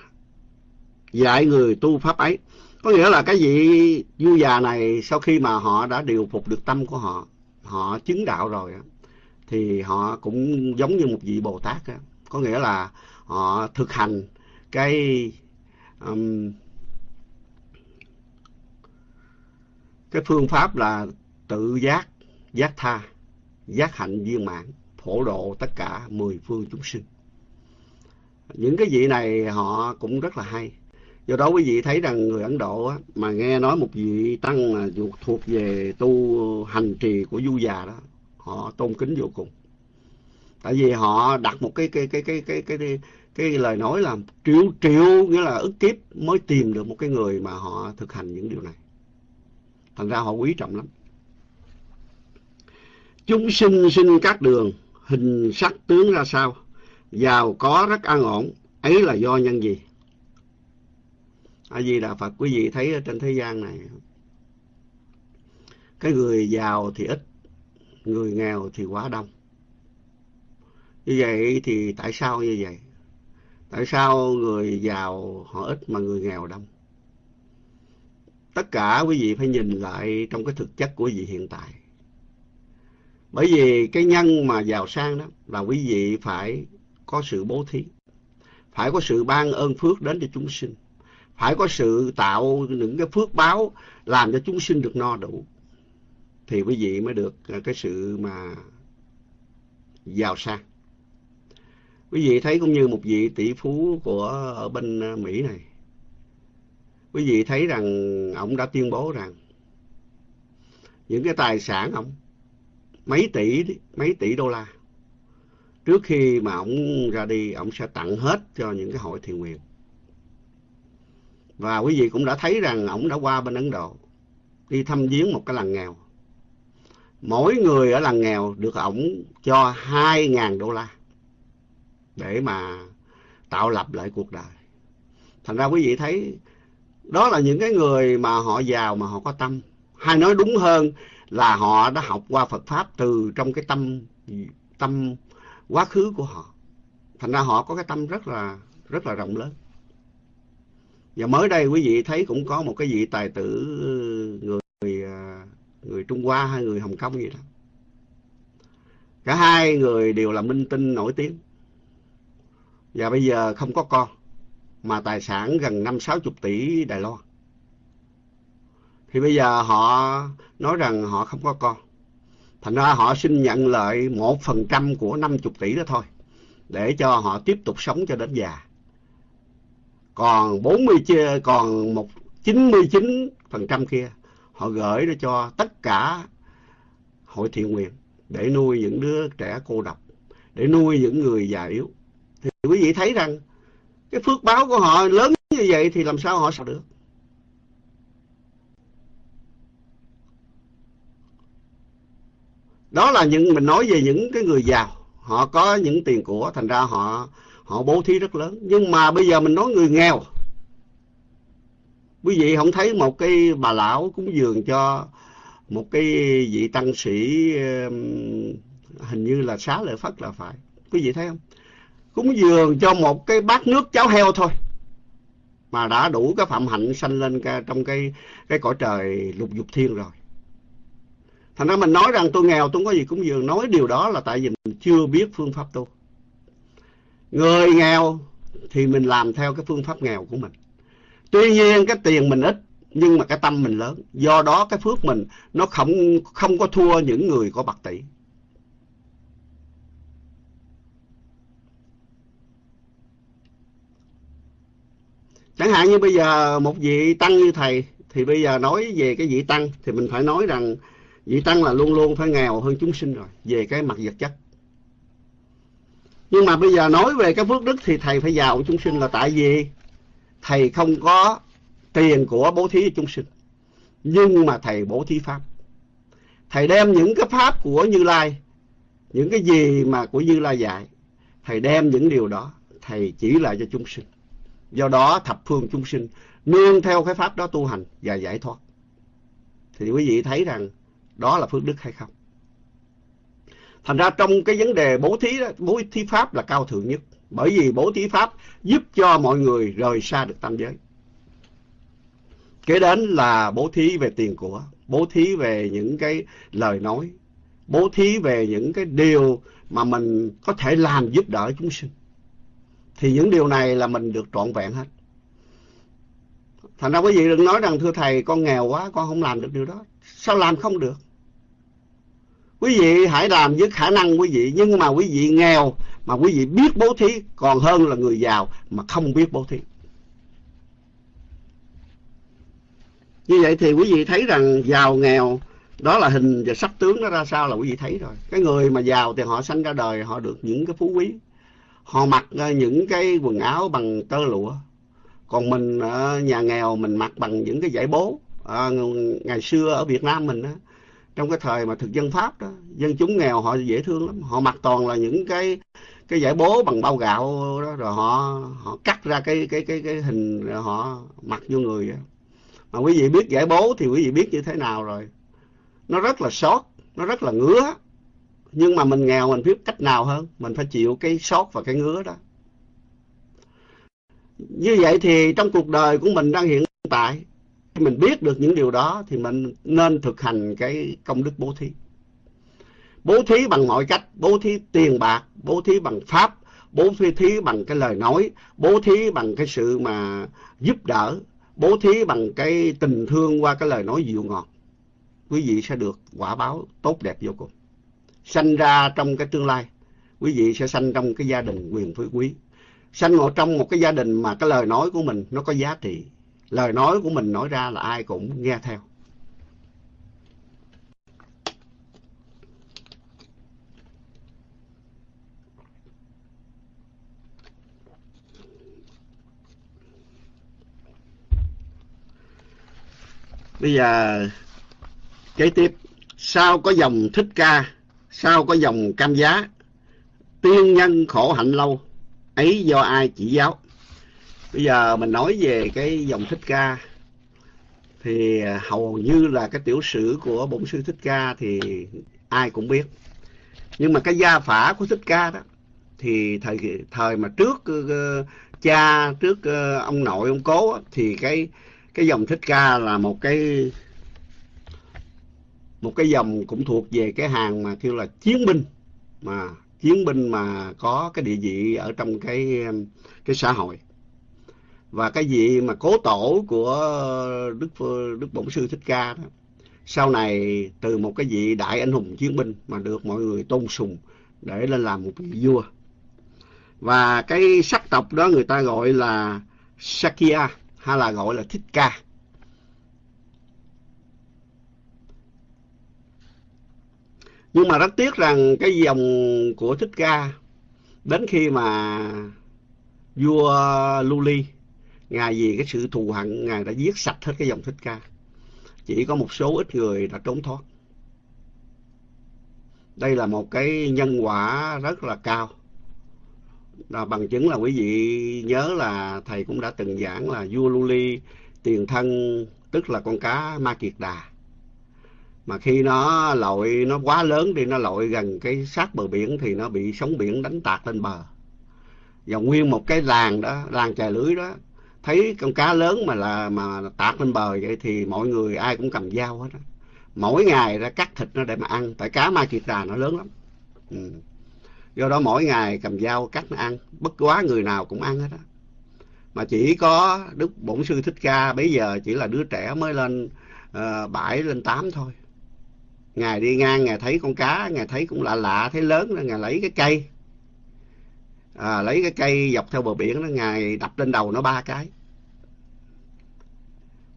S1: dạy người tu pháp ấy. Có nghĩa là cái vị du già này sau khi mà họ đã điều phục được tâm của họ họ chứng đạo rồi thì họ cũng giống như một vị bồ tát có nghĩa là họ thực hành cái um, cái phương pháp là tự giác giác tha giác hạnh viên mãn phổ độ tất cả mười phương chúng sinh. Những cái vị này họ cũng rất là hay do đó quý vị thấy rằng người ấn độ á, mà nghe nói một vị tăng mà thuộc về tu hành trì của du già đó họ tôn kính vô cùng. Tại vì họ đặt một cái cái cái cái cái cái cái, cái lời nói là triệu triệu nghĩa là ức kiếp mới tìm được một cái người mà họ thực hành những điều này. Thành ra họ quý trọng lắm. Chúng sinh sinh các đường hình sắc tướng ra sao? Giàu có rất an ổn ấy là do nhân gì? A di đà phật, quý vị thấy ở trên thế gian này, cái người giàu thì ít, người nghèo thì quá đông. Như vậy thì tại sao như vậy? Tại sao người giàu họ ít mà người nghèo đông? Tất cả quý vị phải nhìn lại trong cái thực chất của quý vị hiện tại. Bởi vì cái nhân mà giàu sang đó là quý vị phải có sự bố thí, phải có sự ban ơn phước đến cho chúng sinh phải có sự tạo những cái phước báo làm cho chúng sinh được no đủ. Thì quý vị mới được à, cái sự mà giàu sang. Quý vị thấy cũng như một vị tỷ phú của, ở bên à, Mỹ này. Quý vị thấy rằng ông đã tuyên bố rằng những cái tài sản ông, mấy tỷ mấy tỷ đô la, trước khi mà ông ra đi, ông sẽ tặng hết cho những cái hội thiện nguyện và quý vị cũng đã thấy rằng ổng đã qua bên Ấn Độ, đi thăm viếng một cái làng nghèo. Mỗi người ở làng nghèo được ổng cho hai ngàn đô la để mà tạo lập lại cuộc đời. Thành ra quý vị thấy, đó là những cái người mà họ giàu mà họ có tâm. Hay nói đúng hơn là họ đã học qua Phật pháp từ trong cái tâm tâm quá khứ của họ. Thành ra họ có cái tâm rất là rất là rộng lớn và mới đây quý vị thấy cũng có một cái vị tài tử người người, người Trung Hoa hay người Hồng Kông gì đó. Cả hai người đều là minh tinh nổi tiếng. Và bây giờ không có con mà tài sản gần năm sáu chục tỷ Đài Loan. Thì bây giờ họ nói rằng họ không có con. Thành ra họ xin nhận lợi một phần trăm của năm chục tỷ đó thôi để cho họ tiếp tục sống cho đến già còn 40 chia còn một 99 phần trăm kia, họ gửi để cho tất cả hội thiện nguyện để nuôi những đứa trẻ cô độc, để nuôi những người già yếu. Thì quý vị thấy rằng, cái phước báo của họ lớn như vậy thì làm sao họ sao được? Đó là những, mình nói về những cái người giàu. Họ có những tiền của, thành ra họ họ bố thí rất lớn. Nhưng mà bây giờ mình nói người nghèo. Quý vị không thấy một cái bà lão cúng dường cho một cái vị tăng sĩ hình như là xá lợi phất là phải. Quý vị thấy không? Cúng dường cho một cái bát nước cháo heo thôi. Mà đã đủ cái phạm hạnh sanh lên trong cái cái cõi trời lục dục thiên rồi. Thành ra mình nói rằng tôi nghèo, tôi không có gì cúng dường. Nói điều đó là tại vì mình chưa biết phương pháp tu người nghèo thì mình làm theo cái phương pháp nghèo của mình. Tuy nhiên cái tiền mình ít, nhưng mà cái tâm mình lớn. Do đó cái phước mình nó không không có thua những người có bạc tỷ. Chẳng hạn như bây giờ một vị tăng như thầy, thì bây giờ nói về cái vị tăng, thì mình phải nói rằng vị tăng là luôn luôn phải nghèo hơn chúng sinh rồi, về cái mặt vật chất nhưng mà bây giờ nói về cái phước đức thì thầy phải giàu chúng sinh là tại vì thầy không có tiền của bố thí chúng sinh. Nhưng mà thầy bố thí pháp. Thầy đem những cái pháp của như lai, những cái gì mà của như lai dạy, thầy đem những điều đó, thầy chỉ lại cho chúng sinh. Do đó thập phương chúng sinh nương theo cái pháp đó tu hành và giải thoát. Thì quý vị thấy rằng đó là phước đức hay không? Thành ra trong cái vấn đề bố thí đó, bố thí pháp là cao thượng nhất. Bởi vì bố thí pháp giúp cho mọi người rời xa được tam giới. Kế đến là bố thí về tiền của bố thí về những cái lời nói bố thí về những cái điều mà mình có thể làm giúp đỡ chúng sinh. Thì những điều này là mình được trọn vẹn hết. Thành ra quý vị đừng nói rằng thưa thầy con nghèo quá con không làm được điều đó. Sao làm không được? Quý vị hãy làm với khả năng quý vị nhưng mà quý vị nghèo mà quý vị biết bố thí còn hơn là người giàu mà không biết bố thí. Như vậy thì quý vị thấy rằng giàu nghèo đó là hình và sắc tướng nó ra sao là quý vị thấy rồi. Cái người mà giàu thì họ sanh ra đời họ được những cái phú quý. Họ mặc ờ, những cái quần áo bằng tơ lụa. Còn mình ở nhà nghèo mình mặc bằng những cái giải bố. À, ngày xưa ở Việt Nam mình á trong cái thời mà thực dân Pháp đó, dân chúng nghèo họ dễ thương lắm. Họ mặc toàn là những cái cái giải bố bằng bao gạo đó, rồi họ họ cắt ra cái cái cái cái hình, rồi họ mặc vô người đó. mà quý vị biết giải bố thì quý vị biết như thế nào rồi. Nó rất là sót, nó rất là ngứa. Nhưng mà mình nghèo mình biết cách nào hơn. Mình phải chịu cái sót và cái ngứa đó. Như vậy thì trong cuộc đời của mình đang hiện tại mình biết được những điều đó thì mình nên thực hành cái công đức bố thí. Bố thí bằng mọi cách, bố thí tiền bạc, bố thí bằng pháp, bố thí bằng cái lời nói, bố thí bằng cái sự mà giúp đỡ, bố thí bằng cái tình thương qua cái lời nói dịu ngọt. Quý vị sẽ được quả báo tốt đẹp vô cùng. Sanh ra trong cái tương lai, quý vị sẽ sanh trong cái gia đình quyền phú quý. Sanh ở trong một cái gia đình mà cái lời nói của mình nó có giá trị lời nói của mình nói ra là ai cũng nghe theo. Bây giờ, kế tiếp. Sao có dòng thích ca? Sao có dòng cam giá? Tiên nhân khổ hạnh lâu. Ấy do ai chỉ giáo? Bây giờ mình nói về cái dòng thích ca. Thì à, hầu như là cái tiểu sử của bổn sư thích ca thì ai cũng biết. Nhưng mà cái gia phả của thích ca đó thì thời thời mà trước uh, cha trước uh, ông nội ông cố thì cái cái dòng thích ca là một cái một cái dòng cũng thuộc về cái hàng mà kêu là chiến binh mà chiến binh mà có cái địa vị ở trong cái cái xã hội và cái vị mà cố tổ của đức đức bổn sư thích ca đó, sau này từ một cái vị đại anh hùng chiến binh mà được mọi người tôn sùng để lên làm một vị vua. Và cái sắc tộc đó người ta gọi là Sakya, hay là gọi là Thích Ca. Nhưng mà rất tiếc rằng cái dòng của Thích Ca, đến khi mà vua Luli ngài vì cái sự thù hận, ngài đã giết sạch hết cái dòng Thích Ca. Chỉ có một số ít người đã trốn thoát. Đây là một cái nhân quả rất là cao. Là bằng chứng là quý vị nhớ là thầy cũng đã từng giảng là vua Luli tiền thân, tức là con cá ma kiệt đà. Mà khi nó lội, nó quá lớn đi, nó lội gần cái sát bờ biển thì nó bị sóng biển đánh tạt lên bờ. Và nguyên một cái làng đó, làng chài lưới đó thấy con cá lớn mà là mà tạt lên bờ vậy thì mọi người ai cũng cầm dao hết á. Mỗi ngày ra cắt thịt nó để mà ăn tại cá ma kiệt đà nó lớn lắm. Ừ. do đó mỗi ngày cầm dao cắt nó ăn bất quá người nào cũng ăn hết á. Mà chỉ có đức bổn sư thích ca bây giờ chỉ là đứa trẻ mới lên ờ, uh, bảy lên tám thôi. Ngài đi ngang ngài thấy con cá ngài thấy cũng lạ lạ thấy lớn ngài lấy cái cây à, lấy cái cây dọc theo bờ biển đó ngài đập lên đầu nó ba cái.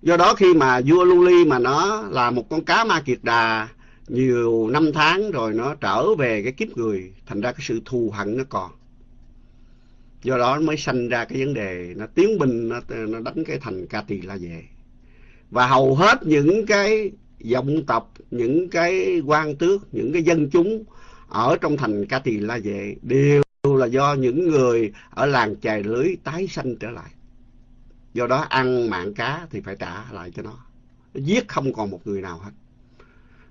S1: Do đó khi mà vua Luli mà nó là một con cá ma kiệt đà nhiều năm tháng rồi nó trở về cái kiếp người thành ra cái sự thù hận nó còn. Do đó mới sanh ra cái vấn đề nó tiến binh nó, nó đánh cái thành ca tỳ la về. Và hầu hết những cái dòng tộc những cái quan tước những cái dân chúng ở trong thành ca tỳ la vệ đều là do những người ở làng chài lưới tái sanh trở lại. Do đó ăn mạng cá thì phải trả lại cho nó. Nó giết không còn một người nào hết.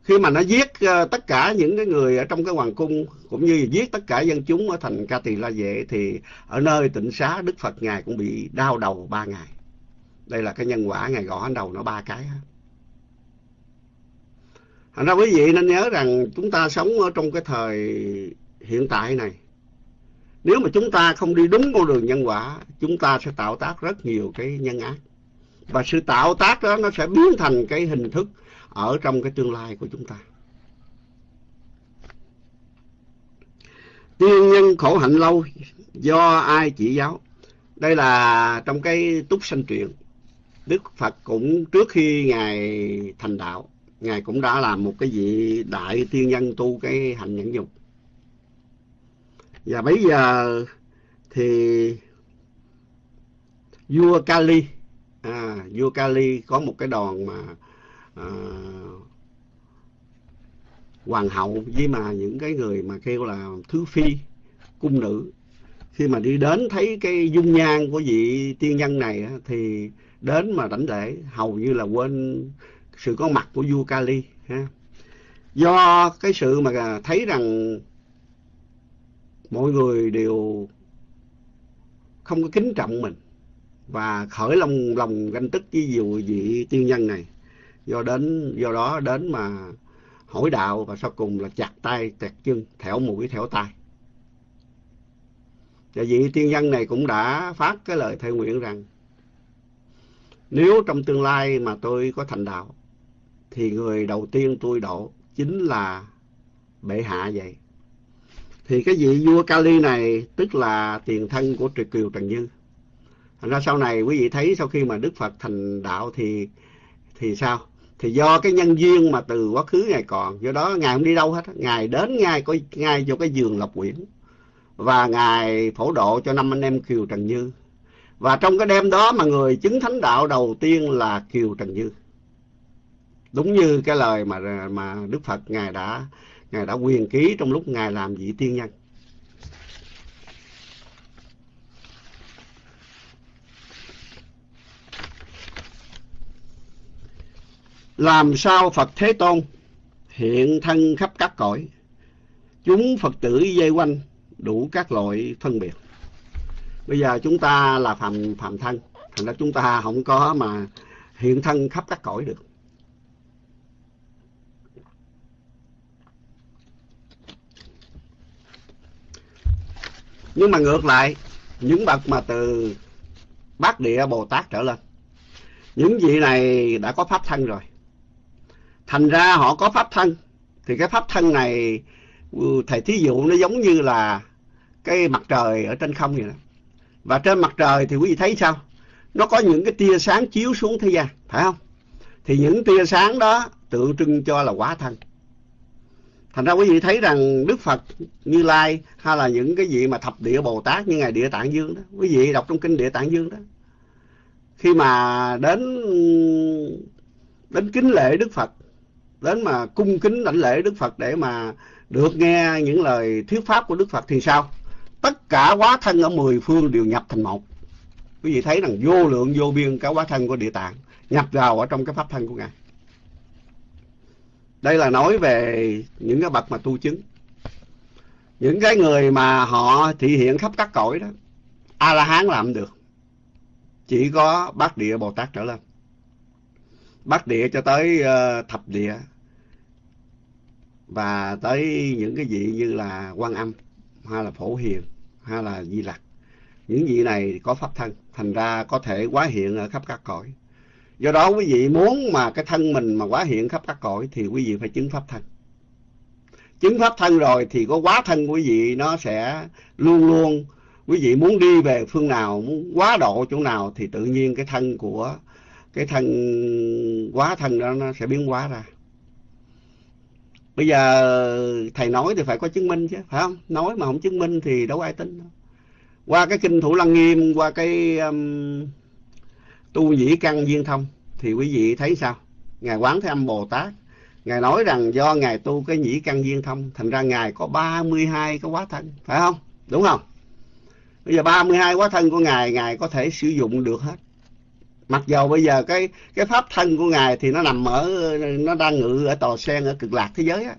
S1: Khi mà nó giết uh, tất cả những cái người ở trong cái hoàng cung cũng như giết tất cả dân chúng ở thành ca tỳ la vệ thì ở nơi tịnh xá đức phật ngài cũng bị đau đầu ba ngày. Đây là cái nhân quả ngài gõ đầu nó ba cái hết. Thành ra quý vị nên nhớ rằng chúng ta sống ở trong cái thời hiện tại này nếu mà chúng ta không đi đúng con đường nhân quả, chúng ta sẽ tạo tác rất nhiều cái nhân ác. Và sự tạo tác đó nó sẽ biến thành cái hình thức ở trong cái tương lai của chúng ta. Tiên nhân khổ hạnh lâu do ai chỉ giáo? Đây là trong cái túc sanh truyện. Đức phật cũng trước khi ngài thành đạo, ngài cũng đã làm một cái vị đại tiên nhân tu cái hạnh nhẫn dục và bây giờ thì vua Kali à, vua Kali có một cái đoàn mà à, hoàng hậu với mà những cái người mà kêu là thứ phi cung nữ. Khi mà đi đến thấy cái dung nhan của vị tiên nhân này thì đến mà đảnh lễ hầu như là quên sự có mặt của vua Kali ha. Do cái sự mà thấy rằng mọi người đều không có kính trọng mình và khởi lòng lòng ganh tức với nhiều vị tiên nhân này. Do đến, do đó đến mà hỏi đạo và sau cùng là chặt tay, chặt chân, thẻo mũi, thẻo tay và vị tiên nhân này cũng đã phát cái lời thệ nguyện rằng, nếu trong tương lai mà tôi có thành đạo, thì người đầu tiên tôi độ chính là bệ hạ vậy thì cái vị vua Kali này, tức là tiền thân của Triều Kiều Trần Như thành ra sau này quý vị thấy sau khi mà Đức Phật thành đạo thì thì sao? Thì do cái nhân duyên mà từ quá khứ ngài còn, do đó ngài không đi đâu hết ngài đến ngay có ngay cho cái giường lộc quyển và ngài phổ độ cho năm anh em Kiều Trần Như và trong cái đêm đó mà người chứng thánh đạo đầu tiên là Kiều Trần Như đúng như cái lời mà mà Đức Phật ngài đã ngài đã quyền ký trong lúc ngài làm vị tiên nhân. Làm sao Phật Thế Tôn hiện thân khắp các cõi? Chúng Phật tử dây quanh đủ các loại phân biệt. Bây giờ chúng ta là phạm phạm thân. Thành ra chúng ta không có mà hiện thân khắp các cõi được. Nhưng mà ngược lại, những bậc mà từ bát địa bồ tát trở lên, những vị này đã có pháp thân rồi. Thành ra họ có pháp thân, thì cái pháp thân này ừ, thầy thí dụ nó giống như là cái mặt trời ở trên không vậy đó và trên mặt trời thì quý vị thấy sao? Nó có những cái tia sáng chiếu xuống thế gian, phải không? Thì những tia sáng đó tượng trưng cho là quá thân thành ra quý vị thấy rằng đức phật, như lai hay là những cái vị mà thập địa bồ tát như ngài địa tạng dương đó, quý vị đọc trong kinh địa tạng dương đó. Khi mà đến đến kính lễ đức phật, đến mà cung kính đảnh lễ đức phật để mà được nghe những lời thuyết pháp của đức phật thì sao? Tất cả quá thân ở mười phương đều nhập thành một. Quý vị thấy rằng vô lượng vô biên cả quá thân của địa tạng nhập vào ở trong cái pháp thân của ngài đây là nói về những cái bậc mà tu chứng. Những cái người mà họ thị hiện khắp các cõi đó a la hán làm được. Chỉ có bát địa bồ tát trở lên. Bát địa cho tới uh, thập địa. Và tới những cái vị như là quan âm hay là phổ hiền hay là di lặc. Những vị này có pháp thân thành ra có thể quá hiện ở khắp các cõi do đó quý vị muốn mà cái thân mình mà quá hiện khắp các cõi thì quý vị phải chứng pháp thân. Chứng pháp thân rồi thì có quá thân quý vị nó sẽ luôn luôn. Quý vị muốn đi về phương nào muốn quá độ chỗ nào thì tự nhiên cái thân của cái thân quá thân đó nó sẽ biến hóa ra. Bây giờ thầy nói thì phải có chứng minh chứ phải không? Nói mà không chứng minh thì đâu ai tin đâu. Qua cái kinh thủ lăng nghiêm qua cái um, tu nhĩ căn viên thông. Thì quý vị thấy sao? Ngài quán thế âm bồ tát, ngài nói rằng do ngài tu cái nhĩ căn viên thông, thành ra ngài có 32 cái quá thân, phải không? Đúng không? Bây giờ 32 quá thân của ngài ngài có thể sử dụng được hết. Mặc dầu bây giờ cái cái pháp thân của ngài thì nó nằm ở, nó đang ngự ở tòa sen ở cực lạc thế giới á.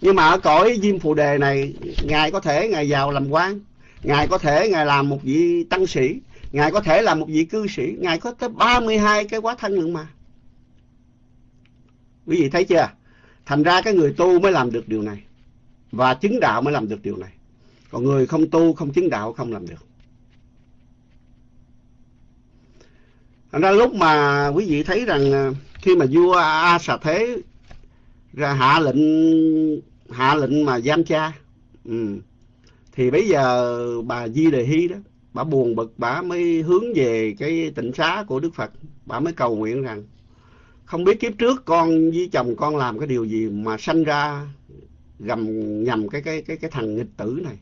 S1: Nhưng mà ở cõi diêm phù đề này, ngài có thể ngài vào làm quan ngài có thể ngài làm một vị tăng sĩ ngài có thể là một vị cư sĩ. Ngài có tới 32 cái quá thân lượng mà. Quý vị thấy chưa? Thành ra cái người tu mới làm được điều này. Và chứng đạo mới làm được điều này. Còn người không tu không chứng đạo không làm được. Thành ra lúc mà quý vị thấy rằng à, khi mà vua A Xà Thế ra hạ lệnh hạ lệnh mà giam cha ừ, thì bây giờ bà Di Đề Hy đó bà buồn bực bà mới hướng về cái tịnh xá của Đức Phật. Bà mới cầu nguyện rằng không biết kiếp trước con với chồng con làm cái điều gì mà sanh ra gầm nhầm cái cái cái cái thằng nghịch tử này.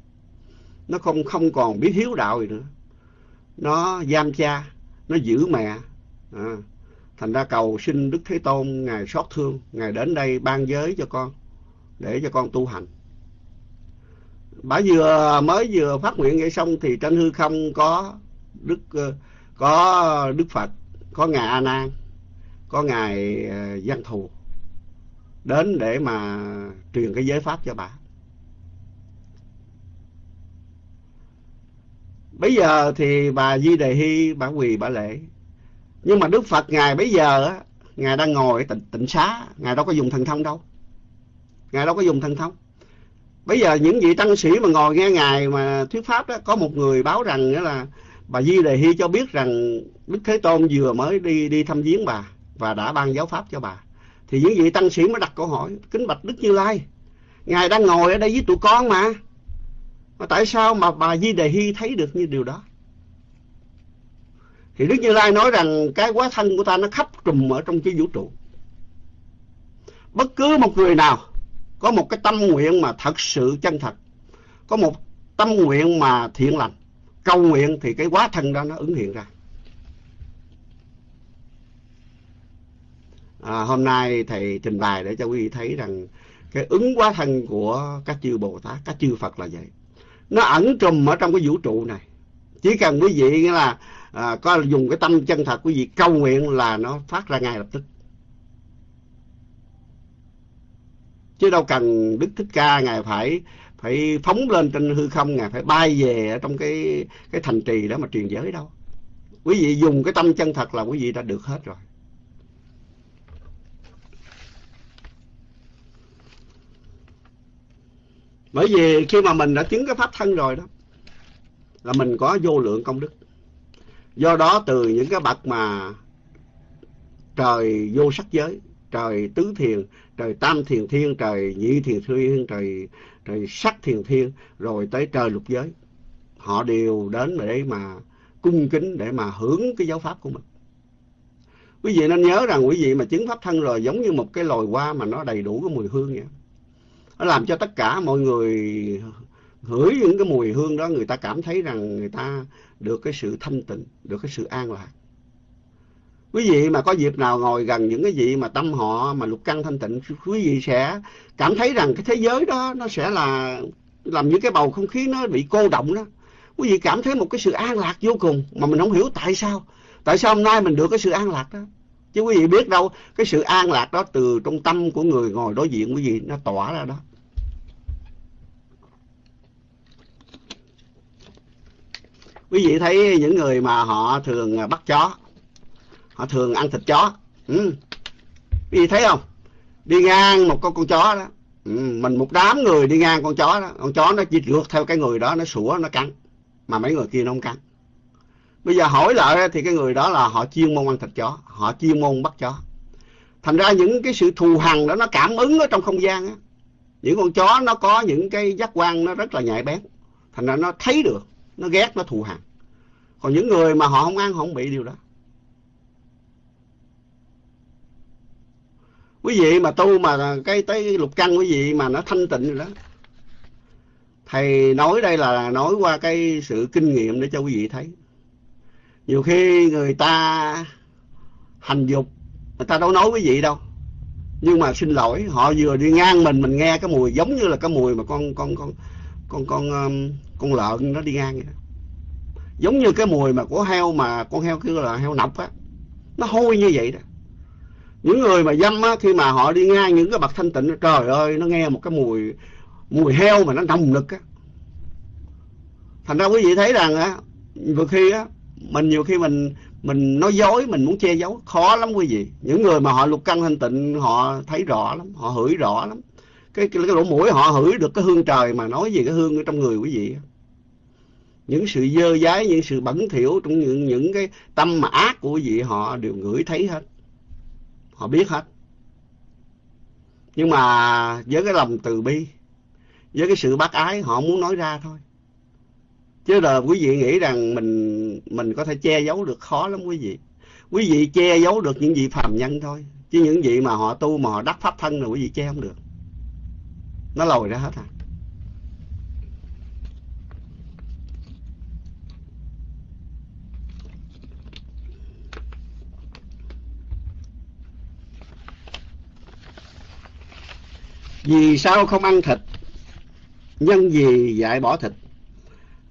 S1: Nó không không còn biết hiếu đạo gì nữa. Nó giam cha nó giữ mẹ. À, thành ra cầu xin đức thế tôn ngài xót thương. Ngài đến đây ban giới cho con để cho con tu hành bà vừa mới vừa phát nguyện vậy xong thì trên hư không có đức ờ, có đức phật có ngài a nan có ngài ờ, văn thù đến để mà truyền cái giới pháp cho bà bây giờ thì bà di đề hy bà quỳ bà lễ. Nhưng mà đức phật ngài bây giờ á ngài đang ngồi tịnh, tịnh xá ngài đâu có dùng thần thông đâu. Ngài đâu có dùng thần thông bây giờ những vị tăng sĩ mà ngồi nghe ngài mà thuyết pháp đó, có một người báo rằng nghĩa là bà di đề hy cho biết rằng đức thế tôn vừa mới đi đi thăm viếng bà và đã ban giáo pháp cho bà thì những vị tăng sĩ mới đặt câu hỏi, kính bạch đức như lai, ngài đang ngồi ở đây với tụi con mà mà tại sao mà bà Di Đề Hy thấy được như điều đó? Thì Đức Như Lai nói rằng cái quá thân của ta nó khắp trùm ở trong cái vũ trụ. Bất cứ một người nào có một cái tâm nguyện mà thật sự chân thật, có một tâm nguyện mà thiện lành, cầu nguyện thì cái quá thân đó nó ứng hiện ra. à, hôm nay thầy trình bày để cho quý vị thấy rằng cái ứng hóa thân của các chư Bồ Tát, các chư Phật là vậy. Nó ẩn trùm ở trong cái vũ trụ này. Chỉ cần quý vị nghĩa là à, có dùng cái tâm chân thật quý vị cầu nguyện là nó phát ra ngay lập tức. Chứ đâu cần Đức Thích Ca Ngài phải phải phóng lên trên hư không, Ngài phải bay về ở trong cái cái thành trì đó mà truyền giới đâu. Quý vị dùng cái tâm chân thật là quý vị đã được hết rồi. Bởi vì khi mà mình đã chứng cái pháp thân rồi đó là mình có vô lượng công đức. Do đó từ những cái bậc mà trời vô sắc giới, trời tứ thiền, trời tam thiền thiên, trời nhị thiền thiên, trời trời sắc thiền thiên, rồi tới trời lục giới. Họ đều đến để mà cung kính để mà hưởng cái giáo pháp của mình. Quý vị nên nhớ rằng quý vị mà chứng pháp thân rồi giống như một cái lòi hoa mà nó đầy đủ cái mùi hương vậy. Nó làm cho tất cả mọi người hửi những cái mùi hương đó người ta cảm thấy rằng người ta được cái sự thanh tịnh, được cái sự an lạc. Quý vị mà có dịp nào ngồi gần những cái vị mà tâm họ mà lục căn thanh tịnh, quý vị sẽ cảm thấy rằng cái thế giới đó nó sẽ là làm những cái bầu không khí nó bị cô động đó. Quý vị cảm thấy một cái sự an lạc vô cùng mà mình không hiểu tại sao. Tại sao hôm nay mình được cái sự an lạc đó? Chứ quý vị biết đâu, cái sự an lạc đó từ trong tâm của người ngồi đối diện quý vị nó tỏa ra đó. Quý vị thấy những người mà họ thường bắt chó, họ thường ăn thịt chó. Ừ. đi thấy không? Đi ngang một con con chó đó, ừ. mình một đám người đi ngang con chó đó, con chó nó chỉ rượt theo cái người đó, nó sủa, nó cắn. Mà mấy người kia nó không cắn. Bây giờ hỏi lại thì cái người đó là họ chuyên môn ăn thịt chó, họ chuyên môn bắt chó. Thành ra những cái sự thù hằn đó nó cảm ứng ở trong không gian á. Những con chó nó có những cái giác quan nó rất là nhạy bén. Thành ra nó thấy được, nó ghét, nó thù hằn. Còn những người mà họ không ăn, họ không bị điều đó. Quý vị mà tu mà cái tới lục căn quý vị mà nó thanh tịnh rồi đó. Thầy nói đây là nói qua cái sự kinh nghiệm để cho quý vị thấy. Nhiều khi người ta hành dục, người ta đâu nói quý vị đâu. Nhưng mà xin lỗi, họ vừa đi ngang mình, mình nghe cái mùi giống như là cái mùi mà con con con con con con, con lợn nó đi ngang vậy đó. Giống như cái mùi mà của heo mà con heo kêu là heo nọc á. Nó hôi như vậy đó. Những người mà dâm á, khi mà họ đi ngang những cái bậc thanh tịnh, trời ơi, nó nghe một cái mùi mùi heo mà nó nồng nực á. Thành ra quý vị thấy rằng á, vừa khi á, mình nhiều khi mình mình nói dối mình muốn che giấu khó lắm quý vị. Những người mà họ lục căn thanh tịnh họ thấy rõ lắm họ hửi rõ lắm. Cái cái, cái lỗ mũi họ hửi được cái hương trời mà nói gì cái hương ở trong người quý vị những sự dơ dái những sự bẩn thỉu trong những những cái tâm mà ác của quý vị họ đều ngửi thấy hết họ biết hết. Nhưng mà với cái lòng từ bi, với cái sự bác ái, họ muốn nói ra thôi. Chứ là quý vị nghĩ rằng mình mình có thể che giấu được khó lắm quý vị. Quý vị che giấu được những vị phàm nhân thôi. Chứ những vị mà họ tu mà họ đắc pháp thân là quý vị che không được. Nó lồi ra hết à. Vì sao không ăn thịt? Nhân gì dạy bỏ thịt.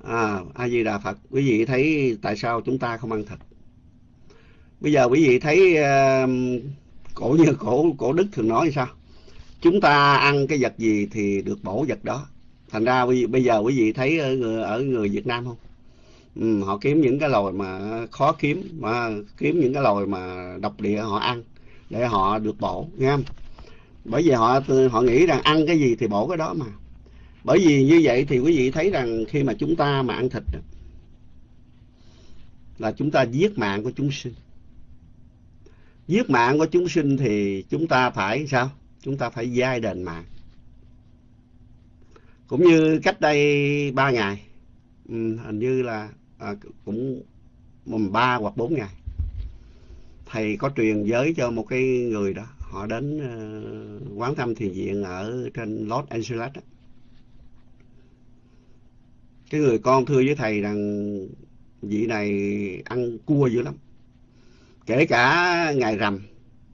S1: À a di đà phật quý vị thấy tại sao chúng ta không ăn thịt? Bây giờ quý vị thấy uh, cổ như cổ cổ đức thường nói sao? Chúng ta ăn cái vật gì thì được bổ vật đó. Thành ra bây giờ quý vị thấy ở người, ở người việt nam không? Ừ, họ kiếm những cái loài mà khó kiếm mà kiếm những cái loài mà độc địa họ ăn để họ được bổ nghe không? Bởi vì họ họ nghĩ rằng ăn cái gì thì bổ cái đó mà. Bởi vì như vậy thì quý vị thấy rằng khi mà chúng ta mà ăn thịt là chúng ta giết mạng của chúng sinh. Giết mạng của chúng sinh thì chúng ta phải sao? Chúng ta phải giai đền mạng. Cũng như cách đây ba ngày ừ, hình như là à, cũng ba hoặc bốn ngày thầy có truyền giới cho một cái người đó họ đến uh, quán thăm thiền viện ở trên Los Angeles đó. cái người con thưa với thầy rằng vị này ăn cua dữ lắm kể cả ngày rằm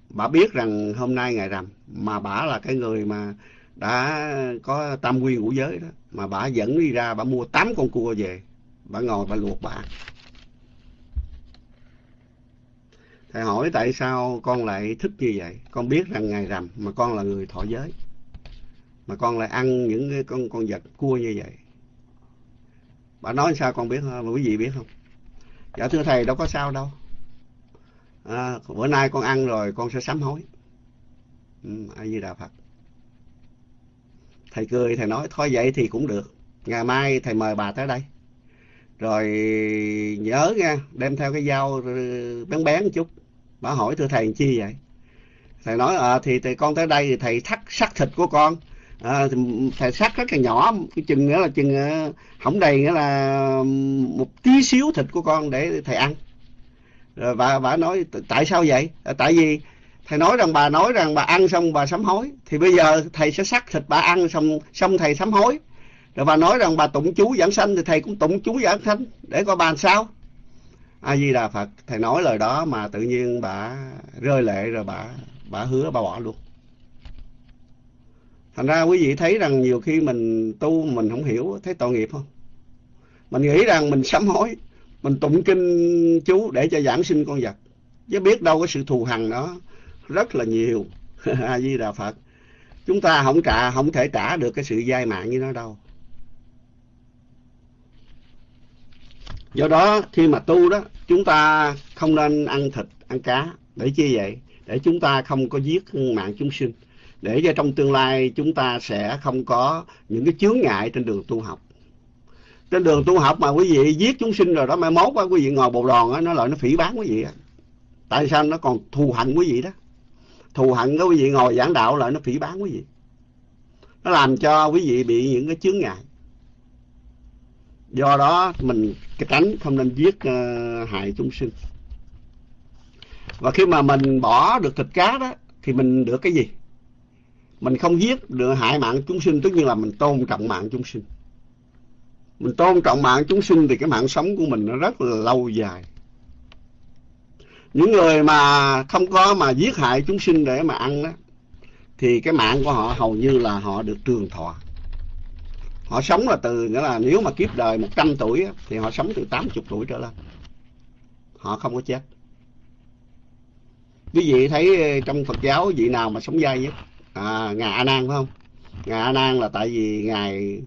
S1: bà biết rằng hôm nay ngày rằm mà bà là cái người mà đã có tam quy ngũ giới đó mà bà dẫn đi ra bà mua tám con cua về bà ngồi bà luộc bà thầy hỏi tại sao con lại thích như vậy? Con biết rằng ngày rằm mà con là người thọ giới mà con lại ăn những cái con con vật cua như vậy. Bà nói sao con biết không quý vị biết không? Dạ thưa thầy đâu có sao đâu. À, bữa nay con ăn rồi con sẽ sám hối. Ừ, a di đà phật. Thầy cười thầy nói thôi vậy thì cũng được. Ngày mai thầy mời bà tới đây. Rồi nhớ nha đem theo cái dao ờ, bén bén chút bà hỏi thưa thầy chi vậy? Thầy nói à, thì, thì con tới đây thì thầy thắt sắc thịt của con. À, thầy sắc rất là nhỏ cái chừng nữa là chừng ờ, không đầy nghĩa là một tí xíu thịt của con để thầy ăn. Rồi bà bà nói tại sao vậy? À, tại vì thầy nói rằng bà nói rằng bà ăn xong bà sám hối. Thì bây giờ thầy sẽ sắc thịt bà ăn xong xong thầy sám hối. Rồi bà nói rằng bà tụng chú giảng sanh thì thầy cũng tụng chú giảng sanh để coi bà làm sao a di đà phật, thầy nói lời đó mà tự nhiên bà rơi lệ rồi bà bà hứa bà bỏ luôn. Thành ra quý vị thấy rằng nhiều khi mình tu mình không hiểu, thấy tội nghiệp không? Mình nghĩ rằng mình sám hối, mình tụng kinh chú để cho giảng sinh con vật. Chứ biết đâu cái sự thù hằn đó, rất là nhiều. A di đà phật, chúng ta không trả, không thể trả được cái sự dai mạng như nó đâu. Do đó, khi mà tu đó, chúng ta không nên ăn thịt, ăn cá. Để chi vậy? Để chúng ta không có giết mạng chúng sinh. Để cho trong tương lai, chúng ta sẽ không có những cái chướng ngại trên đường tu học. Trên đường tu học mà quý vị giết chúng sinh rồi đó, mai mốt á, quý vị ngồi bồ đòn á, nó lại nó phỉ bán quý vị á. Tại sao nó còn thù hận quý vị đó? Thù hận đó quý vị ngồi giảng đạo lại nó phỉ bán quý vị. Nó làm cho quý vị bị những cái chướng ngại do đó mình tránh không nên giết uh, hại chúng sinh. Và khi mà mình bỏ được thịt cá đó thì mình được cái gì? Mình không giết được hại mạng chúng sinh tất nhiên là mình tôn trọng mạng chúng sinh. Mình tôn trọng mạng chúng sinh thì cái mạng sống của mình nó rất là lâu dài. Những người mà không có mà giết hại chúng sinh để mà ăn đó thì cái mạng của họ hầu như là họ được trường thọ họ sống là từ nghĩa là nếu mà kiếp đời 100 tuổi thì họ sống từ 80 tuổi trở lên. Họ không có chết. Quý vị thấy trong Phật giáo vị nào mà sống dai nhất? À, ngài A Nan phải không? Ngài A Nan là tại vì ngài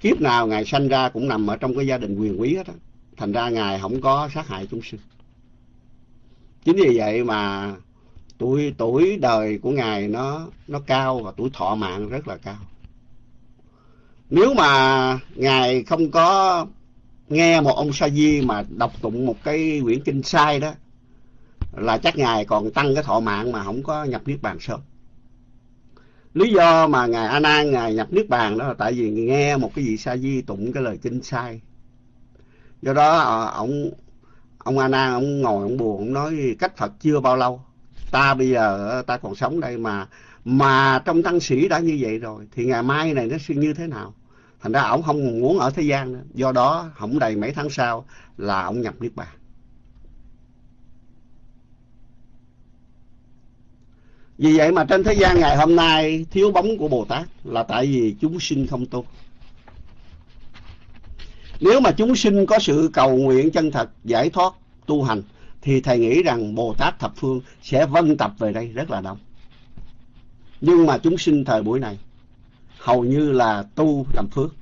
S1: kiếp nào ngài sanh ra cũng nằm ở trong cái gia đình quyền quý hết á. Thành ra ngài không có sát hại chúng sinh. Chính vì vậy mà tuổi tuổi đời của ngài nó nó cao và tuổi thọ mạng rất là cao nếu mà ngài không có nghe một ông sa di mà đọc tụng một cái quyển kinh sai đó, là chắc ngài còn tăng cái thọ mạng mà không có nhập niết bàn sớm. Lý do mà ngài a nan, ngài nhập niết bàn đó là tại vì nghe một cái vị sa di tụng cái lời kinh sai. Do đó ờ, ông ông a nan, ông ngồi, ông buồn, ông nói, cách phật chưa bao lâu? Ta bây giờ, ta còn sống đây mà mà trong tăng sĩ đã như vậy rồi, thì ngày mai này nó sẽ như thế nào? Thành ra ổng không muốn ở thế gian nữa. Do đó, không đầy mấy tháng sau là ổng nhập niết bàn. Vì vậy mà trên thế gian ngày hôm nay thiếu bóng của bồ tát là tại vì chúng sinh không tu. Nếu mà chúng sinh có sự cầu nguyện chân thật, giải thoát, tu hành, thì thầy nghĩ rằng bồ tát thập phương sẽ vân tập về đây rất là đông nhưng mà chúng sinh thời buổi này, hầu như là tu làm phước,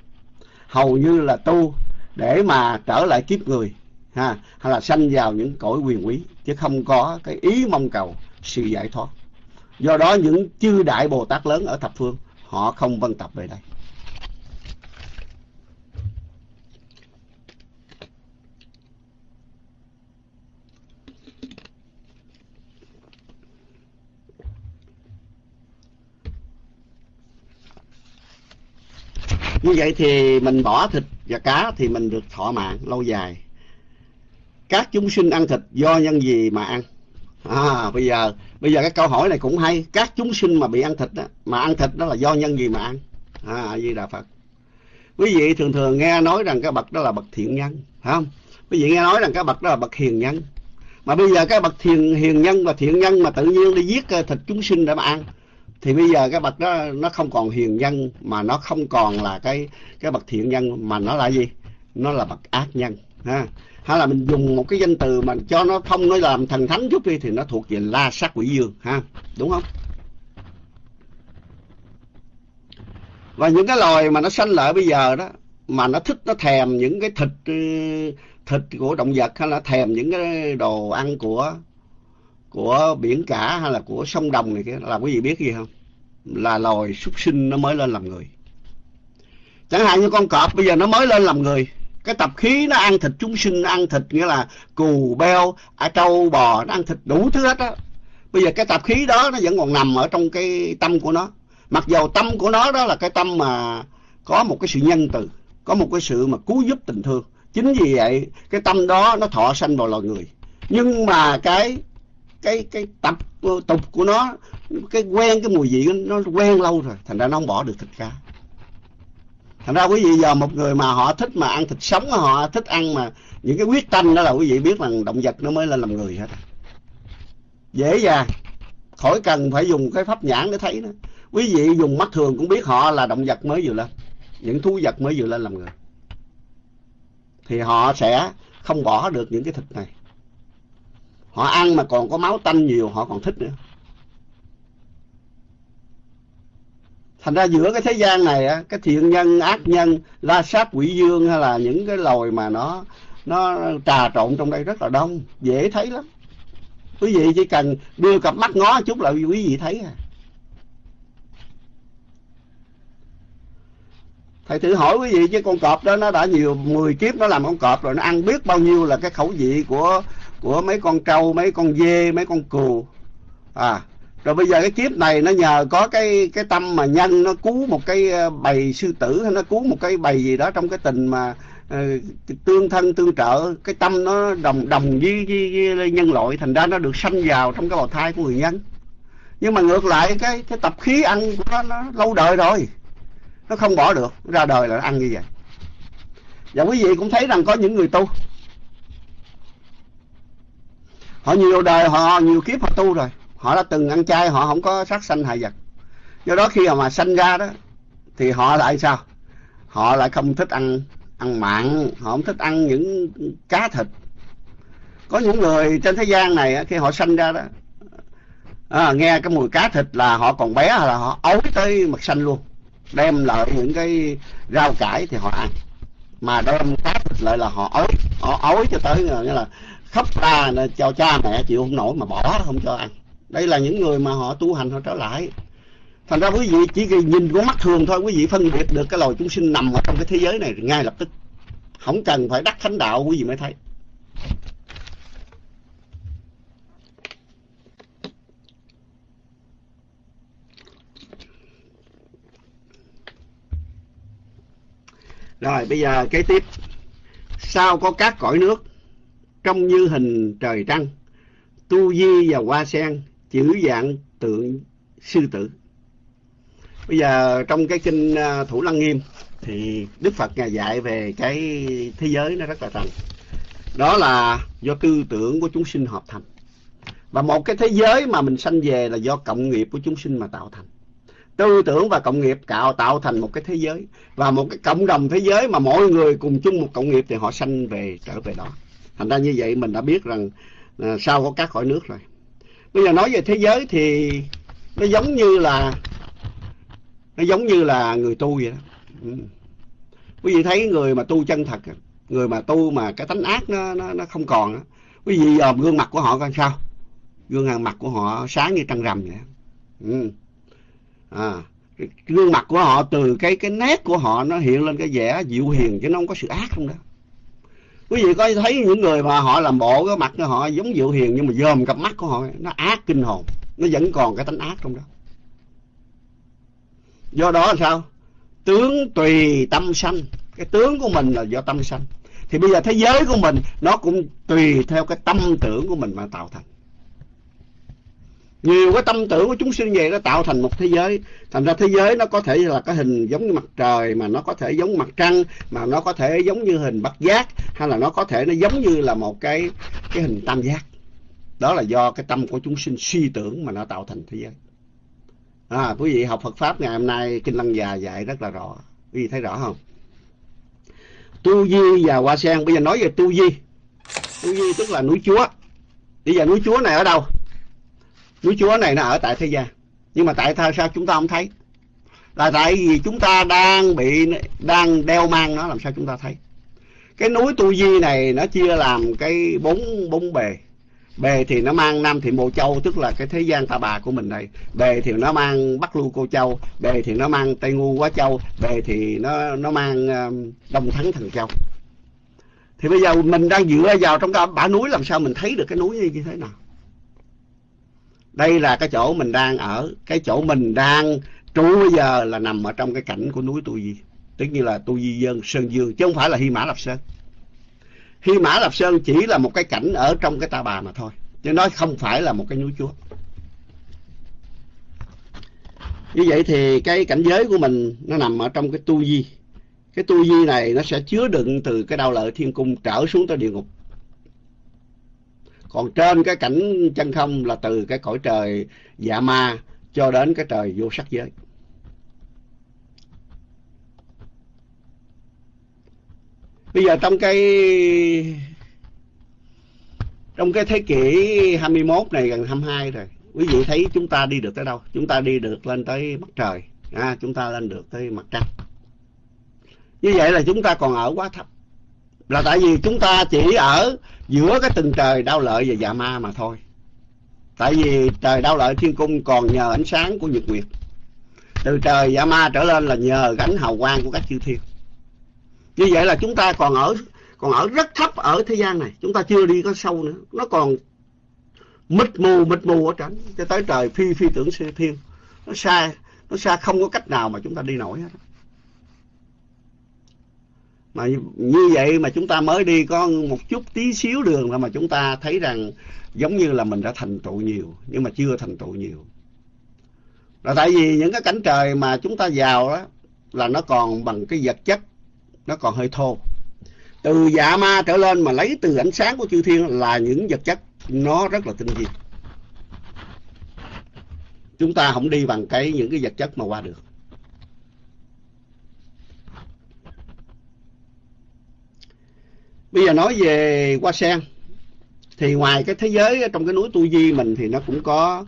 S1: hầu như là tu để mà trở lại kiếp người, ha, hay là sanh vào những cõi quyền quý, chứ không có cái ý mong cầu sự giải thoát. Do đó những chư đại bồ tát lớn ở thập phương, họ không vân tập về đây. Như vậy thì mình bỏ thịt và cá thì mình được thọ mạng lâu dài. Các chúng sinh ăn thịt do nhân gì mà ăn. À bây giờ bây giờ cái câu hỏi này cũng hay. Các chúng sinh mà bị ăn thịt đó mà ăn thịt đó là do nhân gì mà ăn. À di đà phật. Quý vị thường thường nghe nói rằng cái bậc đó là bậc thiện nhân, phải không? Quý vị nghe nói rằng cái bậc đó là bậc hiền nhân. Mà bây giờ cái bậc thiền, hiền nhân và thiện nhân mà tự nhiên đi giết ờ, thịt chúng sinh để mà ăn thì bây giờ cái bậc đó, nó không còn hiền nhân, mà nó không còn là cái cái bậc thiện nhân, mà nó là gì? Nó là bậc ác nhân, ha. Hay là mình dùng một cái danh từ mà cho nó thông, nó làm thần thánh chút đi, thì nó thuộc về la sát quỷ dương, ha. Đúng không? Và những cái loài mà nó sanh lợi bây giờ đó, mà nó thích, nó thèm những cái thịt ừ, thịt của động vật, hay là thèm những cái đồ ăn của của biển cả hay là của sông đồng này kia là quý vị biết gì không? Là loài súc sinh nó mới lên làm người. Chẳng hạn như con cọp bây giờ nó mới lên làm người. Cái tập khí nó ăn thịt chúng sinh nó ăn thịt nghĩa là cù beo à, trâu bò nó ăn thịt đủ thứ hết á. Bây giờ cái tập khí đó nó vẫn còn nằm ở trong cái tâm của nó. Mặc dầu tâm của nó đó là cái tâm mà có một cái sự nhân từ có một cái sự mà cứu giúp tình thương. Chính vì vậy cái tâm đó nó thọ sanh vào loài người. Nhưng mà cái cái cái tập tục của nó, cái quen cái mùi vị nó quen lâu rồi, thành ra nó không bỏ được thịt cá. Thành ra quý vị giờ một người mà họ thích mà ăn thịt sống họ thích ăn mà những cái huyết tanh đó là quý vị biết rằng động vật nó mới lên làm người hết. Dễ dàng. Khỏi cần phải dùng cái pháp nhãn để thấy đó. Quý vị dùng mắt thường cũng biết họ là động vật mới vừa lên. Những thú vật mới vừa lên làm người. Thì họ sẽ không bỏ được những cái thịt này họ ăn mà còn có máu tanh nhiều, họ còn thích nữa. Thành ra giữa cái thế gian này á, cái thiện nhân, ác nhân, la sát quỷ dương hay là những cái loài mà nó nó trà trộn trong đây rất là đông, dễ thấy lắm. Quý vị chỉ cần đưa cặp mắt ngó chút là quý vị thấy à. Thầy thử hỏi quý vị, chứ con cọp đó nó đã nhiều 10 kiếp nó làm con cọp rồi, nó ăn biết bao nhiêu là cái khẩu vị của của mấy con trâu mấy con dê mấy con cừu. À rồi bây giờ cái kiếp này nó nhờ có cái cái tâm mà nhân nó cứu một cái ờ, bầy sư tử hay nó cứu một cái bầy gì đó trong cái tình mà uh, tương thân tương trợ. Cái tâm nó đồng đồng với, với, với nhân loại thành ra nó được sanh vào trong cái bào thai của người nhân. Nhưng mà ngược lại cái cái tập khí ăn của nó, nó lâu đời rồi. Nó không bỏ được ra đời là nó ăn như vậy. Và quý vị cũng thấy rằng có những người tu họ nhiều đời họ nhiều kiếp họ tu rồi. Họ đã từng ăn chay họ không có sát sanh hại vật. Do đó khi mà sanh ra đó thì họ lại sao? Họ lại không thích ăn ăn mặn họ không thích ăn những cá thịt. Có những người trên thế gian này khi họ sanh ra đó à, nghe cái mùi cá thịt là họ còn bé là họ ối tới mặt xanh luôn. Đem lại những cái rau cải thì họ ăn. Mà đem cá thịt lại là họ ối họ ối cho tới nghĩa là khóc ra cho cha mẹ chịu không nổi mà bỏ không cho ăn. Đây là những người mà họ tu hành, họ trở lại. Thành ra quý vị chỉ nhìn con mắt thường thôi, quý vị phân biệt được cái loài chúng sinh nằm ở trong cái thế giới này ngay lập tức. Không cần phải đắc thánh đạo, quý vị mới thấy. Rồi, bây giờ kế tiếp. Sao có các cõi nước? Trông như hình trời trăng. Tu di và hoa sen, chữ dạng tượng sư tử. Bây giờ trong cái kinh à, thủ lăng nghiêm thì đức phật ngài dạy về cái thế giới nó rất là rằng đó là do tư tưởng của chúng sinh hợp thành. Và một cái thế giới mà mình sanh về là do cộng nghiệp của chúng sinh mà tạo thành. Tư tưởng và cộng nghiệp tạo tạo thành một cái thế giới. Và một cái cộng đồng thế giới mà mỗi người cùng chung một cộng nghiệp thì họ sanh về trở về đó thành ra như vậy mình đã biết rằng à, sao có các khỏi nước rồi. Bây giờ nói về thế giới thì nó giống như là nó giống như là người tu vậy đó. Ừ. quý vị thấy người mà tu chân thật người mà tu mà cái tánh ác nó nó, nó không còn quý vị dòm gương mặt của họ coi sao? Gương mặt của họ sáng như trăng rằm vậy ừ. à, gương mặt của họ từ cái cái nét của họ nó hiện lên cái vẻ dịu hiền chứ nó không có sự ác không đó quý vị có thấy những người mà họ làm bộ cái mặt của họ giống dịu hiền nhưng mà dòm cặp mắt của họ, nó ác kinh hồn, nó vẫn còn cái tánh ác trong đó. Do đó là sao? Tướng tùy tâm sanh. Cái tướng của mình là do tâm sanh. Thì bây giờ thế giới của mình, nó cũng tùy theo cái tâm tưởng của mình mà tạo thành nhiều cái tâm tưởng của chúng sinh vậy nó tạo thành một thế giới. Thành ra thế giới nó có thể là cái hình giống như mặt trời mà nó có thể giống mặt trăng mà nó có thể giống như hình bát giác hay là nó có thể nó giống như là một cái cái hình tam giác. Đó là do cái tâm của chúng sinh suy tưởng mà nó tạo thành thế giới. À, quý vị học Phật pháp ngày hôm nay kinh Lăng già dạy rất là rõ. Quý vị thấy rõ không? Tu di và hoa sen bây giờ nói về tu di. Tu di tức là núi chúa. Bây giờ núi chúa này ở đâu? Núi chúa này nó ở tại thế gian. Nhưng mà tại sao chúng ta không thấy? Là tại vì chúng ta đang bị, đang đeo mang nó, làm sao chúng ta thấy? Cái núi tu di này nó chia làm cái bốn bốn bề. Bề thì nó mang nam thị mộ châu, tức là cái thế gian ta bà của mình đây bề thì nó mang bắc lưu cô châu, bề thì nó mang tây ngu quá châu, bề thì nó nó mang um, đông thắng thần châu. Thì bây giờ mình đang dựa vào trong cái bả núi, làm sao mình thấy được cái núi như thế nào? Đây là cái chỗ mình đang ở. Cái chỗ mình đang trú bây giờ là nằm ở trong cái cảnh của núi tu di. Tức như là tu di dân, sơn dương, chứ không phải là hy mã lạp sơn. Hy mã lạp sơn chỉ là một cái cảnh ở trong cái ta bà mà thôi, chứ nó không phải là một cái núi chúa. Như vậy thì cái cảnh giới của mình nó nằm ở trong cái tu di. Cái tu di này nó sẽ chứa đựng từ cái đau lợi thiên cung trở xuống tới địa ngục còn trên cái cảnh chân không là từ cái cõi trời dạ ma cho đến cái trời vô sắc giới. Bây giờ trong cái trong cái thế kỷ 21 này gần 22 rồi quý vị thấy chúng ta đi được tới đâu? Chúng ta đi được lên tới mặt trời. À, chúng ta lên được tới mặt trăng. Như vậy là chúng ta còn ở quá thấp. Là tại vì chúng ta chỉ ở giữa cái từng trời đau lợi và dạ ma mà thôi. Tại vì trời đau lợi thiên cung còn nhờ ánh sáng của nhật nguyệt. Từ trời dạ ma trở lên là nhờ gánh hào quang của các chư thiên. Như vậy là chúng ta còn ở còn ở rất thấp ở thế gian này. Chúng ta chưa đi có sâu nữa. Nó còn mịt mù mịt mù ở trển cho tới trời phi phi tưởng siêu thiên. Nó xa nó xa không có cách nào mà chúng ta đi nổi hết mà như vậy mà chúng ta mới đi có một chút tí xíu đường là mà chúng ta thấy rằng giống như là mình đã thành tựu nhiều, nhưng mà chưa thành tựu nhiều. Là tại vì những cái cảnh trời mà chúng ta vào đó là nó còn bằng cái vật chất, nó còn hơi thô. Từ dạ ma trở lên mà lấy từ ánh sáng của chư thiên là những vật chất, nó rất là tinh vi. Chúng ta không đi bằng cái những cái vật chất mà qua được. Bây giờ nói về hoa sen. Thì ngoài cái thế giới trong cái núi tu di mình thì nó cũng có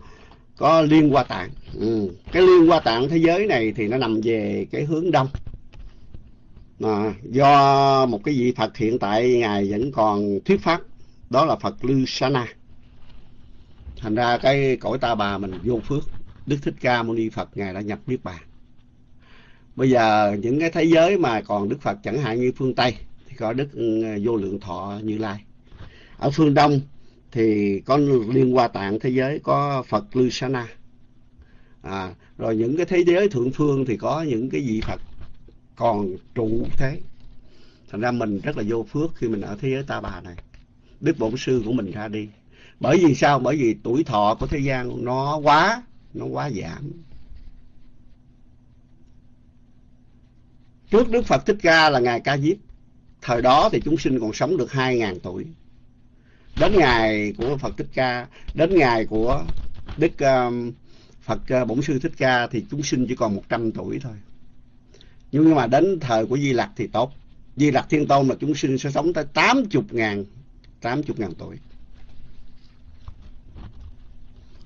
S1: có liên hoa tạng. Ừ. cái liên hoa tạng thế giới này thì nó nằm về cái hướng đông. À, do một cái vị Phật hiện tại ngài vẫn còn thuyết pháp đó là Phật Lư Sana thành ra cái cõi ta bà mình vô phước. Đức Thích Ca Mâu Ni Phật ngài đã nhập niết bàn. Bây giờ những cái thế giới mà còn Đức Phật chẳng hạn như phương Tây có Đức ừ, Vô Lượng Thọ Như Lai. Ở phương Đông thì có Liên Hoa Tạng thế giới có Phật Lư Sana à, rồi những cái thế giới thượng phương thì có những cái vị Phật còn trụ thế. Thành ra mình rất là vô phước khi mình ở thế giới ta bà này. Đức bổn sư của mình ra đi. Bởi vì sao? Bởi vì tuổi thọ của thế gian nó quá nó quá giảm. Trước đức phật thích ca là ngài ca diếp thời đó thì chúng sinh còn sống được hai ngàn tuổi đến ngày của phật thích ca đến ngày của đức um, phật uh, bổn sư thích ca thì chúng sinh chỉ còn một trăm tuổi thôi nhưng mà đến thời của Di Lặc thì tốt. Di Lặc Thiên Tôn là chúng sinh sẽ sống tới 80 ngàn, 80 ngàn tuổi.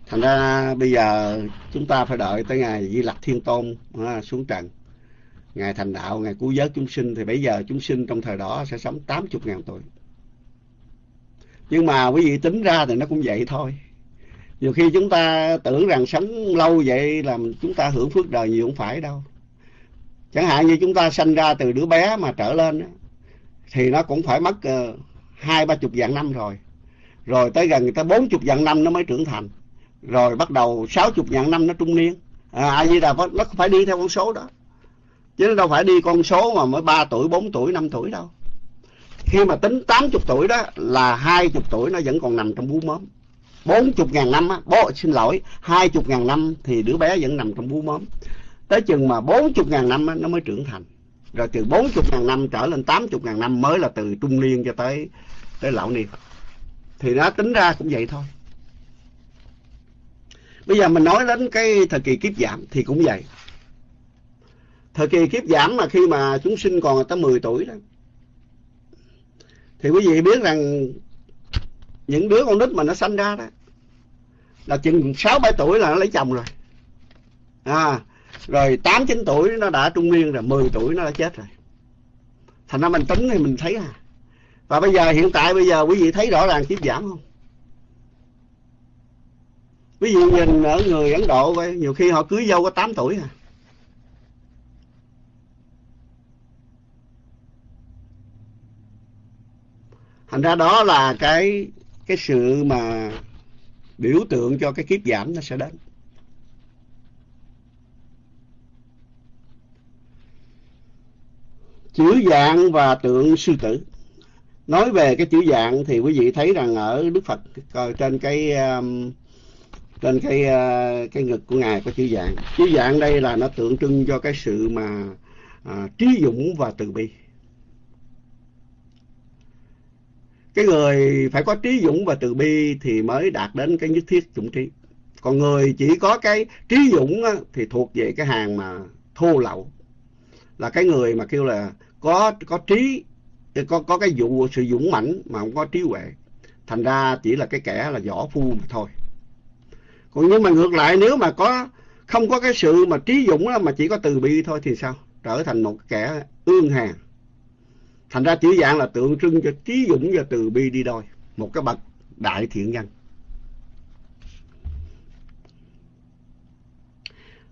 S1: Thành ra bây giờ chúng ta phải đợi tới ngày Di Lặc Thiên Tôn à, xuống trần. Ngày thành đạo, ngày cứu giới chúng sinh thì bây giờ chúng sinh trong thời đó sẽ sống 80 ngàn tuổi. Nhưng mà quý vị tính ra thì nó cũng vậy thôi. Nhiều khi chúng ta tưởng rằng sống lâu vậy làm chúng ta hưởng phước đời nhiều không phải đâu. Chẳng hạn như chúng ta sanh ra từ đứa bé mà trở lên thì nó cũng phải mất ờ, hai ba chục vạn năm rồi. Rồi tới gần tới bốn chục vạn năm nó mới trưởng thành. Rồi bắt đầu sáu chục vạn năm nó trung niên. À, ai như là nó phải đi theo con số đó chứ đâu phải đi con số mà mới ba tuổi, bốn tuổi, năm tuổi đâu. Khi mà tính tám chục tuổi đó là hai chục tuổi nó vẫn còn nằm trong bú mớm. Bốn chục ngàn năm á, bố xin lỗi, hai chục ngàn năm thì đứa bé vẫn nằm trong bú mớm. Tới chừng mà bốn chục ngàn năm nó mới trưởng thành. Rồi từ bốn chục ngàn năm trở lên tám chục ngàn năm mới là từ trung niên cho tới tới lão niên. Thì nó tính ra cũng vậy thôi. Bây giờ mình nói đến cái thời kỳ kiếp giảm thì cũng vậy thời kỳ kiếp giảm mà khi mà chúng sinh còn tới 10 tuổi đó thì quý vị biết rằng những đứa con nít mà nó sanh ra đó là chừng 6 7 tuổi là nó lấy chồng rồi. À, rồi 8 9 tuổi nó đã trung niên rồi, 10 tuổi nó đã chết rồi. Thành ra mình tính thì mình thấy à. Và bây giờ hiện tại bây giờ quý vị thấy rõ ràng kiếp giảm không? Quý vị nhìn ở người Ấn Độ coi, nhiều khi họ cưới dâu có 8 tuổi à. Thành ra đó là cái cái sự mà biểu tượng cho cái kiếp giảm nó sẽ đến. Chữ dạng và tượng sư tử. Nói về cái chữ dạng thì quý vị thấy rằng ở Đức Phật trên cái um, trên cái uh, cái ngực của ngài có chữ dạng. Chữ dạng đây là nó tượng trưng cho cái sự mà à, trí dũng và từ bi. Cái người phải có trí dũng và từ bi thì mới đạt đến cái nhất thiết chủng trí. Còn người chỉ có cái trí dũng á, thì thuộc về cái hàng mà thô lậu. Là cái người mà kêu là có có trí có có cái vụ sự dũng mãnh mà không có trí huệ. Thành ra chỉ là cái kẻ là võ phu mà thôi. Còn nhưng mà ngược lại nếu mà có không có cái sự mà trí dũng đó, mà chỉ có từ bi thôi thì sao? Trở thành một kẻ ương hàng thành ra chữ dạng là tượng trưng cho trí dũng và từ bi đi đôi một cái bậc đại thiện nhân.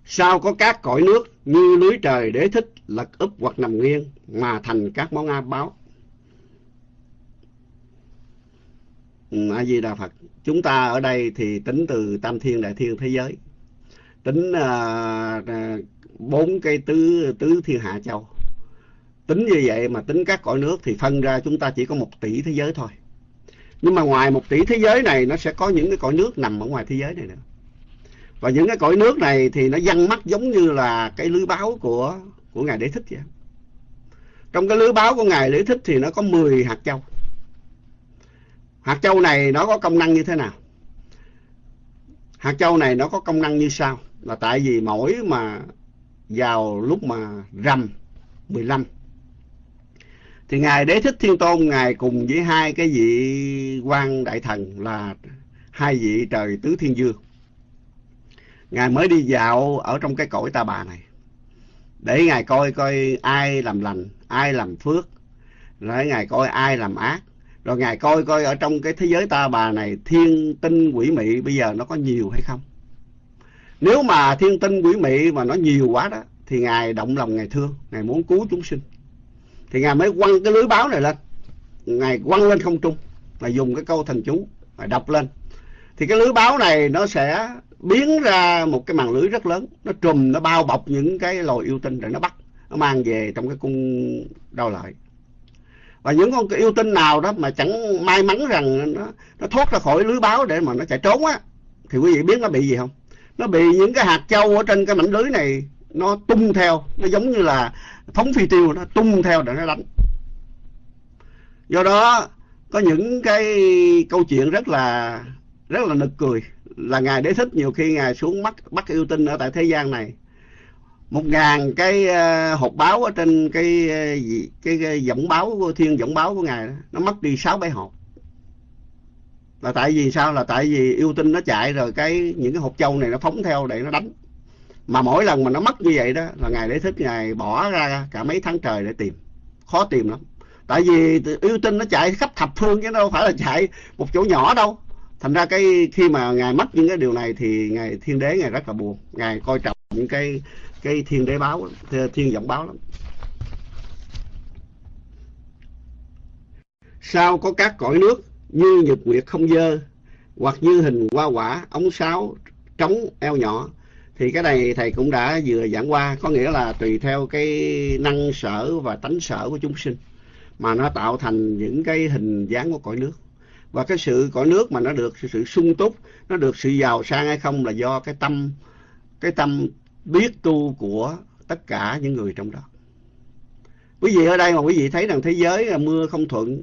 S1: Sao có các cõi nước như núi trời đế thích lật úp hoặc nằm nghiêng mà thành các món a báo? Ừ, a di đà phật chúng ta ở đây thì tính từ tam thiên đại thiên thế giới tính uh, bốn cái tứ tứ thiên hạ châu tính như vậy mà tính các cõi nước thì phân ra chúng ta chỉ có một tỷ thế giới thôi. Nhưng mà ngoài một tỷ thế giới này, nó sẽ có những cái cõi nước nằm ở ngoài thế giới này nữa. Và những cái cõi nước này thì nó văng mắt giống như là cái lưới báo của của ngài đế thích vậy. Trong cái lưới báo của ngài đế thích thì nó có 10 hạt châu. Hạt châu này nó có công năng như thế nào? Hạt châu này nó có công năng như sau. Là tại vì mỗi mà vào lúc mà rằm 15 thì ngài đế thích thiên tôn, ngài cùng với hai cái vị quan đại thần là hai vị trời tứ thiên dương ngài mới đi dạo ở trong cái cõi ta bà này. Để ngài coi coi ai làm lành, ai làm phước. Rồi ngài coi ai làm ác. Rồi ngài coi coi ở trong cái thế giới ta bà này, thiên tinh quỷ mị bây giờ nó có nhiều hay không? Nếu mà thiên tinh quỷ mị mà nó nhiều quá đó, thì ngài động lòng, ngài thương, ngài muốn cứu chúng sinh thì ngài mới quăng cái lưới báo này lên. Ngài quăng lên không trung và dùng cái câu thần chú ngài đọc lên. Thì cái lưới báo này nó sẽ biến ra một cái màn lưới rất lớn. Nó trùm nó bao bọc những cái loài yêu tinh để nó bắt nó mang về trong cái cung đau lợi. Và những con yêu tinh nào đó mà chẳng may mắn rằng nó, nó thoát ra khỏi lưới báo để mà nó chạy trốn á thì quý vị biết nó bị gì không? Nó bị những cái hạt châu ở trên cái mảnh lưới này nó tung theo. Nó giống như là phóng phi tiêu nó tung theo để nó đánh. Do đó có những cái câu chuyện rất là rất là nực cười là ngài đế thích nhiều khi ngài xuống bắt bắt yêu tinh ở tại thế gian này. Một ngàn cái ờ, hộp báo ở trên cái ờ, gì cái, cái giọng báo của thiên giọng báo của ngài đó, nó mất đi sáu bảy hộp. Là tại vì sao? Là tại vì yêu tinh nó chạy rồi cái những cái hộp châu này nó phóng theo để nó đánh mà mỗi lần mà nó mất như vậy đó, là ngài để thích ngài bỏ ra cả mấy tháng trời để tìm. Khó tìm lắm. Tại vì yêu tinh nó chạy khắp thập phương, chứ đâu phải là chạy một chỗ nhỏ đâu. Thành ra cái khi mà ngài mất những cái điều này thì ngài, thiên đế ngài rất là buồn. Ngài coi trọng những cái cái thiên đế báo, thiên giọng báo lắm. Sao có các cõi nước như nhật nguyệt không dơ, hoặc như hình hoa quả, ống sáo, trống, eo nhỏ? Thì cái này thầy cũng đã vừa giảng qua, có nghĩa là tùy theo cái năng sở và tánh sở của chúng sinh, mà nó tạo thành những cái hình dáng của cõi nước. Và cái sự cõi nước mà nó được sự sự sung túc, nó được sự giàu sang hay không là do cái tâm cái tâm biết tu của tất cả những người trong đó. Quý vị ở đây mà quý vị thấy rằng thế giới mưa không thuận,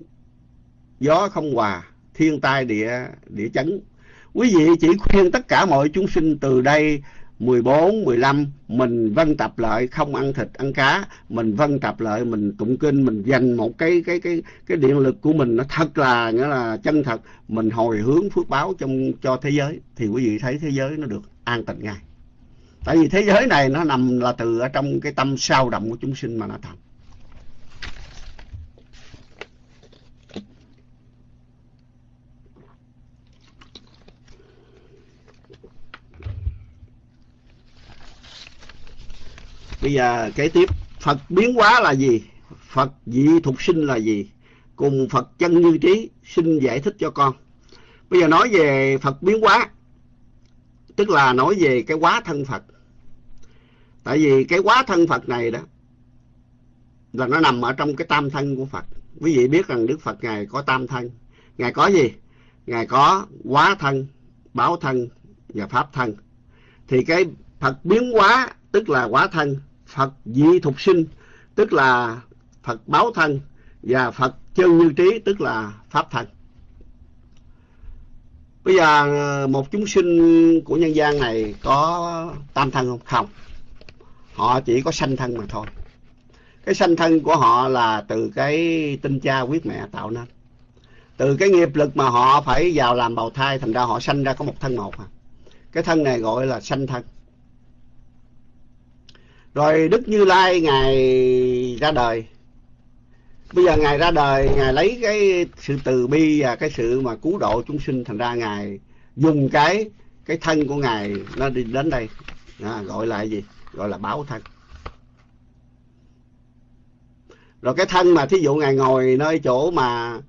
S1: gió không hòa, thiên tai địa địa chấn, quý vị chỉ khuyên tất cả mọi chúng sinh từ đây 14, 15 mình vân tập lợi không ăn thịt ăn cá. Mình vân tập lợi mình tụng kinh mình dành một cái cái cái cái điện lực của mình nó thật là nghĩa là chân thật. Mình hồi hướng phước báo trong cho thế giới. Thì quý vị thấy thế giới nó được an tịnh ngay. Tại vì thế giới này nó nằm là từ ở trong cái tâm sao động của chúng sinh mà nó thành. Bây giờ kế tiếp, phật biến hóa là gì? Phật dị thục sinh là gì? Cùng phật chân như trí, xin giải thích cho con. Bây giờ nói về phật biến hóa, tức là nói về cái quá thân phật. Tại vì cái quá thân phật này đó, là nó nằm ở trong cái tam thân của phật. Quý vị biết rằng đức phật ngài có tam thân. Ngài có gì? Ngài có quá thân báo thân và pháp thân. Thì cái phật biến hóa, tức là quá thân Phật dị thục sinh, tức là Phật báo thân, và Phật chân như trí, tức là pháp thân. Bây giờ, một chúng sinh của nhân gian này có tam thân không? Không. Họ chỉ có sanh thân mà thôi. Cái sanh thân của họ là từ cái tinh cha quyết mẹ tạo nên. Từ cái nghiệp lực mà họ phải vào làm bào thai, thành ra họ sanh ra có một thân một à. Cái thân này gọi là sanh thân rồi đức như lai ngài ra đời. Bây giờ ngài ra đời ngài lấy cái sự từ bi và cái sự mà cứu độ chúng sinh thành ra ngài dùng cái cái thân của ngài nó đi đến đây. À, gọi là gì? Gọi là báo thân. Rồi cái thân mà thí dụ ngài ngồi nơi chỗ mà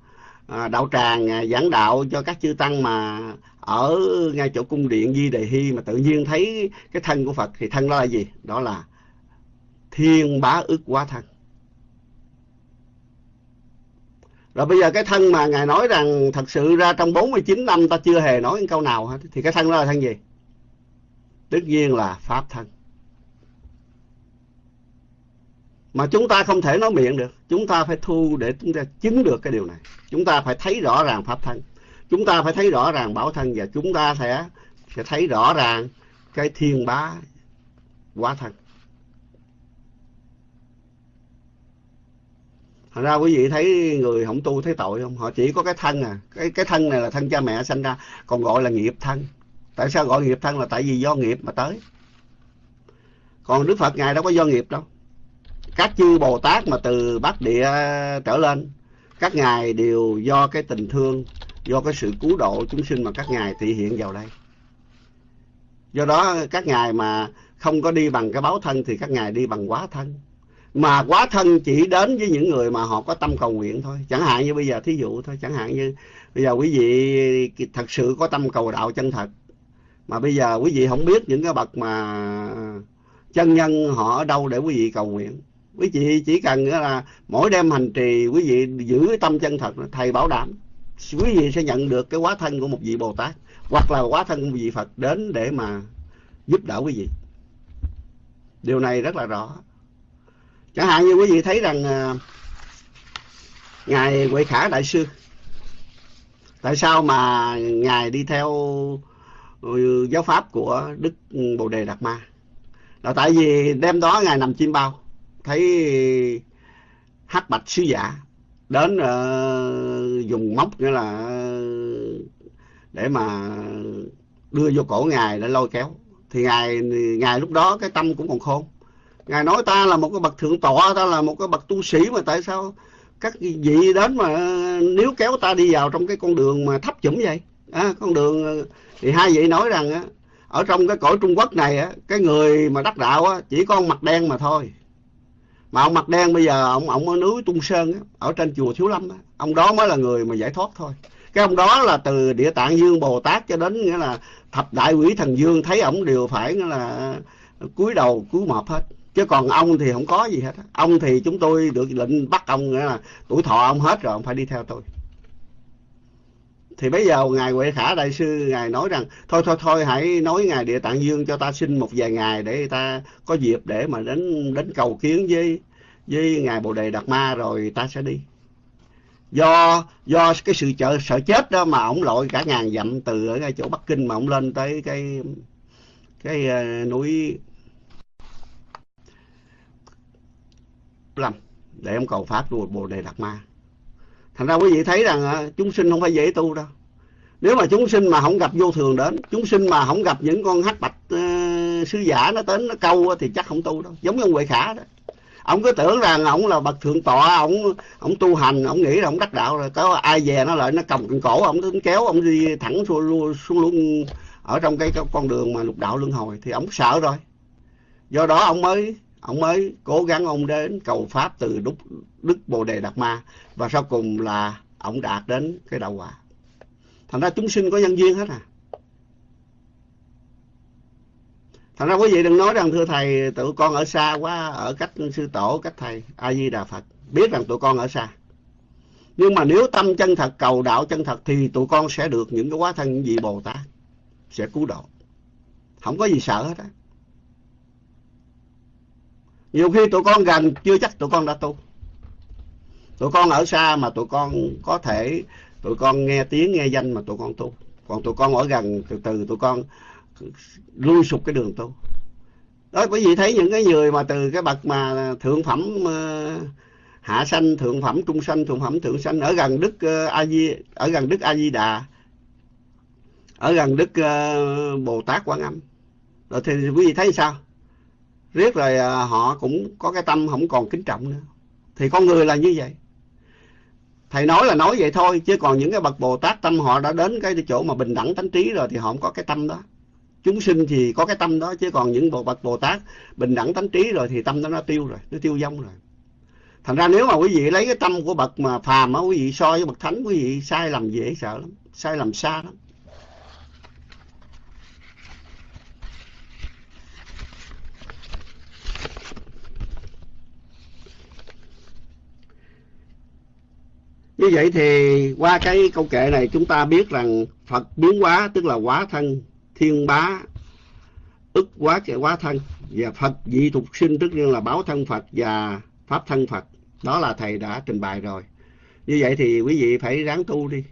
S1: à, đạo tràng ngài giảng đạo cho các chư tăng mà ở ngay chỗ cung điện di đề hy mà tự nhiên thấy cái thân của phật thì thân đó là gì? Đó là thiên bá ức quá thân. Rồi bây giờ cái thân mà ngài nói rằng thật sự ra trong 49 năm ta chưa hề nói câu nào hết, thì cái thân đó là thân gì? Tất nhiên là pháp thân. Mà chúng ta không thể nói miệng được, chúng ta phải thu để chúng ta chứng được cái điều này. Chúng ta phải thấy rõ ràng pháp thân. Chúng ta phải thấy rõ ràng bảo thân và chúng ta sẽ sẽ thấy rõ ràng cái thiên bá quá thân. Thật ra quý vị thấy người không tu thấy tội không? Họ chỉ có cái thân à. Cái, cái thân này là thân cha mẹ sanh ra. Còn gọi là nghiệp thân. Tại sao gọi nghiệp thân là tại vì do nghiệp mà tới. Còn Đức Phật Ngài đâu có do nghiệp đâu. Các chư Bồ Tát mà từ Bắc Địa trở lên. Các Ngài đều do cái tình thương, do cái sự cứu độ chúng sinh mà các Ngài thị hiện vào đây. Do đó các Ngài mà không có đi bằng cái báo thân thì các Ngài đi bằng quá thân mà quá thân chỉ đến với những người mà họ có tâm cầu nguyện thôi. Chẳng hạn như bây giờ thí dụ thôi, chẳng hạn như bây giờ quý vị thật sự có tâm cầu đạo chân thật. Mà bây giờ quý vị không biết những cái bậc mà chân nhân họ ở đâu để quý vị cầu nguyện. Quý vị chỉ cần là mỗi đêm hành trì, quý vị giữ tâm chân thật thầy bảo đảm. Quý vị sẽ nhận được cái quá thân của một vị bồ tát, hoặc là quá thân của một vị phật đến để mà giúp đỡ quý vị. Điều này rất là rõ chẳng hạn như quý vị thấy rằng à, ngài huệ khả đại sư tại sao mà ngài đi theo ừ, giáo pháp của đức bồ đề đạt ma? Là tại vì đêm đó ngài nằm chim bao thấy hắc bạch sứ giả đến uh, dùng móc nghĩa là để mà đưa vô cổ ngài để lôi kéo. Thì ngài ngài lúc đó cái tâm cũng còn khôn ngài nói ta là một cái bậc thượng tọa ta là một cái bậc tu sĩ mà tại sao các vị đến mà nếu kéo ta đi vào trong cái con đường mà thấp chủng vậy? À, con đường thì hai vị nói rằng á ở trong cái cõi Trung Quốc này á cái người mà đắc đạo á chỉ có ông mặt đen mà thôi. Mà ông mặt đen bây giờ ông ông ở núi Tung Sơn á, ở trên chùa Thiếu Lâm á, ông đó mới là người mà giải thoát thôi. Cái ông đó là từ địa tạng dương Bồ Tát cho đến nghĩa là thập đại quỷ thần dương thấy ông đều phải nghĩa là cúi đầu cúi mọp hết chứ còn ông thì không có gì hết ông thì chúng tôi được lệnh bắt ông nghĩa là tuổi thọ ông hết rồi ông phải đi theo tôi. Thì bây giờ ngài huệ khả đại sư ngài nói rằng thôi thôi thôi hãy nói ngài địa tạng dương cho ta xin một vài ngày để ta có dịp để mà đến đến cầu kiến với với ngài bồ đề đạt ma rồi ta sẽ đi. Do do cái sự sợ, sợ chết đó mà ổng lội cả ngàn dặm từ ở ngay chỗ Bắc Kinh mà ổng lên tới cái cái uh, núi lầm để ông cầu pháp của Bồ Đề Đạt Ma. Thành ra quý vị thấy rằng ờ, chúng sinh không phải dễ tu đâu. Nếu mà chúng sinh mà không gặp vô thường đến, chúng sinh mà không gặp những con hắc bạch uh, sứ giả nó đến nó câu thì chắc không tu đâu. Giống như ông Huệ Khả đó ông cứ tưởng rằng ông là bậc thượng tọa ông ông tu hành ông nghĩ là ông đắc đạo rồi có ai về nó lại nó cầm cổ ông tính kéo ông đi thẳng xuống, xuống luôn ở trong cái con đường mà lục đạo luân hồi thì ông sợ rồi do đó ông mới ông mới cố gắng ông đến cầu pháp từ đức đức bồ đề đạt ma và sau cùng là ông đạt đến cái đạo quả thành ra chúng sinh có nhân duyên hết à. Thành ra quý vị đừng nói rằng thưa thầy, tụi con ở xa quá, ở cách sư tổ, cách thầy a di đà phật. Biết rằng tụi con ở xa. Nhưng mà nếu tâm chân thật, cầu đạo chân thật thì tụi con sẽ được những cái quá thân vị bồ tát, sẽ cứu độ. Không có gì sợ hết á nhiều khi tụi con gần, chưa chắc tụi con đã tu. Tụi con ở xa mà tụi con có thể, tụi con nghe tiếng, nghe danh mà tụi con tu. Còn tụi con ở gần, từ từ tụi con lui sụp cái đường tu. Đó quý vị thấy những cái người mà từ cái bậc mà thượng phẩm ờ, hạ sanh, thượng phẩm, trung sanh, thượng phẩm, thượng sanh, ở gần đức ờ, a di, ở gần đức a di đà, ở gần đức ờ, bồ tát quan âm. Rồi thì quý vị thấy sao? Riết rồi à, họ cũng có cái tâm không còn kính trọng nữa. Thì con người là như vậy. Thầy nói là nói vậy thôi, chứ còn những cái bậc bồ tát tâm họ đã đến cái chỗ mà bình đẳng tánh trí rồi thì họ không có cái tâm đó. Chúng sinh thì có cái tâm đó, chứ còn những bộ bậc bồ tát bình đẳng tánh trí rồi thì tâm đó nó tiêu rồi, nó tiêu vong rồi. Thành ra nếu mà quý vị lấy cái tâm của bậc mà phàm á, quý vị so với bậc thánh, quý vị sai lầm dễ sợ lắm, sai lầm xa lắm. Như vậy thì qua cái câu kệ này chúng ta biết rằng Phật biến hóa, tức là hóa thân, thiên bá, ức hóa kệ hóa thân. Và Phật dị tục sinh, tức là báo thân Phật và pháp thân Phật. Đó là thầy đã trình bày rồi. Như vậy thì quý vị phải ráng tu đi.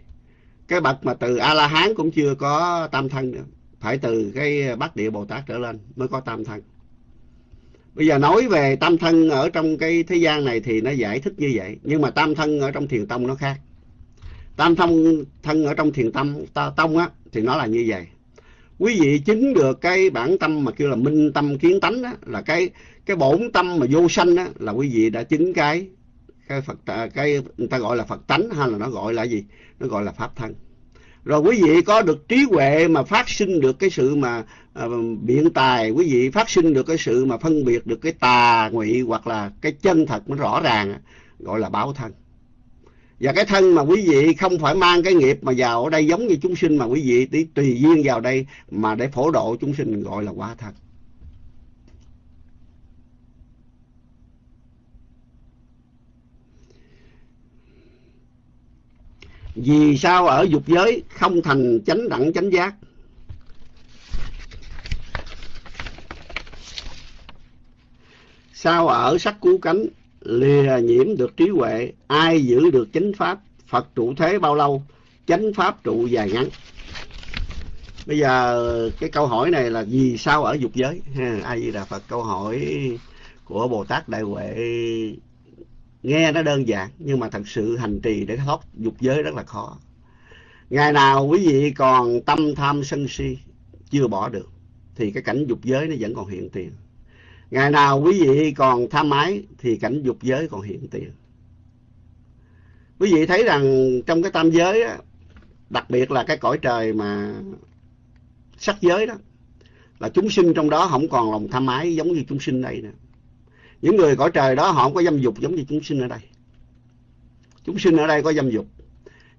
S1: Cái bậc mà từ a la hán cũng chưa có tam thân nữa. Phải từ cái bát địa bồ tát trở lên mới có tam thân bây giờ nói về tam thân ở trong cái thế gian này thì nó giải thích như vậy. Nhưng mà tam thân ở trong thiền tông nó khác. Tam thân thân ở trong thiền tâm tông á thì nó là như vậy. Quý vị chứng được cái bản tâm mà kêu là minh tâm kiến tánh đó, là cái cái bổn tâm mà vô sanh đó, là quý vị đã chứng cái cái phật cái người ta gọi là phật tánh hay là nó gọi là gì? Nó gọi là pháp thân rồi quý vị có được trí huệ mà phát sinh được cái sự mà à, biện tài quý vị phát sinh được cái sự mà phân biệt được cái tà ngụy hoặc là cái chân thật nó rõ ràng gọi là báo thân. Và cái thân mà quý vị không phải mang cái nghiệp mà vào ở đây giống như chúng sinh mà quý vị tùy duyên vào đây mà để phổ độ chúng sinh gọi là quả thân. Vì sao ở dục giới không thành chánh đẳng chánh giác? Sao ở sắc cứu cánh lìa nhiễm được trí huệ, ai giữ được chánh pháp? Phật trụ thế bao lâu? Chánh pháp trụ dài ngắn. Bây giờ cái câu hỏi này là vì sao ở dục giới? Ha ai di đà phật, câu hỏi của bồ tát đại huệ nghe nó đơn giản, nhưng mà thật sự hành trì để thoát dục giới rất là khó. Ngày nào quý vị còn tâm tham sân si, chưa bỏ được, thì cái cảnh dục giới nó vẫn còn hiện tiền. Ngày nào quý vị còn tham ái, thì cảnh dục giới còn hiện tiền. Quý vị thấy rằng trong cái tam giới á, đặc biệt là cái cõi trời mà sắc giới đó, là chúng sinh trong đó không còn lòng tham ái giống như chúng sinh đây nữa những người cõi trời đó, họ không có dâm dục giống như chúng sinh ở đây. Chúng sinh ở đây có dâm dục.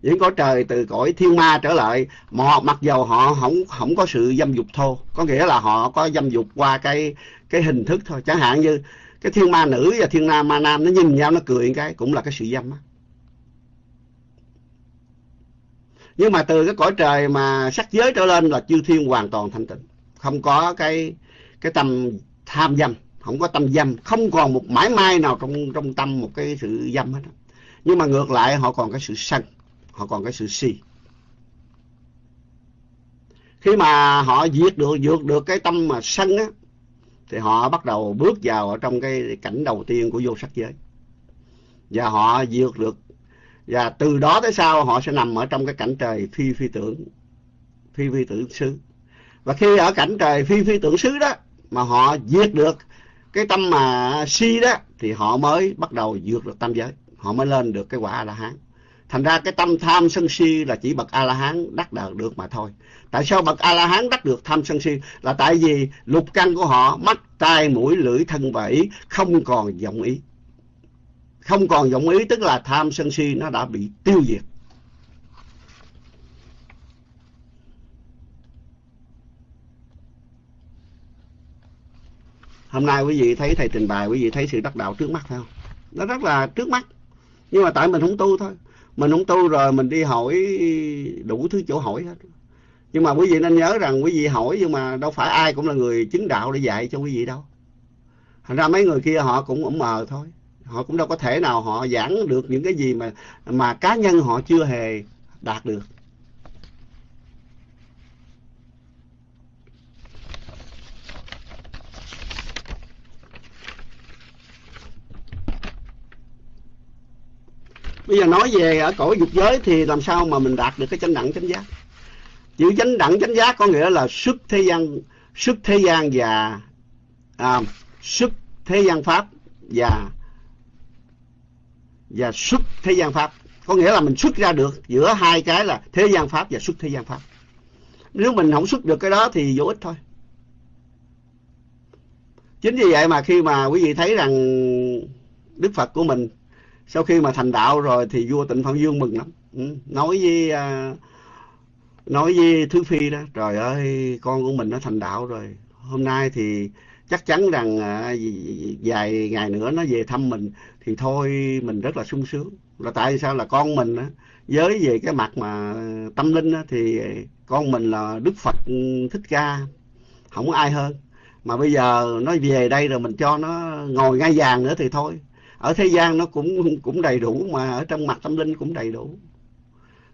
S1: Những cõi trời từ cõi thiên ma trở lại mà mặc dầu họ không không có sự dâm dục thô. Có nghĩa là họ có dâm dục qua cái cái hình thức thôi. Chẳng hạn như cái thiên ma nữ và thiên nam ma nam nó nhìn nhau, nó cười cái cũng là cái sự dâm á. Nhưng mà từ cái cõi trời mà sắc giới trở lên là chư thiên hoàn toàn thanh tịnh. Không có cái cái tâm tham dâm không có tâm dâm, không còn một mãi mai nào trong trong tâm một cái sự dâm hết. Nhưng mà ngược lại, họ còn cái sự sân, họ còn cái sự si. Khi mà họ diệt được, vượt được cái tâm mà sân á, thì họ bắt đầu bước vào ở trong cái cảnh đầu tiên của vô sắc giới. Và họ vượt được, và từ đó tới sau họ sẽ nằm ở trong cái cảnh trời phi phi tưởng, phi phi tưởng xứ. Và khi ở cảnh trời phi phi tưởng xứ đó, mà họ diệt được cái tâm mà si đó, thì họ mới bắt đầu vượt được tam giới. Họ mới lên được cái quả a la hán thành ra cái tâm tham sân si là chỉ bậc a la hán đắc đạt được mà thôi. Tại sao bậc a la hán đắc được tham sân si? Là tại vì lục căn của họ, mắt, tai, mũi, lưỡi, thân và ý không còn vọng ý. Không còn vọng ý, tức là tham sân si nó đã bị tiêu diệt. Hôm nay quý vị thấy thầy trình bày, quý vị thấy sự đắc đạo trước mắt phải không? Nó rất là trước mắt. Nhưng mà tại mình không tu thôi. Mình không tu rồi mình đi hỏi đủ thứ chỗ hỏi hết. Nhưng mà quý vị nên nhớ rằng quý vị hỏi nhưng mà đâu phải ai cũng là người chứng đạo để dạy cho quý vị đâu. Thành ra mấy người kia họ cũng ủng mờ thôi. Họ cũng đâu có thể nào họ giảng được những cái gì mà mà cá nhân họ chưa hề đạt được. Bây giờ nói về ở cõi dục giới thì làm sao mà mình đạt được cái chánh đẳng chánh giác? Chữ chánh đẳng chánh giác có nghĩa là xuất thế gian xuất thế gian và à, xuất thế gian pháp và và xuất thế gian pháp. Có nghĩa là mình xuất ra được giữa hai cái là thế gian pháp và xuất thế gian pháp. Nếu mình không xuất được cái đó thì vô ích thôi. Chính vì vậy mà khi mà quý vị thấy rằng đức phật của mình sau khi mà thành đạo rồi thì vua tịnh phạm dương mừng lắm. Ừ, nói với à, nói với thứ phi đó trời ơi con của mình nó thành đạo rồi. Hôm nay thì chắc chắn rằng à, vài ngày nữa nó về thăm mình thì thôi mình rất là sung sướng. Là tại sao? Là con mình á với về cái mặt mà tâm linh á, thì con mình là đức phật thích ca không có ai hơn. Mà bây giờ nó về đây rồi mình cho nó ngồi ngay vàng nữa thì thôi ở thế gian nó cũng cũng đầy đủ mà, ở trong mặt tâm linh cũng đầy đủ.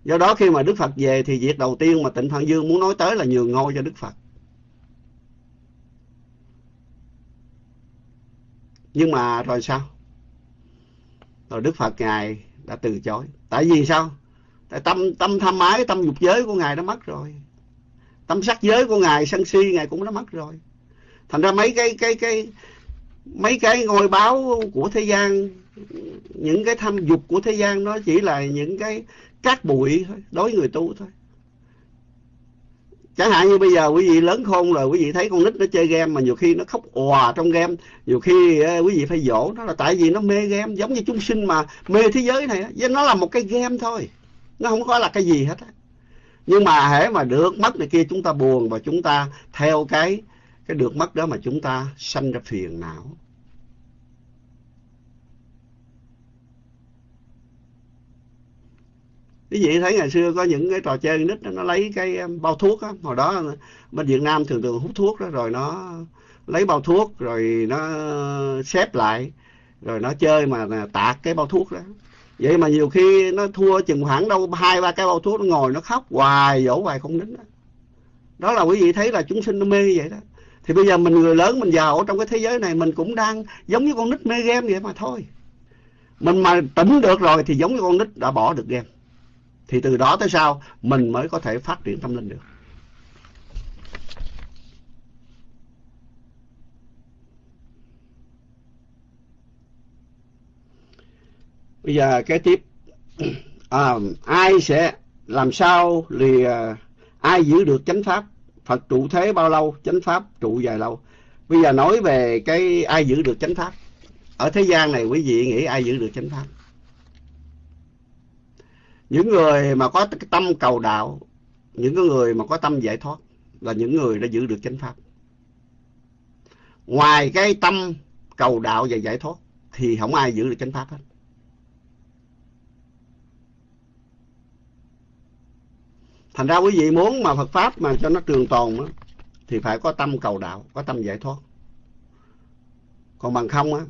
S1: Do đó khi mà đức phật về thì việc đầu tiên mà tịnh phạn dương muốn nói tới là nhường ngôi cho đức phật. Nhưng mà rồi sao? Rồi đức phật ngài đã từ chối. Tại vì sao? Tại tâm tâm tham ái, tâm dục giới của ngài đã mất rồi. Tâm sắc giới của ngài sân si ngài cũng đã mất rồi. Thành ra mấy cái cái cái mấy cái ngôi báo của thế gian, những cái tham dục của thế gian, nó chỉ là những cái cát bụi thôi, đối với người tu thôi. Chẳng hạn như bây giờ quý vị lớn khôn rồi, quý vị thấy con nít nó chơi game mà nhiều khi nó khóc òa trong game, nhiều khi ờ, quý vị phải dỗ nó là tại vì nó mê game, giống như chúng sinh mà mê thế giới này với nó là một cái game thôi, nó không có là cái gì hết á. Nhưng mà hễ mà được mất này kia, chúng ta buồn và chúng ta theo cái cái được mất đó mà chúng ta sanh ra phiền não. Quý vị thấy ngày xưa có những cái trò chơi nít nó lấy cái bao thuốc á. Hồi đó bên Việt Nam thường thường hút thuốc đó, rồi nó lấy bao thuốc, rồi nó xếp lại, rồi nó chơi mà tạc cái bao thuốc đó. Vậy mà nhiều khi nó thua chừng khoảng đâu hai, ba cái bao thuốc, nó ngồi nó khóc hoài, dỗ hoài không nín đó. đó là quý vị thấy là chúng sinh nó mê vậy đó thì bây giờ mình người lớn mình giàu ở trong cái thế giới này mình cũng đang giống như con nít mê game vậy mà thôi. Mình mà tỉnh được rồi thì giống như con nít đã bỏ được game. Thì từ đó tới sau mình mới có thể phát triển tâm linh được. Bây giờ cái tiếp. À, ai sẽ làm sao thì à, ai giữ được chánh pháp? Phật trụ thế bao lâu, chánh pháp trụ dài lâu. Bây giờ nói về cái ai giữ được chánh pháp. Ở thế gian này quý vị nghĩ ai giữ được chánh pháp? Những người mà có cái tâm cầu đạo, những người mà có tâm giải thoát là những người đã giữ được chánh pháp. Ngoài cái tâm cầu đạo và giải thoát thì không ai giữ được chánh pháp hết. Thành ra quý vị muốn mà Phật pháp mà cho nó trường tồn á, thì phải có tâm cầu đạo, có tâm giải thoát. Còn bằng không á,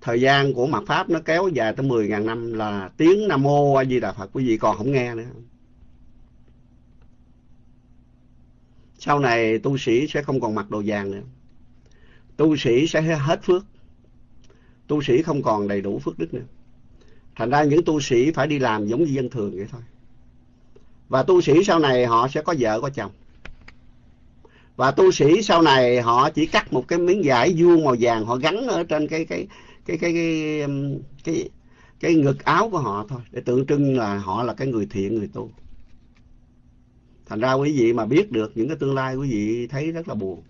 S1: thời gian của mặt pháp nó kéo dài tới 10.000 năm là tiếng nam mô a di đà phật. Quý vị còn không nghe nữa. Sau này tu sĩ sẽ không còn mặc đồ vàng nữa. Tu sĩ sẽ hết phước. Tu sĩ không còn đầy đủ phước đức nữa. Thành ra những tu sĩ phải đi làm giống như dân thường vậy thôi và tu sĩ sau này họ sẽ có vợ có chồng. Và tu sĩ sau này họ chỉ cắt một cái miếng vải vuông màu vàng họ gắn ở trên cái cái cái cái cái cái, cái, cái ngực áo của họ thôi để tượng trưng là họ là cái người thiện người tu. Thành ra quý vị mà biết được những cái tương lai quý vị thấy rất là buồn.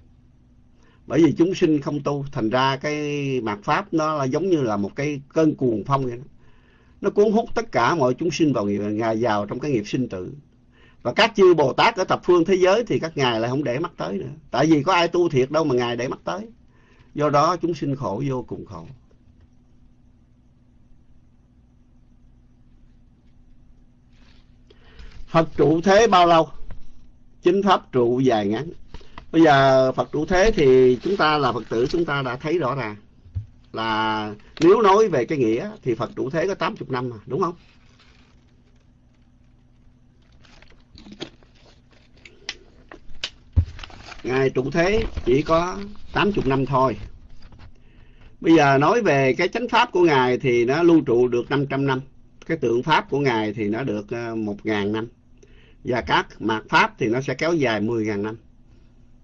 S1: Bởi vì chúng sinh không tu thành ra cái mạt pháp nó là giống như là một cái cơn cuồng phong vậy đó. nó cuốn hút tất cả mọi chúng sinh vào nghiệp vào trong cái nghiệp sinh tử và các chư bồ tát ở thập phương thế giới thì các ngài lại không để mắt tới nữa tại vì có ai tu thiệt đâu mà ngài để mắt tới do đó chúng sinh khổ vô cùng khổ Phật trụ thế bao lâu? Chính Pháp trụ dài ngắn. Bây giờ Phật trụ thế thì chúng ta là Phật tử chúng ta đã thấy rõ ràng là nếu nói về cái nghĩa thì Phật trụ thế có 80 năm mà, đúng không? Ngài trụ thế chỉ có 80 năm thôi. Bây giờ nói về cái chánh pháp của Ngài thì nó lưu trụ được 500 năm. Cái tượng pháp của Ngài thì nó được ờ, 1.000 năm. Và các mạt pháp thì nó sẽ kéo dài 10.000 năm.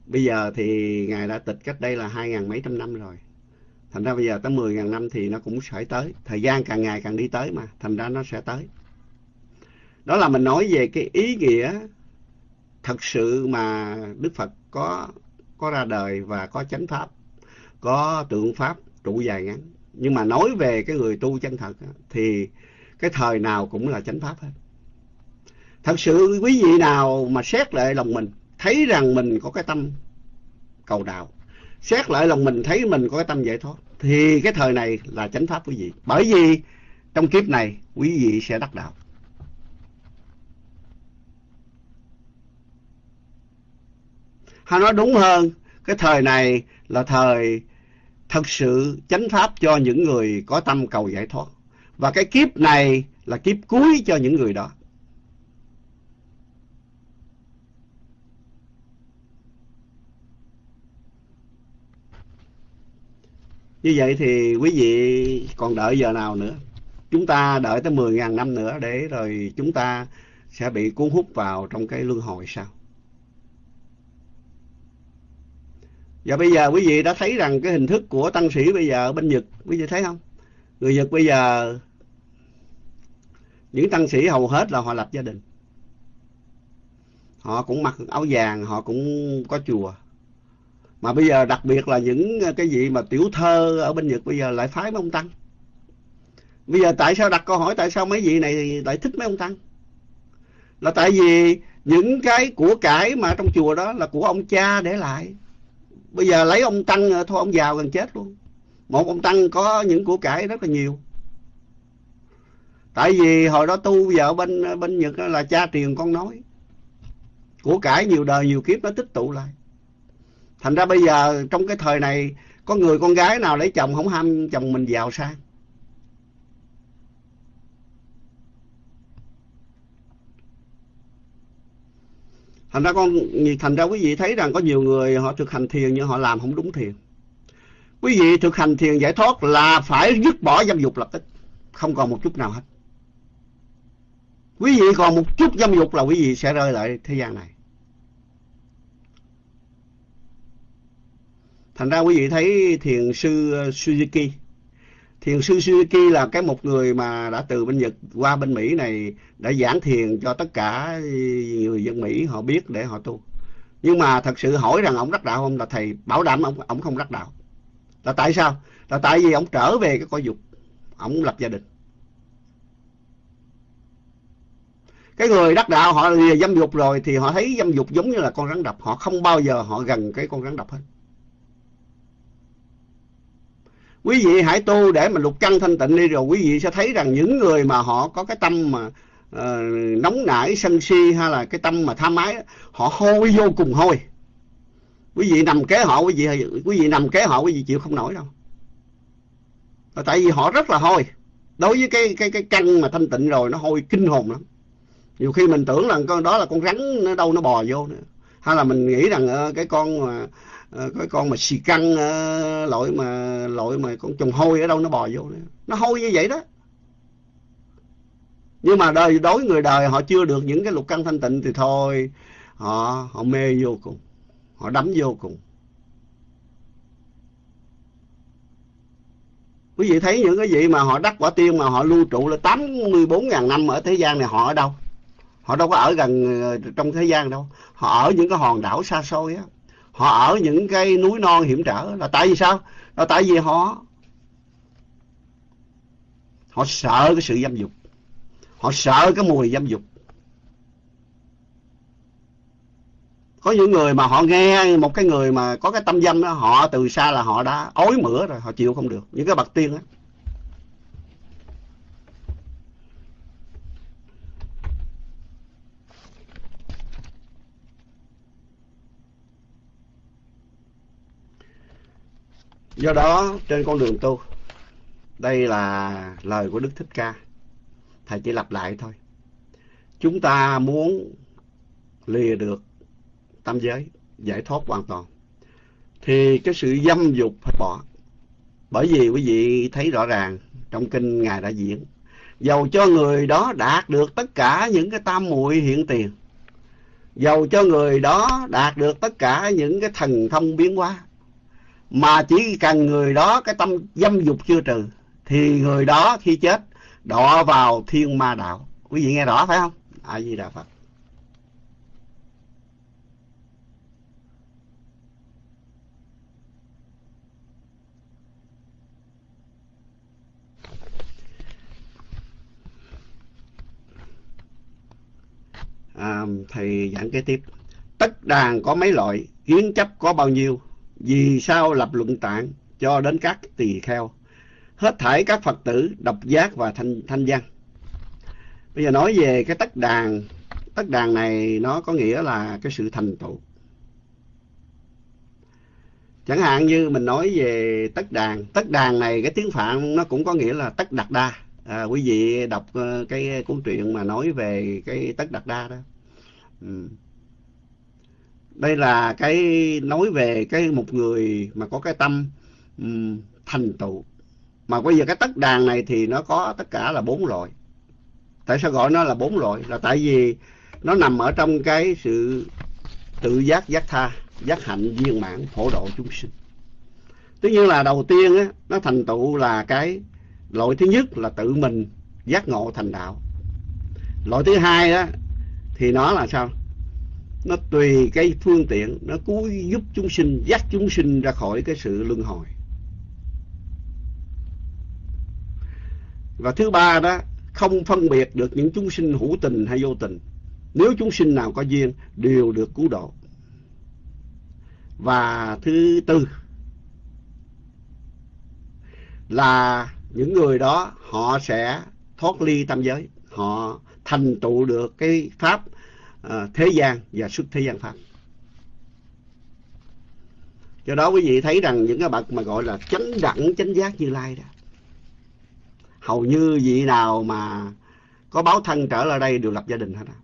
S1: Bây giờ thì Ngài đã tịch cách đây là 2.000 mấy trăm năm rồi. Thành ra bây giờ tới 10.000 năm thì nó cũng sẽ tới. Thời gian càng ngày càng đi tới mà. Thành ra nó sẽ tới. Đó là mình nói về cái ý nghĩa thật sự mà Đức Phật có có ra đời và có chánh pháp, có tượng pháp trụ dài ngắn. Nhưng mà nói về cái người tu chân thật thì cái thời nào cũng là chánh pháp hết. Thật sự quý vị nào mà xét lại lòng mình, thấy rằng mình có cái tâm cầu đạo, xét lại lòng mình thấy mình có cái tâm giải thoát, thì cái thời này là chánh pháp quý vị. Bởi vì trong kiếp này quý vị sẽ đắc đạo. Hay nói đúng hơn, cái thời này là thời thật sự chánh pháp cho những người có tâm cầu giải thoát. Và cái kiếp này là kiếp cuối cho những người đó. Như vậy thì quý vị còn đợi giờ nào nữa? Chúng ta đợi tới 10.000 năm nữa để rồi chúng ta sẽ bị cuốn hút vào trong cái luân hồi sao? Và bây giờ quý vị đã thấy rằng cái hình thức của tăng sĩ bây giờ ở bên Nhật, quý vị thấy không? Người Nhật bây giờ, những tăng sĩ hầu hết là họ lập gia đình. Họ cũng mặc áo vàng, họ cũng có chùa. Mà bây giờ đặc biệt là những cái gì mà tiểu thơ ở bên Nhật bây giờ lại phái mấy ông Tăng. Bây giờ tại sao đặt câu hỏi tại sao mấy vị này lại thích mấy ông Tăng? Là tại vì những cái của cải mà trong chùa đó là của ông cha để lại. Bây giờ lấy ông Tăng, thôi ông giàu gần chết luôn. Một ông Tăng có những của cải rất là nhiều. Tại vì hồi đó tu giờ bên bên Nhật là cha truyền con nói. Của cải nhiều đời, nhiều kiếp nó tích tụ lại. Thành ra bây giờ trong cái thời này, có người con gái nào lấy chồng không ham chồng mình giàu sang. Thành ra con thành ra quý vị thấy rằng có nhiều người họ thực hành thiền nhưng họ làm không đúng thiền. Quý vị thực hành thiền giải thoát là phải dứt bỏ dâm dục lập tức, không còn một chút nào hết. Quý vị còn một chút dâm dục là quý vị sẽ rơi lại thế gian này. Thành ra quý vị thấy thiền sư uh, Suzuki. Thiền sư Suzuki là cái một người mà đã từ bên Nhật qua bên Mỹ này đã giảng thiền cho tất cả người dân Mỹ họ biết để họ tu. Nhưng mà thật sự hỏi rằng ông đắc đạo không là thầy bảo đảm ông ông không đắc đạo. Là tại sao? Là tại vì ông trở về cái cõi dục. Ông lập gia đình. Cái người đắc đạo họ lìa dâm dục rồi thì họ thấy dâm dục giống như là con rắn độc. Họ không bao giờ họ gần cái con rắn độc hết. Quý vị hãy tu để mà lục căn thanh tịnh đi rồi quý vị sẽ thấy rằng những người mà họ có cái tâm mà uh, nóng nảy sân si hay là cái tâm mà tham ái họ hôi vô cùng hôi. Quý vị nằm kế họ quý vị quý vị nằm kế họ quý vị chịu không nổi đâu. Ờ, tại vì họ rất là hôi. Đối với cái cái cái căn mà thanh tịnh rồi nó hôi kinh hồn lắm. Nhiều khi mình tưởng là con đó là con rắn nó đâu nó bò vô nữa. Hay là mình nghĩ rằng ờ, cái con Ờ, cái con mà xì căng ờ, loại mà loại mà con trùng hôi ở đâu nó bò vô nó hôi như vậy đó. Nhưng mà đời, đối người đời, họ chưa được những cái lục căn thanh tịnh thì thôi, họ họ mê vô cùng, họ đắm vô cùng. Quý vị thấy những cái vị mà họ đắc quả tiên mà họ lưu trụ là 84.000 năm ở thế gian này họ ở đâu? Họ đâu có ở gần ờ, trong thế gian đâu. Họ ở những cái hòn đảo xa xôi á họ ở những cái núi non hiểm trở là tại vì sao? Là tại vì họ họ sợ cái sự dâm dục. Họ sợ cái mùi dâm dục. Có những người mà họ nghe một cái người mà có cái tâm dâm đó, họ từ xa là họ đã ối mửa rồi, họ chịu không được. Những cái bậc tiên á. Do đó, trên con đường tu, đây là lời của đức thích ca. Thầy chỉ lặp lại thôi. Chúng ta muốn lìa được tam giới, giải thoát hoàn toàn, thì cái sự dâm dục phải bỏ. Bởi vì quý vị thấy rõ ràng trong kinh ngài đã diễn, dầu cho người đó đạt được tất cả những cái tam muội hiện tiền, dầu cho người đó đạt được tất cả những cái thần thông biến hóa mà chỉ cần người đó cái tâm dâm dục chưa trừ thì người đó khi chết đọa vào thiên ma đạo. Quý vị nghe rõ phải không? A di đà phật. À, thầy giảng kế tiếp. Tất đàn có mấy loại kiến chấp có bao nhiêu? Vì sao lập luận tạng cho đến các tỳ kheo? Hết thảy các phật tử độc giác và thanh thanh văn. Bây giờ nói về cái tất đàn. Tất đàn này nó có nghĩa là cái sự thành tựu. Chẳng hạn như mình nói về tất đàn. Tất đàn này cái tiếng phạn nó cũng có nghĩa là tất đạt đa. À, quý vị đọc ờ, cái cuốn truyện mà nói về cái tất đạt đa đó. Ừ đây là cái nói về cái một người mà có cái tâm um, thành tựu. Mà bây giờ cái tất đàn này thì nó có tất cả là bốn loại. Tại sao gọi nó là bốn loại? Là tại vì nó nằm ở trong cái sự tự giác giác tha giác hạnh viên mãn phổ độ chúng sinh. Tất nhiên là đầu tiên á nó thành tựu là cái loại thứ nhất là tự mình giác ngộ thành đạo. Loại thứ hai á thì nó là sao? Nó tùy cái phương tiện, nó cứu giúp chúng sinh, dắt chúng sinh ra khỏi cái sự luân hồi. Và thứ ba đó, không phân biệt được những chúng sinh hữu tình hay vô tình. Nếu chúng sinh nào có duyên, đều được cứu độ. Và thứ tư là những người đó họ sẽ thoát ly tam giới. Họ thành tựu được cái pháp Ờ, thế gian và xuất thế gian pháp. Do đó quý vị thấy rằng những cái bậc mà gọi là chánh đẳng, chánh giác như lai đó, hầu như vị nào mà có báo thân trở lại đây đều lập gia đình hết ra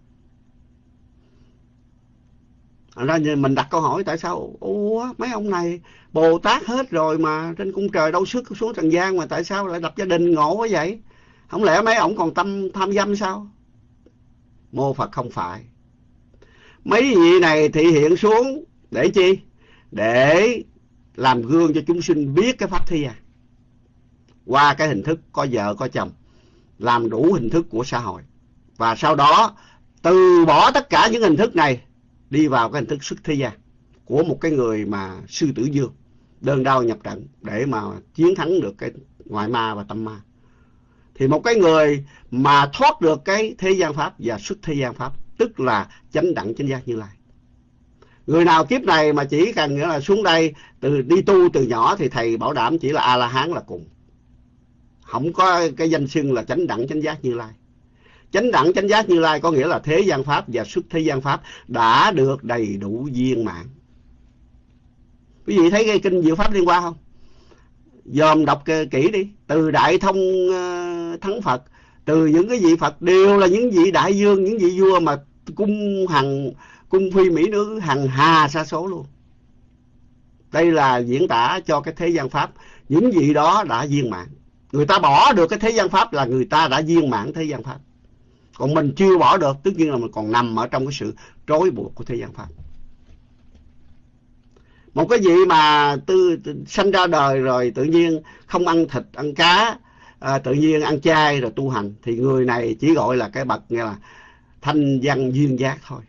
S1: mình đặt câu hỏi tại sao, ủa, mấy ông này bồ tát hết rồi mà trên cung trời đâu sức xuống trần gian mà tại sao lại lập gia đình ngộ quá vậy? Không lẽ mấy ông còn tâm, tham dâm sao? Mô phật không phải mấy vị này thị hiện xuống để chi? Để làm gương cho chúng sinh biết cái pháp thi à. Qua cái hình thức có vợ, có chồng. Làm đủ hình thức của xã hội. Và sau đó, từ bỏ tất cả những hình thức này, đi vào cái hình thức xuất thi à của một cái người mà sư tử dương, đơn đau nhập trận để mà chiến thắng được cái ngoại ma và tâm ma. Thì một cái người mà thoát được cái thế gian pháp và xuất thế gian pháp tức là chánh đẳng chánh giác như lai. Người nào kiếp này mà chỉ cần, nghĩa là xuống đây, từ đi tu từ nhỏ thì thầy bảo đảm chỉ là a la hán là cùng. Không có cái danh xưng là chánh đẳng chánh giác như lai. Chánh đẳng chánh giác như lai có nghĩa là thế gian pháp và xuất thế gian pháp đã được đầy đủ viên mãn. Quý vị thấy cái kinh diệu pháp liên quan không? Dòm đọc kỹ đi. Từ đại thông ờ, thắng phật, từ những cái vị phật đều là những vị đại dương, những vị vua mà cung hằng cung phi mỹ nữ hằng hà sa số luôn. Đây là diễn tả cho cái thế gian pháp. Những vị đó đã viên mãn. Người ta bỏ được cái thế gian pháp là người ta đã viên mãn thế gian pháp. Còn mình chưa bỏ được tất nhiên là mình còn nằm ở trong cái sự trói buộc của thế gian pháp. Một cái vị mà tư sanh ra đời rồi tự nhiên không ăn thịt ăn cá à, tự nhiên ăn chay rồi tu hành thì người này chỉ gọi là cái bậc nghe là thanh văn duyên giác thôi.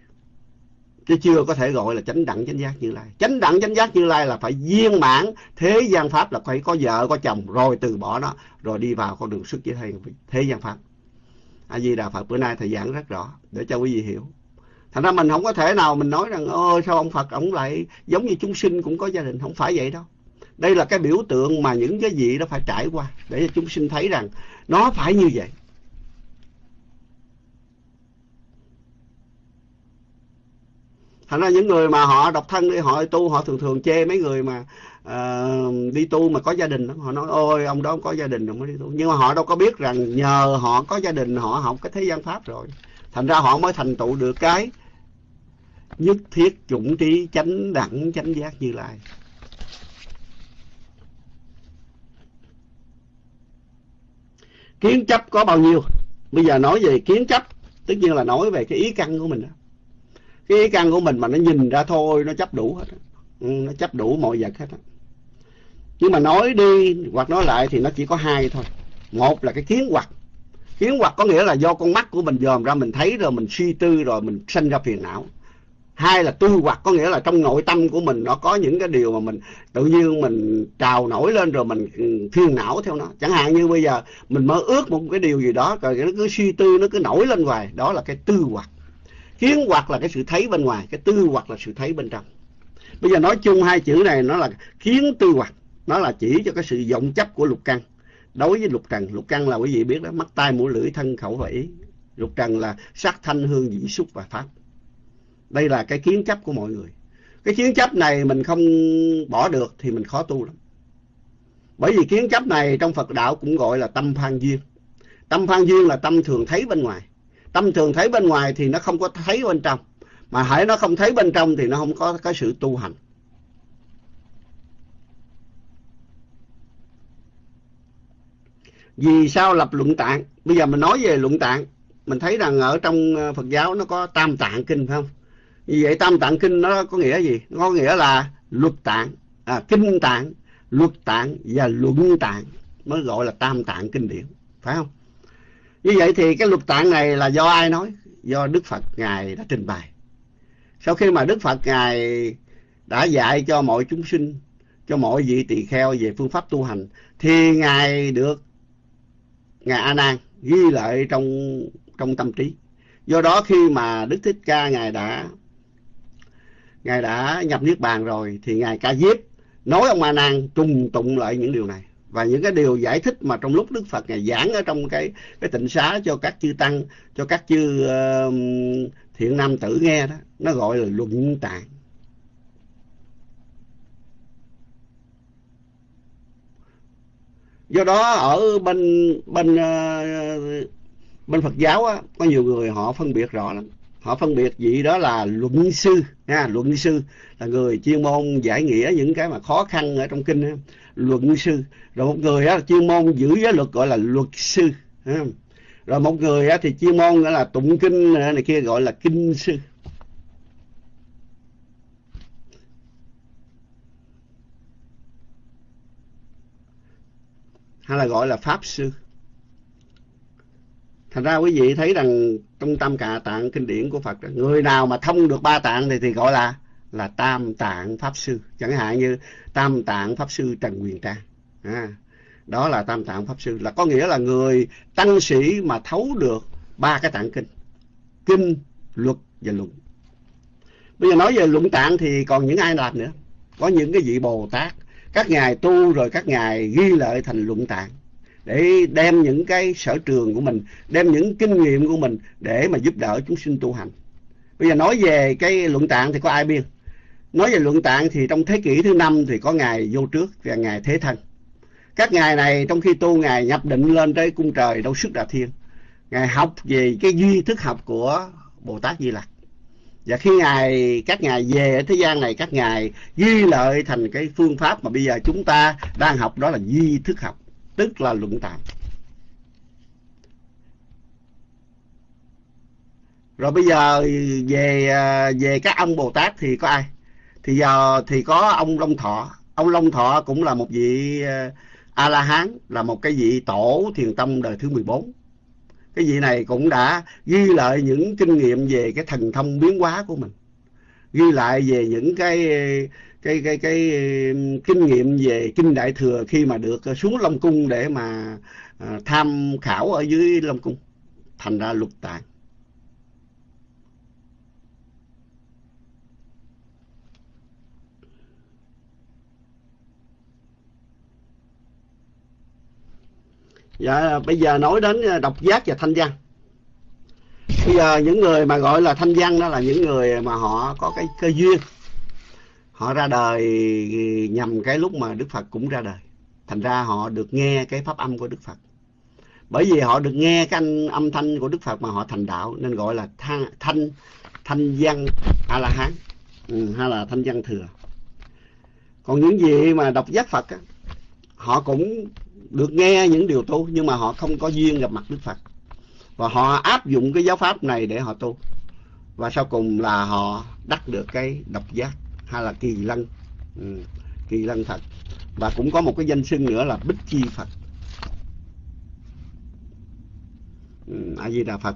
S1: Chứ chưa có thể gọi là chánh đẳng chánh giác như lai. Chánh đẳng chánh giác như lai là phải viên mãn thế gian pháp là phải có vợ, có chồng, rồi từ bỏ nó, rồi đi vào con đường xuất giới thế gian pháp. A di đà phật bữa nay thầy giảng rất rõ, để cho quý vị hiểu. Thành ra mình không có thể nào mình nói rằng, ôi, sao ông phật ông lại giống như chúng sinh cũng có gia đình. Không phải vậy đâu. Đây là cái biểu tượng mà những cái gì đó phải trải qua để cho chúng sinh thấy rằng nó phải như vậy. Thành ra những người mà họ độc thân đi họ tu họ thường thường chê mấy người mà uh, đi tu mà có gia đình họ nói ôi ông đó không có gia đình rồi mới đi tu. Nhưng mà họ đâu có biết rằng nhờ họ có gia đình họ học cái thế gian pháp rồi. Thành ra họ mới thành tựu được cái nhất thiết chủng trí chánh đẳng chánh giác như lai. Kiến chấp có bao nhiêu? Bây giờ nói về kiến chấp tất nhiên là nói về cái ý căn của mình đó cái căn của mình mà nó nhìn ra thôi, nó chấp đủ hết ừ, nó chấp đủ mọi vật hết nhưng mà nói đi, hoặc nói lại thì nó chỉ có hai thôi. Một là cái kiến hoặc. Kiến hoặc có nghĩa là do con mắt của mình dòm ra, mình thấy rồi, mình suy tư rồi, mình sinh ra phiền não. Hai là tư hoặc có nghĩa là trong nội tâm của mình nó có những cái điều mà mình tự nhiên mình trào nổi lên rồi mình ừ, phiền não theo nó. Chẳng hạn như bây giờ mình mơ ước một cái điều gì đó, rồi nó cứ suy tư, nó cứ nổi lên hoài. Đó là cái tư hoặc kiến hoặc là cái sự thấy bên ngoài, cái tư hoặc là sự thấy bên trong. Bây giờ nói chung hai chữ này nó là kiến tư hoặc, nó là chỉ cho cái sự vọng chấp của lục căn. Đối với lục trần, lục căn là quý vị biết đó, mắt tai mũi lưỡi thân khẩu và ý. Lục trần là sắc thanh hương vị xúc và pháp. Đây là cái kiến chấp của mọi người. Cái kiến chấp này mình không bỏ được thì mình khó tu lắm. Bởi vì kiến chấp này trong phật đạo cũng gọi là tâm phan duyên. Tâm phan duyên là tâm thường thấy bên ngoài tâm thường thấy bên ngoài thì nó không có thấy bên trong. Mà hãy nó không thấy bên trong thì nó không có cái sự tu hành. Vì sao lập luận tạng? Bây giờ mình nói về luận tạng mình thấy rằng ở trong ờ, phật giáo nó có tam tạng kinh phải không? Vì vậy tam tạng kinh nó có nghĩa gì? Nó có nghĩa là luật tạng à, kinh tạng luật tạng và luận tạng mới gọi là tam tạng kinh điển phải không? Như vậy thì cái luật tạng này là do ai nói? Do đức phật ngài đã trình bày. Sau khi mà đức phật ngài đã dạy cho mọi chúng sinh, cho mọi vị tỳ kheo về phương pháp tu hành, thì ngài được ngài a nan ghi lại trong trong tâm trí. Do đó khi mà đức thích ca ngài đã ngài đã nhập niết bàn rồi, thì ngài ca diếp nói ông a nan trùng tụng lại những điều này và những cái điều giải thích mà trong lúc đức phật ngài giảng ở trong cái cái tịnh xá cho các chư tăng cho các chư uh, thiện nam tử nghe đó nó gọi là luận tạng. Do đó ở bên bên uh, bên Phật giáo á, có nhiều người họ phân biệt rõ lắm. Họ phân biệt vị đó là luận sư nha luận sư là người chuyên môn giải nghĩa những cái mà khó khăn ở trong kinh luận sư. Rồi một người á, chuyên môn giữ giới luật gọi là luật sư rồi một người á, thì chuyên môn gọi là tụng kinh này kia gọi là kinh sư. Hay là gọi là pháp sư. Thành ra quý vị thấy rằng trong tam cả tạng kinh điển của phật người nào mà thông được ba tạng thì thì gọi là là tam tạng pháp sư. Chẳng hạn như tam tạng pháp sư trần quyền trang. À, đó là tam tạng pháp sư. Là có nghĩa là người tăng sĩ mà thấu được ba cái tạng kinh. Kinh luật và luận. Bây giờ nói về luận tạng thì còn những ai làm nữa? Có những cái vị bồ tát. Các ngài tu rồi các ngài ghi lại thành luận tạng để đem những cái sở trường của mình đem những kinh nghiệm của mình để mà giúp đỡ chúng sinh tu hành. Bây giờ nói về cái luận tạng thì có ai biết? Nói về luận tạng thì trong thế kỷ thứ năm thì có ngài vô trước và ngài thế thân. Các ngài này trong khi tu ngài nhập định lên tới cung trời đâu sức đà thiên. Ngài học về cái duy thức học của bồ tát di lặc. Và khi ngài các ngài về ở thế gian này, các ngài duy lợi thành cái phương pháp mà bây giờ chúng ta đang học đó là duy thức học, tức là luận tạng. Rồi bây giờ về à, về các ông bồ tát thì có ai? Thì giờ thì có ông long thọ. Ông long thọ cũng là một vị ờ, a la hán là một cái vị tổ thiền tâm đời thứ 14 cái vị này cũng đã ghi lại những kinh nghiệm về cái thần thông biến hóa của mình. Ghi lại về những cái cái cái cái kinh nghiệm về kinh đại thừa khi mà được ờ, xuống long cung để mà ờ, tham khảo ở dưới long cung. Thành ra lục tạng Dạ, bây giờ nói đến ờ, độc giác và thanh văn. Bây giờ những người mà gọi là thanh văn đó là những người mà họ có cái cơ duyên. Họ ra đời ừ, nhằm cái lúc mà Đức Phật cũng ra đời. Thành ra họ được nghe cái pháp âm của Đức Phật. Bởi vì họ được nghe cái âm thanh của Đức Phật mà họ thành đạo nên gọi là thanh thanh, thanh văn A-la-hán ừ, hay là thanh văn thừa. Còn những gì mà độc giác Phật á, họ cũng được nghe những điều tu nhưng mà họ không có duyên gặp mặt Đức Phật. Và họ áp dụng cái giáo pháp này để họ tu. Và sau cùng là họ đắc được cái độc giác hay là kỳ lân. Ừ, kỳ lân Phật. Và cũng có một cái danh xưng nữa là bích chi Phật. Ừ, A Di Đà Phật.